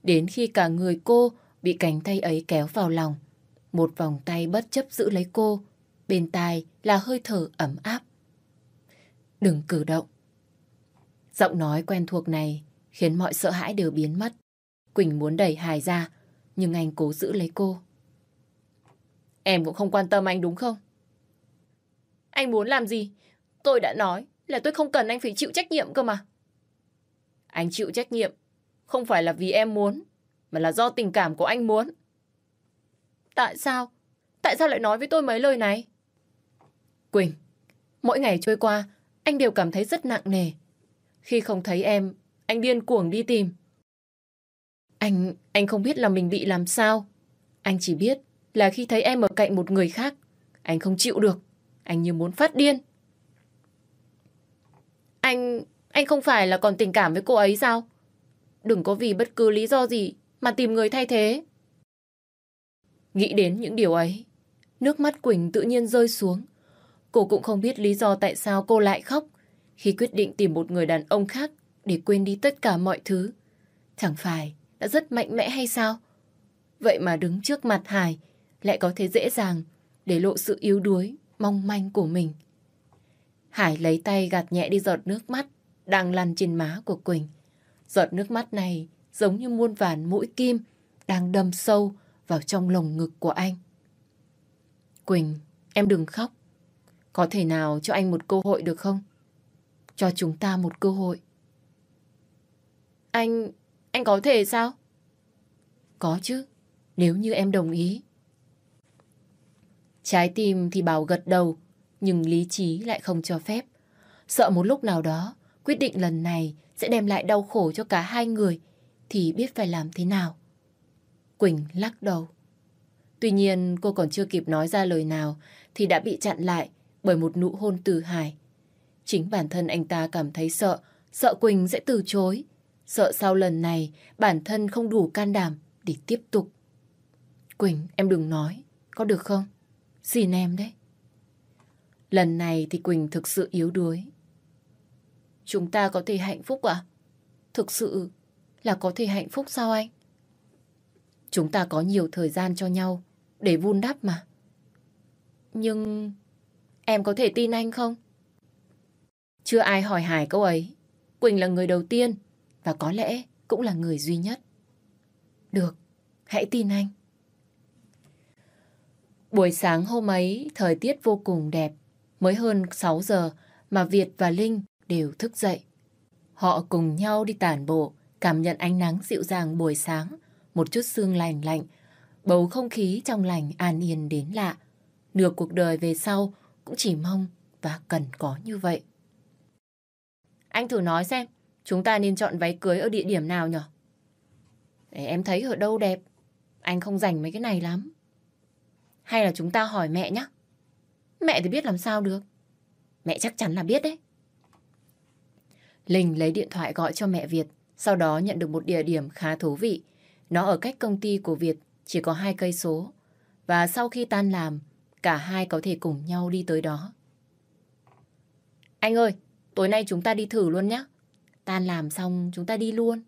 Đến khi cả người cô bị cánh tay ấy kéo vào lòng. Một vòng tay bất chấp giữ lấy cô. Bên tai là hơi thở ấm áp. Đừng cử động. Giọng nói quen thuộc này khiến mọi sợ hãi đều biến mất. Quỳnh muốn đẩy Hải ra, nhưng anh cố giữ lấy cô. Em cũng không quan tâm anh đúng không? Anh muốn làm gì? Tôi đã nói là tôi không cần anh phải chịu trách nhiệm cơ mà. Anh chịu trách nhiệm không phải là vì em muốn, mà là do tình cảm của anh muốn. Tại sao? Tại sao lại nói với tôi mấy lời này? Quỳnh, mỗi ngày trôi qua, anh đều cảm thấy rất nặng nề. Khi không thấy em, anh điên cuồng đi tìm. Anh, anh không biết là mình bị làm sao. Anh chỉ biết là khi thấy em ở cạnh một người khác, anh không chịu được. Anh như muốn phát điên. Anh, anh không phải là còn tình cảm với cô ấy sao? đừng có vì bất cứ lý do gì mà tìm người thay thế. Nghĩ đến những điều ấy, nước mắt Quỳnh tự nhiên rơi xuống. Cô cũng không biết lý do tại sao cô lại khóc khi quyết định tìm một người đàn ông khác để quên đi tất cả mọi thứ. Chẳng phải đã rất mạnh mẽ hay sao? Vậy mà đứng trước mặt Hải lại có thể dễ dàng để lộ sự yếu đuối, mong manh của mình. Hải lấy tay gạt nhẹ đi giọt nước mắt đang lăn trên má của Quỳnh. Giọt nước mắt này giống như muôn vàn mũi kim đang đâm sâu vào trong lồng ngực của anh. Quỳnh, em đừng khóc. Có thể nào cho anh một cơ hội được không? Cho chúng ta một cơ hội. Anh... anh có thể sao? Có chứ, nếu như em đồng ý. Trái tim thì bảo gật đầu, nhưng lý trí lại không cho phép. Sợ một lúc nào đó, quyết định lần này sẽ đem lại đau khổ cho cả hai người, thì biết phải làm thế nào. Quỳnh lắc đầu. Tuy nhiên cô còn chưa kịp nói ra lời nào thì đã bị chặn lại bởi một nụ hôn từ Hải. Chính bản thân anh ta cảm thấy sợ, sợ Quỳnh sẽ từ chối. Sợ sau lần này bản thân không đủ can đảm để tiếp tục. Quỳnh, em đừng nói, có được không? Xin em đấy. Lần này thì Quỳnh thực sự yếu đuối. Chúng ta có thể hạnh phúc à? Thực sự là có thể hạnh phúc sao anh? Chúng ta có nhiều thời gian cho nhau để vun đắp mà. Nhưng em có thể tin anh không? Chưa ai hỏi Hải câu ấy. Quỳnh là người đầu tiên và có lẽ cũng là người duy nhất. Được, hãy tin anh. Buổi sáng hôm ấy, thời tiết vô cùng đẹp. Mới hơn 6 giờ mà Việt và Linh đều thức dậy. Họ cùng nhau đi tản bộ, cảm nhận ánh nắng dịu dàng buổi sáng, một chút sương lành lạnh, bầu không khí trong lành an yên đến lạ. Nửa cuộc đời về sau cũng chỉ mong và cần có như vậy. Anh thử nói xem, chúng ta nên chọn váy cưới ở địa điểm nào nhỉ? Để em thấy ở đâu đẹp, anh không dành mấy cái này lắm. Hay là chúng ta hỏi mẹ nhé? Mẹ thì biết làm sao được. Mẹ chắc chắn là biết đấy. Linh lấy điện thoại gọi cho mẹ Việt, sau đó nhận được một địa điểm khá thú vị. Nó ở cách công ty của Việt chỉ có hai cây số. Và sau khi tan làm, cả hai có thể cùng nhau đi tới đó. Anh ơi, tối nay chúng ta đi thử luôn nhé. Tan làm xong chúng ta đi luôn.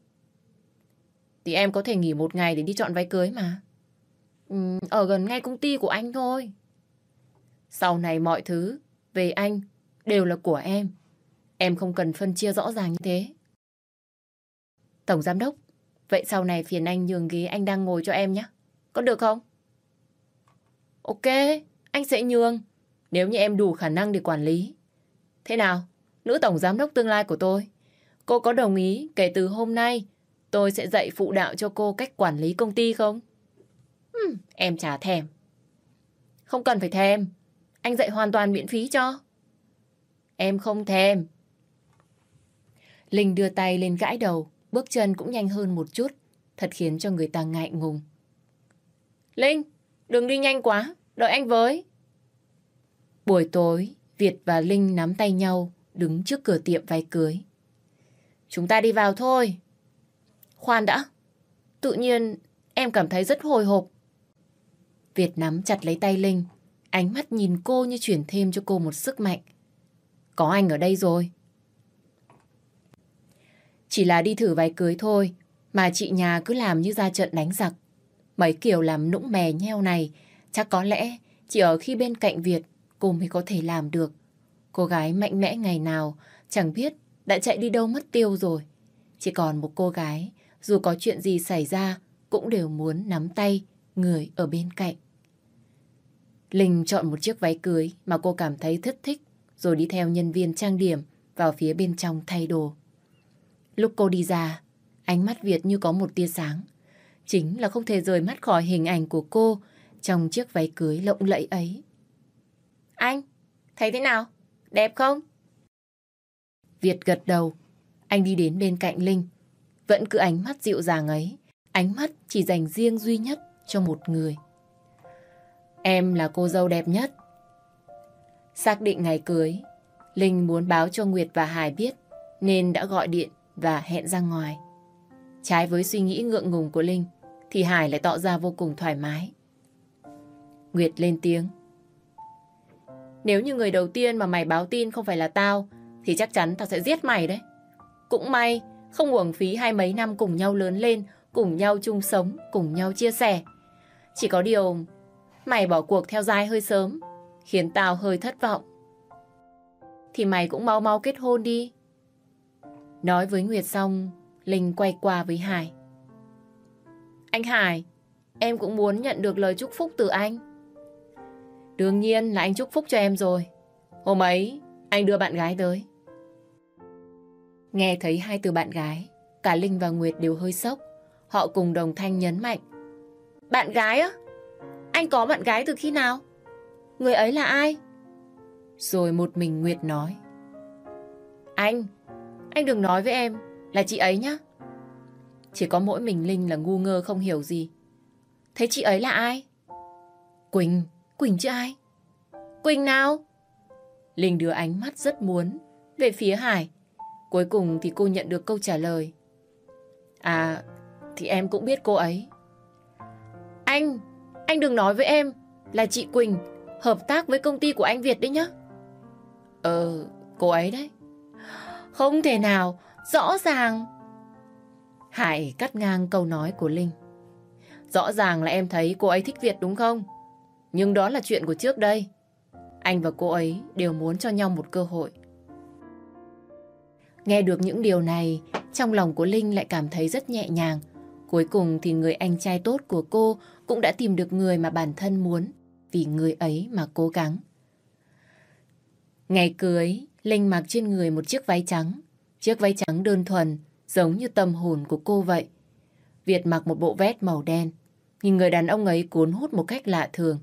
Thì em có thể nghỉ một ngày để đi chọn váy cưới mà. Ừ, ở gần ngay công ty của anh thôi. Sau này mọi thứ về anh đều là của em. Em không cần phân chia rõ ràng như thế. Tổng giám đốc, vậy sau này phiền anh nhường ghế anh đang ngồi cho em nhé. Có được không? Ok, anh sẽ nhường. Nếu như em đủ khả năng để quản lý. Thế nào? Nữ tổng giám đốc tương lai của tôi. Cô có đồng ý kể từ hôm nay tôi sẽ dạy phụ đạo cho cô cách quản lý công ty không? Em chả thèm. Không cần phải thèm. Anh dạy hoàn toàn miễn phí cho. Em không thèm. Linh đưa tay lên gãi đầu, bước chân cũng nhanh hơn một chút, thật khiến cho người ta ngại ngùng. Linh, đừng đi nhanh quá, đợi anh với. Buổi tối, Việt và Linh nắm tay nhau, đứng trước cửa tiệm váy cưới. Chúng ta đi vào thôi. Khoan đã, tự nhiên em cảm thấy rất hồi hộp. Việt nắm chặt lấy tay Linh, ánh mắt nhìn cô như chuyển thêm cho cô một sức mạnh. Có anh ở đây rồi. Chỉ là đi thử váy cưới thôi, mà chị nhà cứ làm như ra trận đánh giặc. Mấy kiểu làm nũng mè nheo này, chắc có lẽ chỉ ở khi bên cạnh Việt cô mới có thể làm được. Cô gái mạnh mẽ ngày nào chẳng biết đã chạy đi đâu mất tiêu rồi. Chỉ còn một cô gái, dù có chuyện gì xảy ra cũng đều muốn nắm tay người ở bên cạnh. Linh chọn một chiếc váy cưới mà cô cảm thấy thích thích rồi đi theo nhân viên trang điểm vào phía bên trong thay đồ. Lúc cô đi ra, ánh mắt Việt như có một tia sáng. Chính là không thể rời mắt khỏi hình ảnh của cô trong chiếc váy cưới lộng lẫy ấy. Anh, thấy thế nào? Đẹp không? Việt gật đầu. Anh đi đến bên cạnh Linh. Vẫn cứ ánh mắt dịu dàng ấy. Ánh mắt chỉ dành riêng duy nhất cho một người. Em là cô dâu đẹp nhất. Xác định ngày cưới, Linh muốn báo cho Nguyệt và Hải biết nên đã gọi điện và hẹn ra ngoài. Trái với suy nghĩ ngượng ngùng của Linh, thì Hải lại tỏ ra vô cùng thoải mái. Nguyệt lên tiếng. Nếu như người đầu tiên mà mày báo tin không phải là tao, thì chắc chắn tao sẽ giết mày đấy. Cũng may, không uổng phí hai mấy năm cùng nhau lớn lên, cùng nhau chung sống, cùng nhau chia sẻ. Chỉ có điều, mày bỏ cuộc theo dai hơi sớm, khiến tao hơi thất vọng. Thì mày cũng mau mau kết hôn đi. Nói với Nguyệt xong, Linh quay qua với Hải. Anh Hải, em cũng muốn nhận được lời chúc phúc từ anh. Đương nhiên là anh chúc phúc cho em rồi. Hôm ấy, anh đưa bạn gái tới. Nghe thấy hai từ bạn gái, cả Linh và Nguyệt đều hơi sốc. Họ cùng đồng thanh nhấn mạnh. Bạn gái á? Anh có bạn gái từ khi nào? Người ấy là ai? Rồi một mình Nguyệt nói. Anh, anh đừng nói với em là chị ấy nhá. Chỉ có mỗi mình Linh là ngu ngơ không hiểu gì. Thế chị ấy là ai? Quỳnh, Quỳnh chứ ai? Quỳnh nào? Linh đưa ánh mắt rất muốn về phía Hải. Cuối cùng thì cô nhận được câu trả lời. À, thì em cũng biết cô ấy. Anh, anh đừng nói với em là chị Quỳnh hợp tác với công ty của anh Việt đấy nhá. Ờ, cô ấy đấy. Không thể nào, rõ ràng. Hải cắt ngang câu nói của Linh. Rõ ràng là em thấy cô ấy thích Việt đúng không? Nhưng đó là chuyện của trước đây. Anh và cô ấy đều muốn cho nhau một cơ hội. Nghe được những điều này, trong lòng của Linh lại cảm thấy rất nhẹ nhàng. Cuối cùng thì người anh trai tốt của cô cũng đã tìm được người mà bản thân muốn, vì người ấy mà cố gắng. Ngày cưới, Linh mặc trên người một chiếc váy trắng. Chiếc váy trắng đơn thuần, giống như tâm hồn của cô vậy. Việt mặc một bộ vest màu đen, nhìn người đàn ông ấy cuốn hút một cách lạ thường.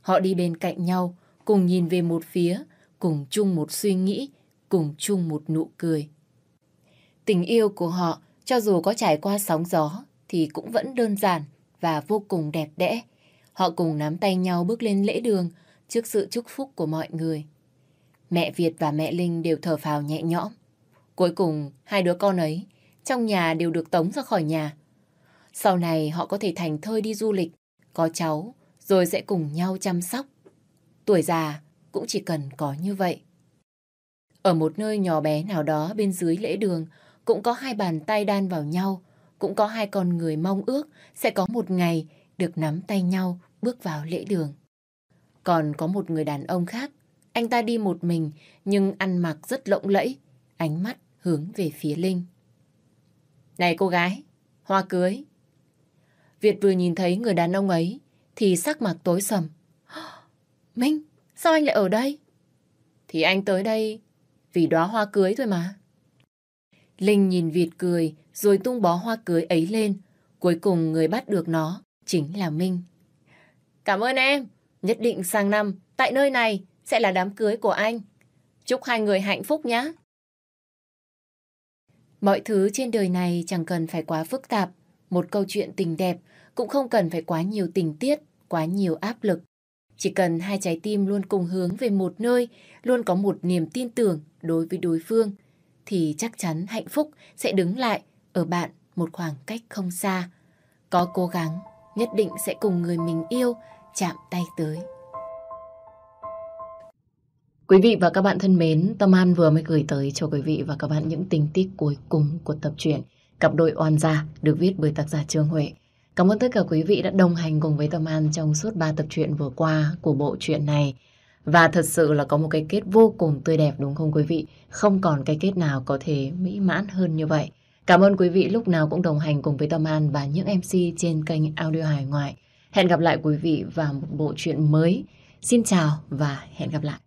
Họ đi bên cạnh nhau, cùng nhìn về một phía, cùng chung một suy nghĩ, cùng chung một nụ cười. Tình yêu của họ, cho dù có trải qua sóng gió, thì cũng vẫn đơn giản và vô cùng đẹp đẽ. Họ cùng nắm tay nhau bước lên lễ đường trước sự chúc phúc của mọi người. Mẹ Việt và mẹ Linh đều thở phào nhẹ nhõm. Cuối cùng, hai đứa con ấy trong nhà đều được tống ra khỏi nhà. Sau này họ có thể thành thơi đi du lịch, có cháu, rồi sẽ cùng nhau chăm sóc. Tuổi già cũng chỉ cần có như vậy. Ở một nơi nhỏ bé nào đó bên dưới lễ đường, cũng có hai bàn tay đan vào nhau, cũng có hai con người mong ước sẽ có một ngày được nắm tay nhau bước vào lễ đường. Còn có một người đàn ông khác, anh ta đi một mình nhưng ăn mặc rất lộng lẫy, ánh mắt hướng về phía Linh. Này cô gái, hoa cưới. Việt vừa nhìn thấy người đàn ông ấy thì sắc mặt tối sầm. Minh, sao anh lại ở đây? Thì anh tới đây vì đóa hoa cưới thôi mà. Linh nhìn Việt cười rồi tung bó hoa cưới ấy lên. Cuối cùng người bắt được nó chính là Minh. Cảm ơn em. Nhất định sang năm tại nơi này sẽ là đám cưới của anh. Chúc hai người hạnh phúc nhé. Mọi thứ trên đời này chẳng cần phải quá phức tạp. Một câu chuyện tình đẹp cũng không cần phải quá nhiều tình tiết, quá nhiều áp lực. Chỉ cần hai trái tim luôn cùng hướng về một nơi, luôn có một niềm tin tưởng đối với đối phương, thì chắc chắn hạnh phúc sẽ đứng lại ở bạn một khoảng cách không xa. Có cố gắng, nhất định sẽ cùng người mình yêu chạm tay tới. Quý vị và các bạn thân mến, Tâm An vừa mới gửi tới cho quý vị và các bạn những tình tiết cuối cùng của tập truyện Cặp đôi oan gia được viết bởi tác giả Trương Huệ. Cảm ơn tất cả quý vị đã đồng hành cùng với Tâm An trong suốt 3 tập truyện vừa qua của bộ truyện này. Và thật sự là có một cái kết vô cùng tươi đẹp đúng không quý vị? Không còn cái kết nào có thể mỹ mãn hơn như vậy. Cảm ơn quý vị lúc nào cũng đồng hành cùng với Tâm An và những MC trên kênh Audio Hải Ngoại. Hẹn gặp lại quý vị vào một bộ truyện mới. Xin chào và hẹn gặp lại.